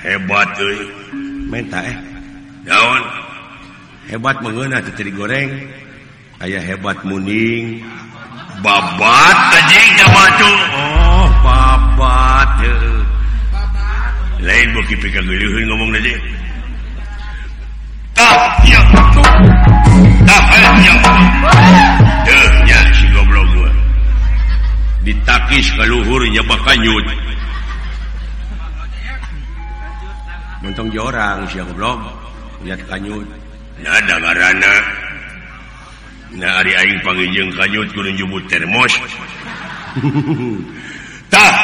hebat minta eh? Daun hebat mengena teri goreng. Ayaah hebat muning. Babat oh babat lain ngomong aja eh, ditakis keluhurnya bakal nyut. untung jorang si goblok lihat kanyut ada karena nah hari aing panggijeng kanyut kudu nyebut termos. Tah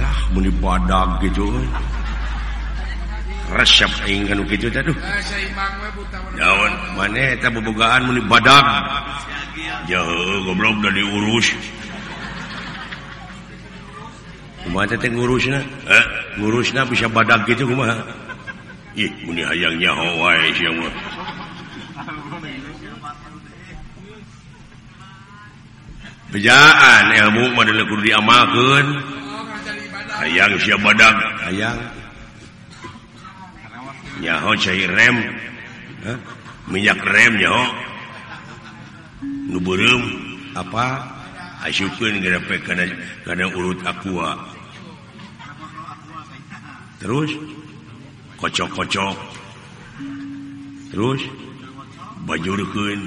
lah muni badag gitu resep aing kanu kitu teh duh daun maneh eta bobogaan muni badag jauh goblok udah diurus ngurusnya eh? bisa badak gitu rumah? Hayangnya oh, pejaan ilmu diamalkeun. hayang si badak. Hayangnyaho cair rem. Minyak remnya nuburum apa? Asyukur karena urut aqua. terus kocok-kocok terus bajurkeun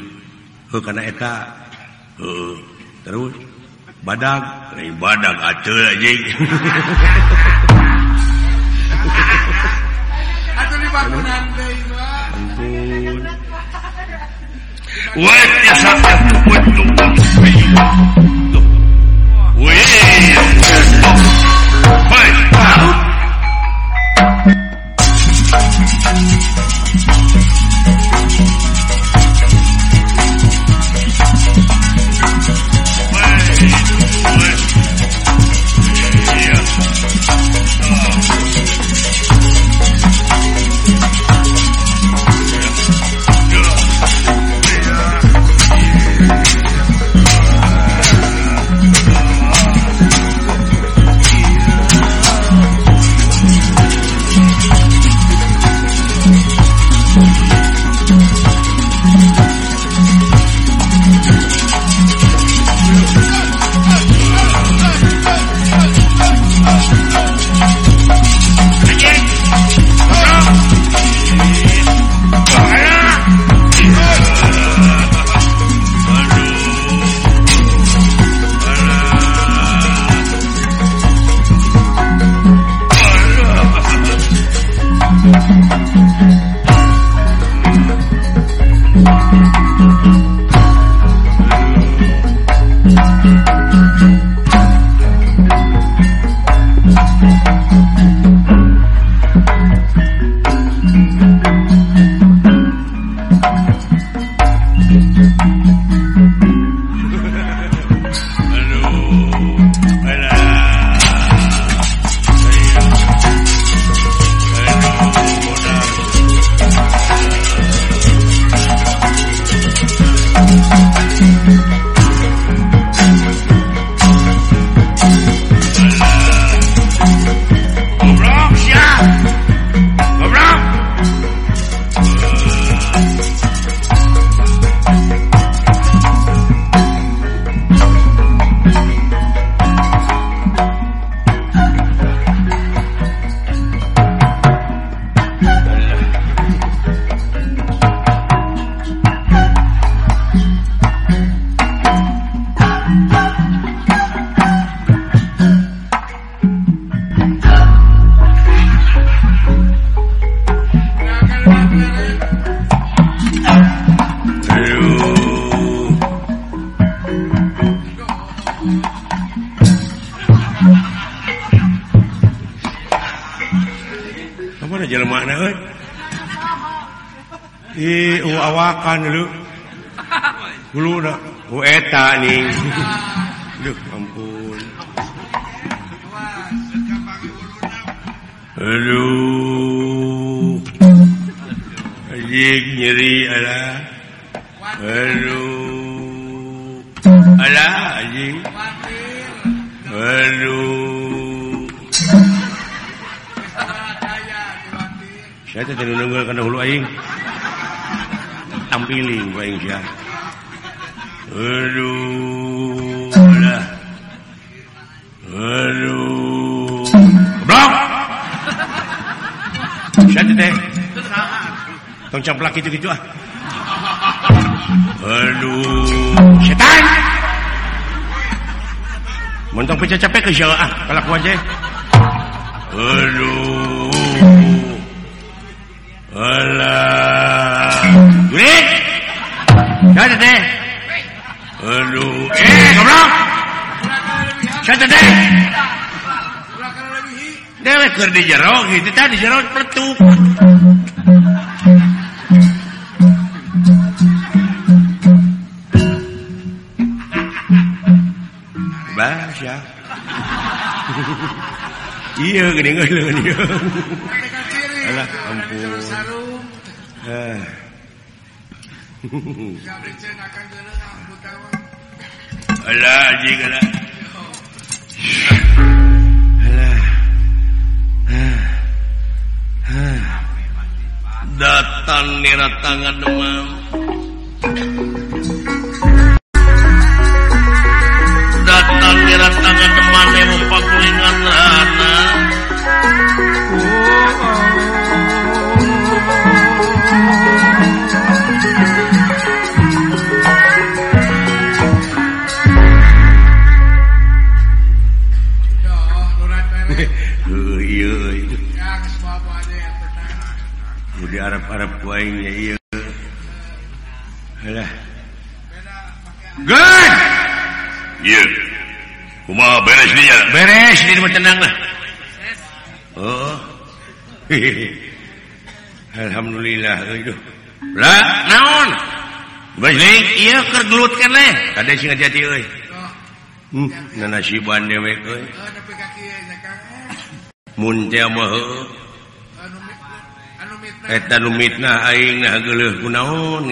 heuh kana eta heuh terus. Badag. Rei badag atuh anjing atuh di bangunan deui mah. フフフフ。gitu-gitu ah. (laughs) Aduh, setan. Mentang pecah capek ke jawa ah, kalau aja. Aduh. Alah. Jurit. Jangan deh. Aduh. Eh, goblok. Jangan deh. Dewek keur di jero gitu tadi jero peletuk. Iya gini gini gini Alah ampun. Eh. Alah Alah. Alah. Alah Alah Datang ni ratangan demam hati-hati hmm. nasiban dewek kunaonwaon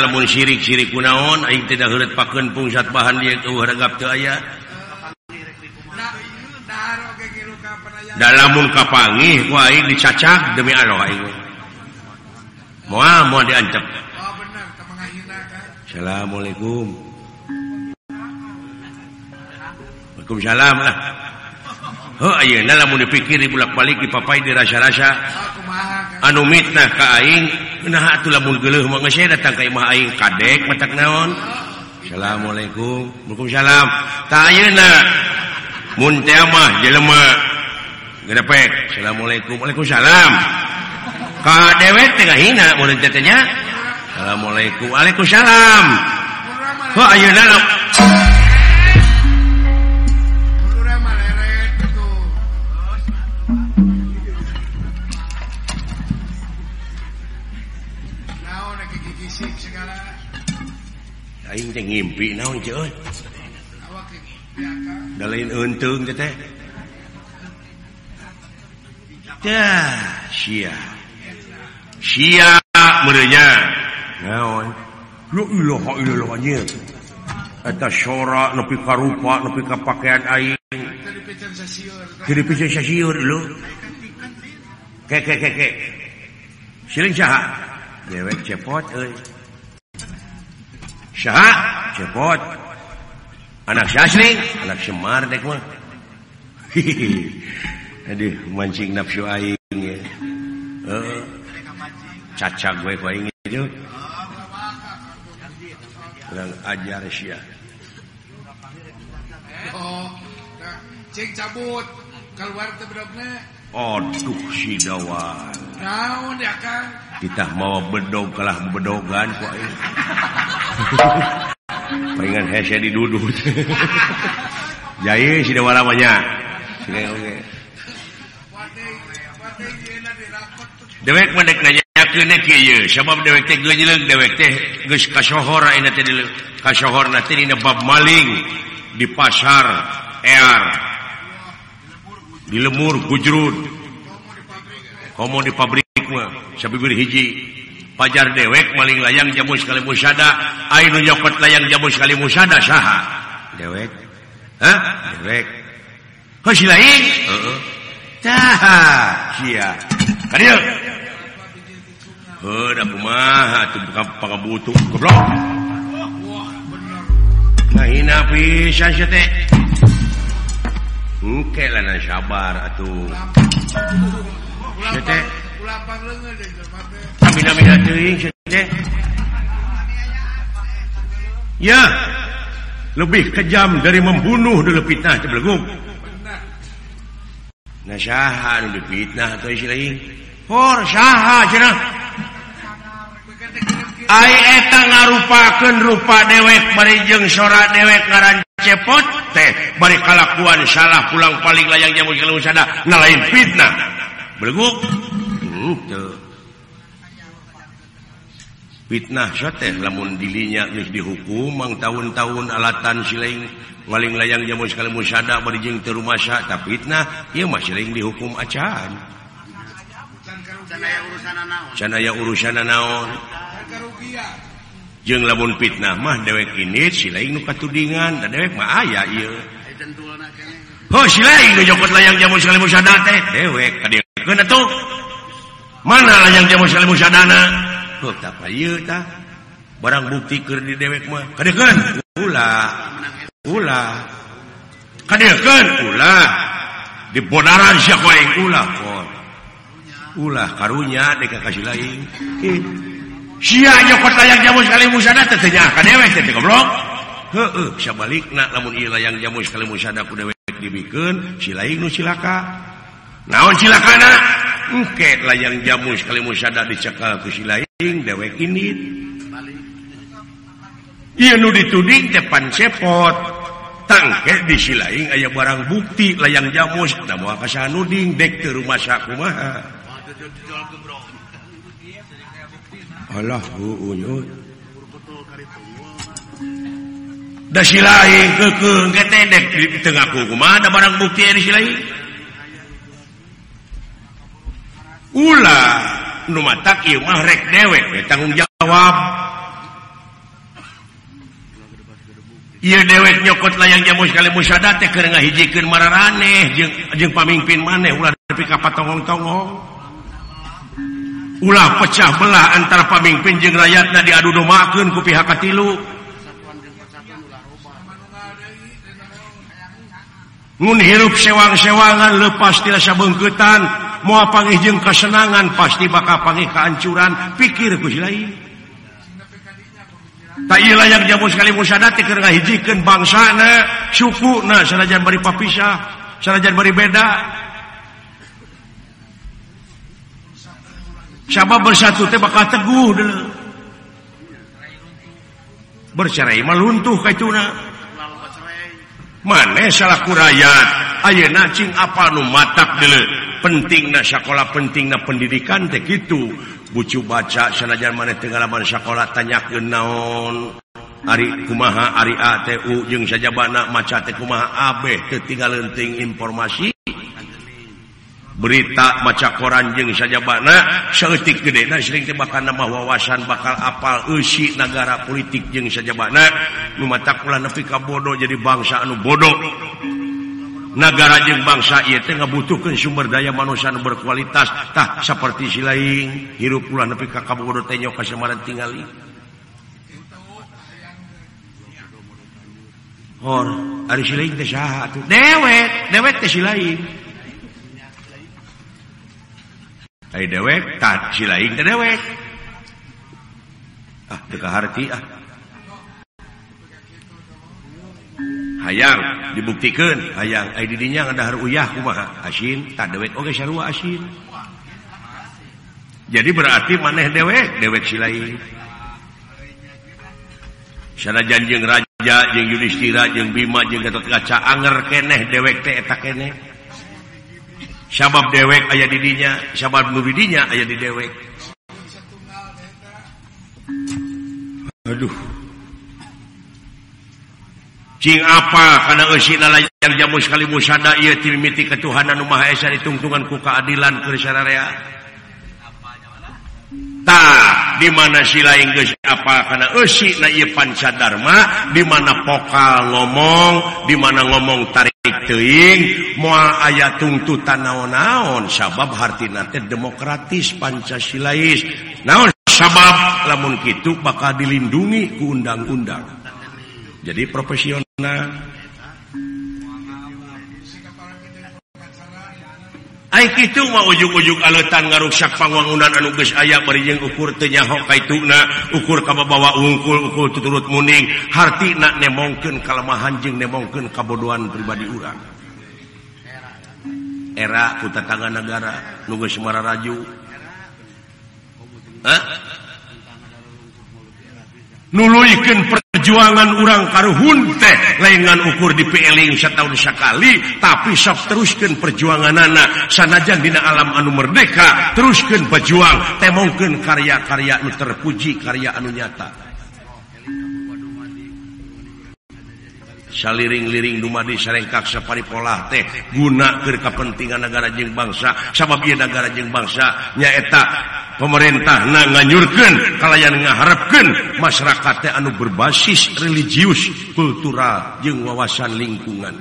lamun sirik-sirik kunaon aing tidak heret paken pungsat bahan dia tuh hargap tuh Da lamun kapangi ku aing dicacak demi Allah aing moal moal diancep. Assalamualaikum. Waalaikumsalam lah. Oh, ayo, lamun dipikir bulak-balik dipapai dirasa-rasa anu mitnah ka aing nah atuh lamun geuleuh mah geus datang ka imah aing kadek matak naon. Assalamualaikum. Waalaikumsalam. Ta ayeuna mun teh mah jelema gedepek Assalamualaikum. Waalaikumsalam. Ka dewek teh hina mun teh nya. Assalamualaikum Waalaikumsalam kok ayo dalam Aing teh ngimpi naon ceuh? Da lain eunteung teh. Dah, sia. Sia merenya. Naon? Eh? La ilaha illallah nya. Eta syora nepi ka rupa, nepi ka pakaian aing. Jadi bisa sasieur dulu. Ke ke ke ke. Siling saha? Dewek cepot eh. euy. Saha? Cepot. Anak Syasling, anak Semar dek mah. (laughs) Aduh, mancing nafsu aing ya. Heeh. Cacak gue ku aing itu. ajar cabut. Keluar Oduh oh, sidawan kita mau bedog kalah bedogan kok eh. (laughs) pengen hese diduduk (laughs) jahil sidawan namanya. Dewek mendek nanya. sebab dewek dewek bab maling. Di pasar air di lemur gujrun komo di pabrik hiji. Pajar dewek maling layang jamu sekali musyada air nyokot layang jamu sekali musyada saha? Dewek. Hah? dewek. Kok si lain? Uh -uh. Taha, sia. Kadil. Heun aku mah atuh bukan pangabutuh goblok. Wah, benar. Nahina pisan sia ya, teh. Engke lah nang sabar lah, atuh. Sia ya, teh. Kulapang leungeun deui teh. Amin amin teuing ya, ya. Lebih kejam dari membunuh dulu fitnah cebelegung. Nah, syaha nu dipitnah teh sia teh. Hor syaha cenah. Ai eta ngarupakeun rupa dewek barijeng sora dewek ngaran cepot teh bari kalakuan salah pulang paling layang jamu kalau sana ngalain fitnah beleguk hmm, uh, fitnah teh lamun dilinya geus dihukum mang tahun-tahun alatan siling maling layang jamu sekali musada barijeng teu rumasa tapi fitnah ieu mah siling dihukum acan Canaya urusan naon. Canaya urusan naon. jeng lamun fitnah mah dewek ini silain nu katudingan dan dewek mah ayah iya oh silain nu jokot layang jamu sekali musyada teh. Dewek kadiekeun kena tuh mana layang jamu sekali musyadana? Oh tapa iya tah. Barang bukti ker di dewek mah. Kadiekeun kan ula. Ula. Ulah kan ula. Di bodaran siapa yang ula. Kon ulah karunya dek kasih lain. Eh. Sia namun layang jamu sekali ka dewek teh goblok. Heueuh, sabalikna lamun ieu layang jamus kalimunsada ku dewek dibikeun, si laing nu silaka. Naon silakana? Engke layang jamu sekali musada dicekal ku si lain dewek ini Ieu nu dituding depan cepot tangke di si lain aya barang bukti layang jamus nama kasanuding dek teu rumah sakumaha. Allah ada barang bukti rek dewek tanggung jawab. Ieu dewek nyokot layang jamu sekali musyada teh keur ngahijikeun mararaneh jeung jeung pamimpin maneh ulah tapi ka patongong-tongong. ulah pecah belah antara pamimpin jeung rakyatna diadu domakeun ku pihak katilu. Ngun hirup sewang-sewangan lepas tidak sabengketan moal pangih jeung kesenangan pasti bakal pangih kehancuran pikir ku lain. Tak ieu layak jamu sekali musadati keur ngahijikeun bangsana suku nah sanajan bari papisah sanajan bari beda. Siapa bersatu teh bakal teguh dulu. Bercerai meluntuh kacuna. maneh salah kurayat. Ayeuna cing apa nu matak dulu. Pentingna sekolah, pentingna pendidikan teh gitu. Bucu baca sanajan mana tenggalaman sekolah tanya ke naon. Ari kumaha Ari ATU jeung sajabana maca teh kumaha abeh teu tinggal informasi berita baca koran jeng saja saeutik gede. Nah, sering bahkan nama wawasan bakal apal usi negara politik jeng saja mata ka bodoh jadi bangsa anu bodoh negara jeng bangsa ieu teh ngabutuhkeun sumber daya manusia berkualitastah seperti silain hirup pula nafika kabodoh tenyo kasemaran tinggali Or, ari silain teh saha atuh. Dewek, dewek teh silain. dewek tak si lain teh dewek. Ah teu kaharti ah. Hayang dibuktikeun hayang ai di dinya ngadahar uyah kumaha? Asin tak dewek oge sarua asin. Jadi berarti maneh dewek dewek si lain sanajan jeung raja jeung yudhistira jeung bima jeung gatot kaca anger keneh dewek teh eta keneh. sabab dewek ayah didinya sabab nuridinya ayah di dewek. Aduh. Cing apa? Karena usina layar jamu sekali musada iya tilmiti ketuhanan Maha Esa ditungtungan ku keadilan ke syararea tak di mana sila Inggris apa? Karena usi na pancadharma di mana pokal ngomong di mana ngomong tarik teing mua aya tuntutan naon-naon sabab hartinate demokratis Pancasilais. Naon sabab? Lamun Kitu bakal dilindungi ke undang-undang. Jadi profesional. itu mau ujung-ujung aletan ngaruksak pangwangunan anuges aya berijeng ukur tenyahok kaituna ukur kamu bawa ungkul ukul tuturut muning. Hati nak nemongken kalemahan jeng nemongken kabodohan pribadi urang. Era putatangga negara nugas Semara Raju Hah? nuluikan perjuangan urang karuhun teh. Lengan ukur di peling setahun sekali tapi sok teruskan perjuangan anak sanajan dina alam anu merdeka teruskan pejuang temongken karya-karya nu terpuji karya anu nyata. saliring-liring Dumadi serengkak Sapari pola teh. Guna ke kepentingan negara jeng bangsa. Sababia negara jeng bangsa nyaeta pemerintah na nganyurkan kalian ngaharapkan teh anu berbasis religius kultural jeng wawasan lingkungan.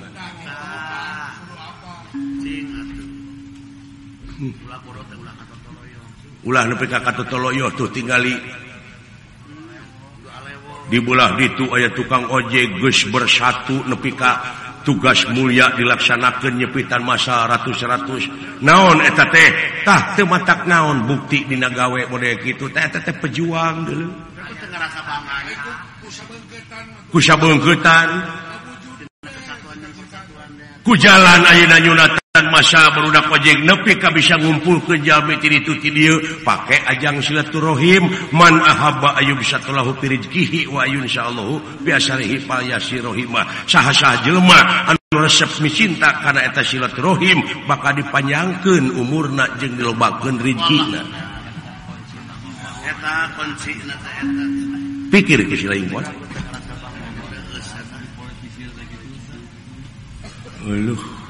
Ulah nepi kakak totoloyo tuh tinggali dibulah ditu ayat tukang ojek Gus bersatu nepika tugas mulia dilaksanakan nyepitan masa ratus-ratus. Naon eta teh? Tah teu matak naon bukti dinagawe model gitu pejuang dulu kusa bengketan ku jalan ayeuna Yunatan kegiatan masa berudak ojek nepika bisa ngumpul ke jabet itu video pakai ajang silaturahim. Man ahaba ayub tulahu pirizkihi wa ayun insyaallah biasarihi payasirahimah. Saha-saha jelma anu resep micinta karena eta silaturahim bakal dipanjangkeun umurna jeung dilobakeun rizkina. Eta kunci pikir ke sila ingkot Uluh.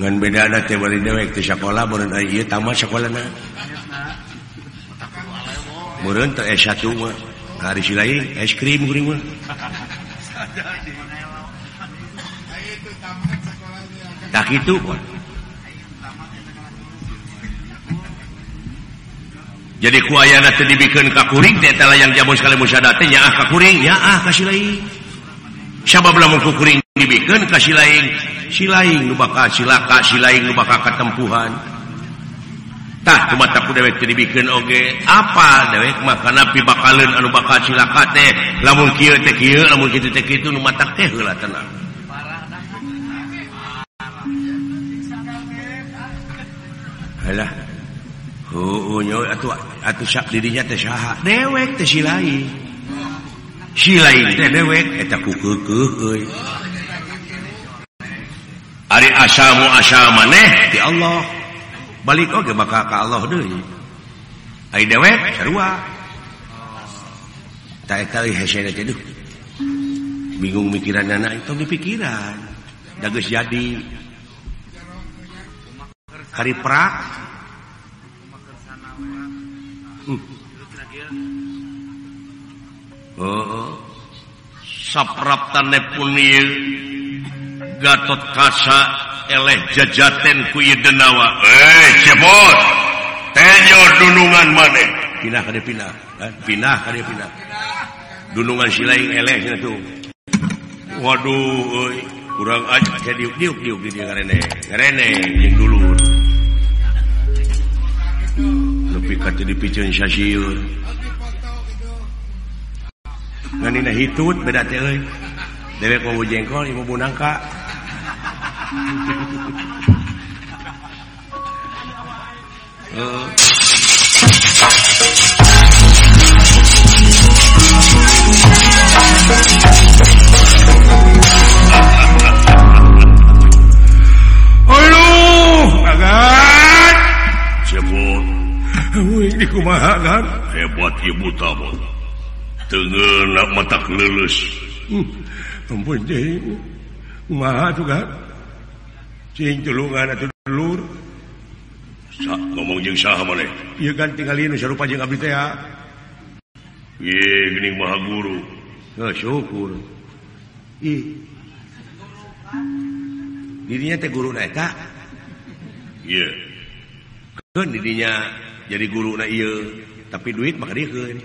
ngan beda ada teh bari dewek teh sekolah meureun ai ieu tamat sakolana meureun teh S1 mah hari si lain es krim kuring mah. Tak itu kok jadi ku ayana teh dibikeun ka kuring teh eta layang jamun sekali musyadate nya ah ka kuring nyaah ka si lain. Sabab lamun ku kuring dibikin kasih lain silain bakal silaka silain bakal ketempuhantah mataku dewek dibikin oge. Okay. apa dewek makan napi bakalun anu bakal silaka teh? Lamun kieu teh kieu lamun kitu teh kitu nu matak teh heula tenang Alah. Huunya atuh atuh sak dirinya teh saha. Dewek teh silain silain teh dewek eta ku keukeuh euy Ari asamu asal maneh di Allah. Balik oke maka ka Allah deui. Ai dewek sarua. Kali bingung mikiran anak itu dipikiran dagus jadi. Hari perak hmm. oh, oh. sapraptane pun Gatot kasa eleh jajaten ku denawa eh cebot! Tenyo dunungan maneh. Pindah pindah pindah pindah dunungan silain elehnya tuh Waduh euy kurang aja diuk diuk diuk di dia karene karene yang dulu. Lebih kata di pijen nganina hitut beda teh euy dewek mau jengkol ibu bunangka kumahakan hebat ibu tabon tengen nak matak lulus hmm. ampun kumaha kan culungan atau telur ngomong jeng sah mana? Iya kan abdi teh maha guru. Syukur. Ih. Dirinya teh guru na eta? Dirinya jadi guru na tapi duit mah dikeun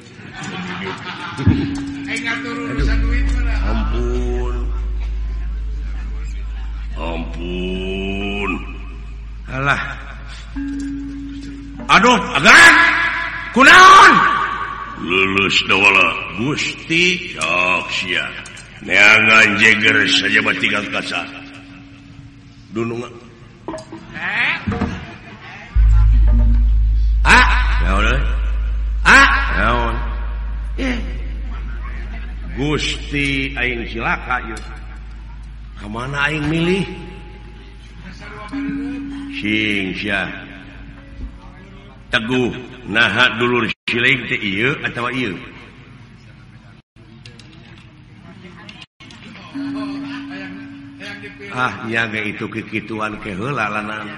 ampun. Ampun. Alah. Aduh, agan. Kunaon? Lulus dawala. Gusti. Cok. Neangan jeger saja batikan kaca. Dunung. Eh? Ah, naon? Eh? Ah, naon? Eh. Gusti aing silaka ieu. Kamana aing milih? Singsyah Teguh naha dulur siling teh iya atau iya ah nyaga itu kekituan kehela lanang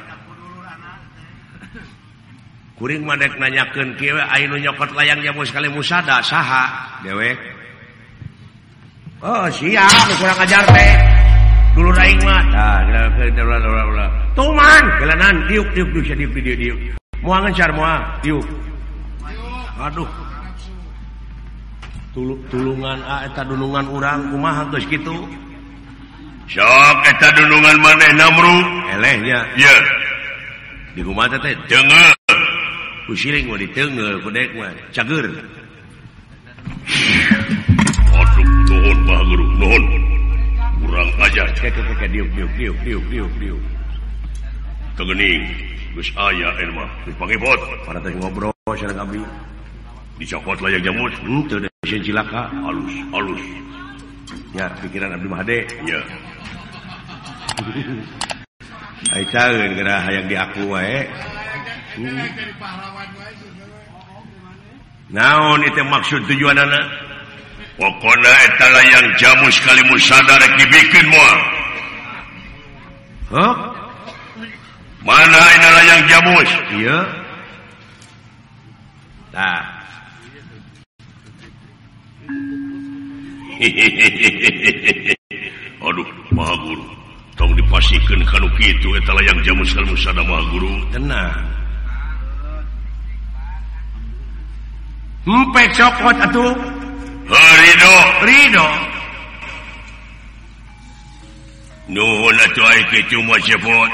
kuring madek nanyakeun kieu aya nu nyokot layang jamu sekali musada saha? Dewek. Oh siap kurang ajar teh. dulu aing mah tuman kelanan. Diuk diuk diuk. Diuk diuk. Diuk mau ngecar mau diuk. Aduh. Tulu tulungan ah eta dunungan urang kumaha geus kitu? Sok eta dunungan maneh namru. Elehnya iya di kumaha teh? Deungeur ku siling mah diteungeur ku dek mah cager. Aduh nuhun bah guru nuhun. kurang ajar geus aya dipangibot pada ngobrol dicopot layak jamus hmm, cilaka. Halus halus ya pikiran Abdi Mahade ya. Yang diaku wae naon itu maksud tujuan anak? eta yang jamu sekali musadar dibikin moal huh? mana adalah yang jamus iya. Nah. (laughs) Aduh maha guru. Tong dipastikan kanu kitu eta yang jamu sekali musada maha guru. Tenang. Empe cokot atuh. Rido. Rido. Nuhun atuh aing kitu mah sepot.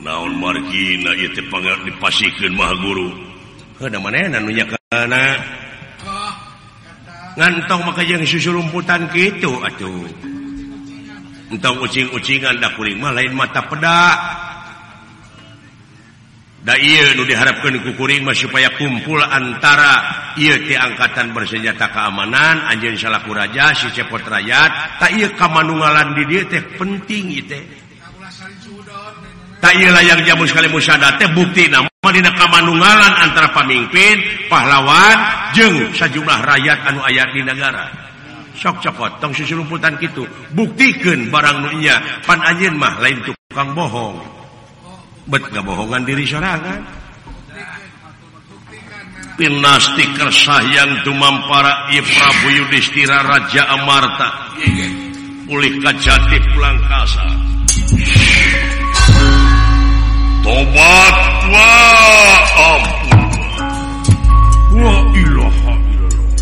Naon margina ieu teh pangar dipasikeun maha guru. Heuna manehna nu nyakana. Ngantong make jeung susulumputan kitu atuh. Entong ucing-ucingan da kuring mah lain mata pedak. nu diharapkan mah supaya kumpul antara ia ti angkatan bersenjata keamanan Anjing salaku Raja si cepot rakyat tak kamanungalan di dia teh penting itu tak layang jamu sekali musada teh bukti nama dina kamanungalan antara pemimpin pahlawan jeng sejumlah rakyat anu ayat di negara sok cepot tong susulumputan gitu buktikan barang nunya pan anjeun mah lain tukang bohong. bet bohongan diri sorangan pinasti stiker sayyan tumampara para Prabu Yudhistira Raja Amarta. Pulih kajati pulang kasa tobat wa ampun. Wa ilaha illallah.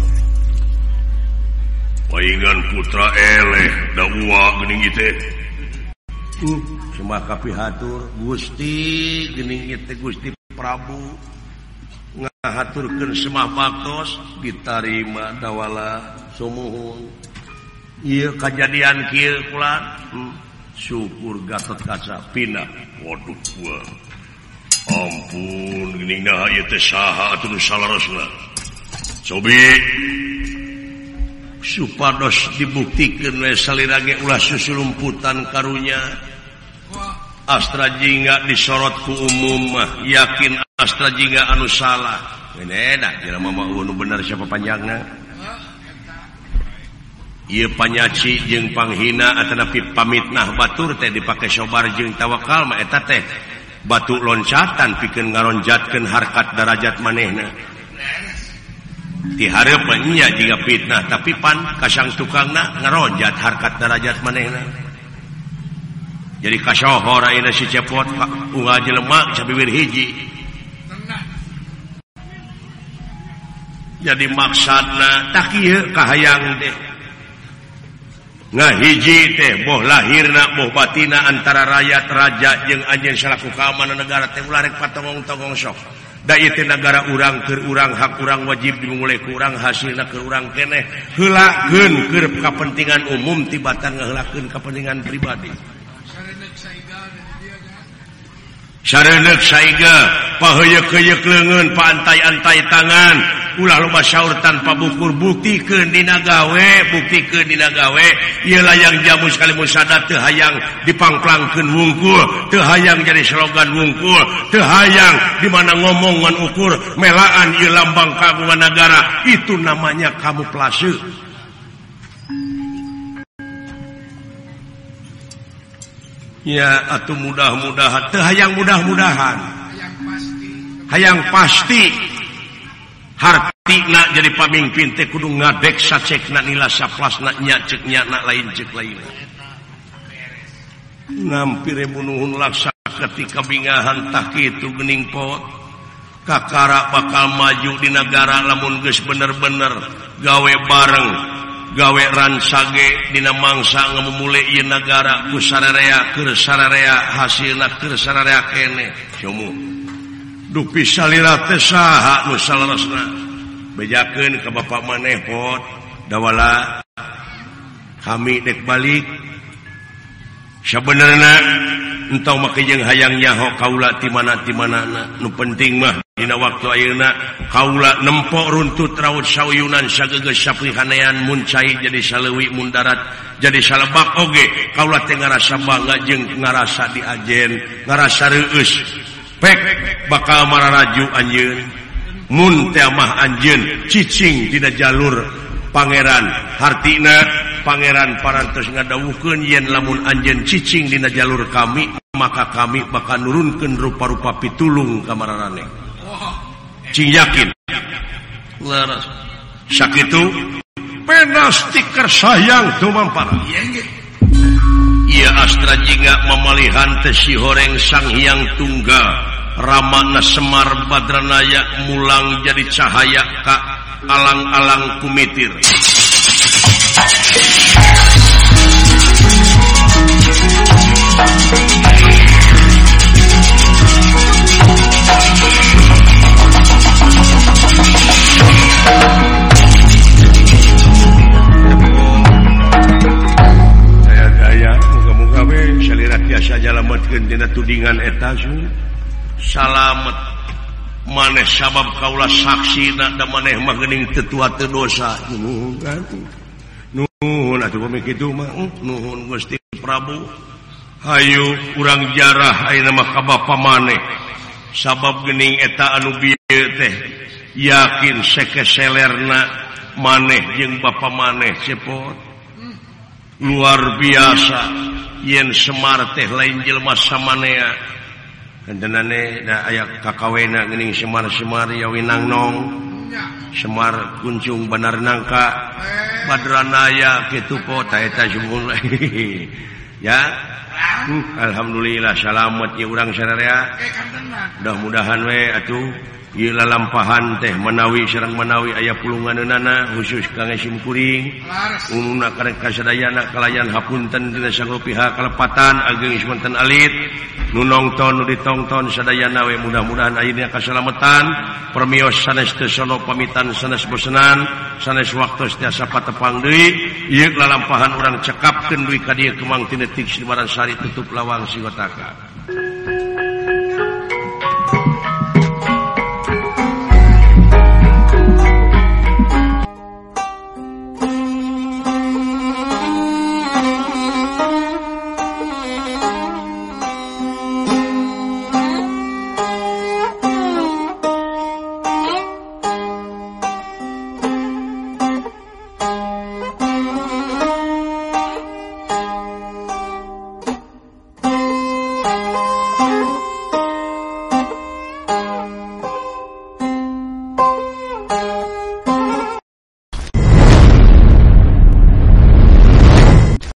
Paingan putra eleh da uwa geuning ieu teh. cuma kapihatur Gusti gening itu Gusti Prabu ngahaturkan semah baktos ditarima dawala sumuhun. Iya kejadian kia kulan hmm. syukur gatot kaca pindah waduh gua. Ampun geuning nah iya teh saha atur salarosna cobi supados dibuktikan we salirage ulah susulumputan karunya. Astra Jingga disorotku umumah yakin Astra Jingga anu salah. Bener siapa panjangnya. Panyaci panyaci jengpanghina ataupi pamitnah Batur teh dipakai sobar jeung tawakal maeta teh batu loncatan pikir ngaronjatkan harkat derajat manehna diharapnya jika fitnah tapi pan kasang tukangna ngaronjat harkat derajat manehna jadi kasohor si cepot unga jelemak sabibir hiji. Jadi maksana tak kieu kahayang teh. Teh boh lahirna boh batina antara rakyat raja jeung anjeun salaku keamanan negara teh ulah rek patongong-tongong sok. Da ieu nagara urang keur urang hak kurang wajib dimulai kurang urang hasilna keur urang keneh. Heulakeun keur kapentingan umum tibatan ngelaken kapentingan pribadi. Synek saiga pahuyuk-huyuk lengan pantai-antai tangan. Ulah loba syaur tanpa bukur bukti ke dinagawe bukti ke dinagawe ialah yang jamu sekali musada teu hayang dipangplangkeun wungkul teu hayang jadi slogan wungkul teu hayang di mana ngomongan ukur melaan ieu lambang kagungan negara itu namanya kamu plase ya atau mudah-mudahan. Hayang mudah-mudahan. Hayang pasti. Harti jadi pamimpin teh kudu ngadek sacek nak nila saplas nak cek nya nak lain cek lain. Nampire bunuhun laksa ketika bingahan tak itu gening pot. Kakara bakal maju di negara lamun geus bener-bener gawe bareng. gawe ransage dina mangsa ngemule ieu nagara ku sararea keur sararea hasilna keur sararea kene. Sumu dupi salira teh saha nu salarasna bejakeun ka bapak maneh pot dawala. Kami dek balik. Sabenerna entau jeung hayang nyaho kaula ti mana ti manana nu penting mah. Dina waktu ayeuna kaula nempok runtut raut sauyunan sageges mun cai jadi saleuwi mun darat jadi salebak. Oge kaula teh ngarasa bangga jeung ngarasa diajen ngarasa reueus. Pek bakal mararaju anjeun. Mun teh mah anjeun cicing dina jalur. Pangeran Hartina Pangeran paras ngadawuhkeun yen lamun Anjen ccing dina jalur kami maka kami bakal nurunkan rupa-rupa pitulung ka raneh Cing yakin? Sakit itu stiker sayang ia Astra Jinga memalihan tesi horeng sang Hyang Tunggal. Ramana Semar Badranaya Mulang jadi cahaya Kak alang-alang kumitir. Saja lamatkan Dina tudingan etas salamet. maneh sabab Kaula saksi maneh magening tetua dosa. Hmm? Nuhun Gusti Prabu. Hayu kurang jarah maka maneh sabab gening eta anu teh yakin sekeselerna maneh jeung bapa maneh cepot luar biasa yen Semar teh lain jelma samanea. aya kakawinning Semar Semar ya Winangnong Semar kuncung benar nangka. Eh. Badranaya gitu kota ya. (laughs) Uh, alhamdulillah salamet ya urang syria mudah-mudahan we atuh. Gila lampahan teh menawi Serang menawi ayah pulungan nana khusus Kangsimkuring karenkasadaana kalayan hapunten dinago pihak kelepatan ageng Ismanten Alit. Nunongton ditongton Sadayanawe mudah-mudahan akhirnya keselamatan permios sanes Tesono pamitan sanes bosenan sanes waktu setiasa patepang deui. Ieu lalampahan orang cekapkan duwi kadir kemang tinetik sibaran Baransari bari tutup lawang sigotaka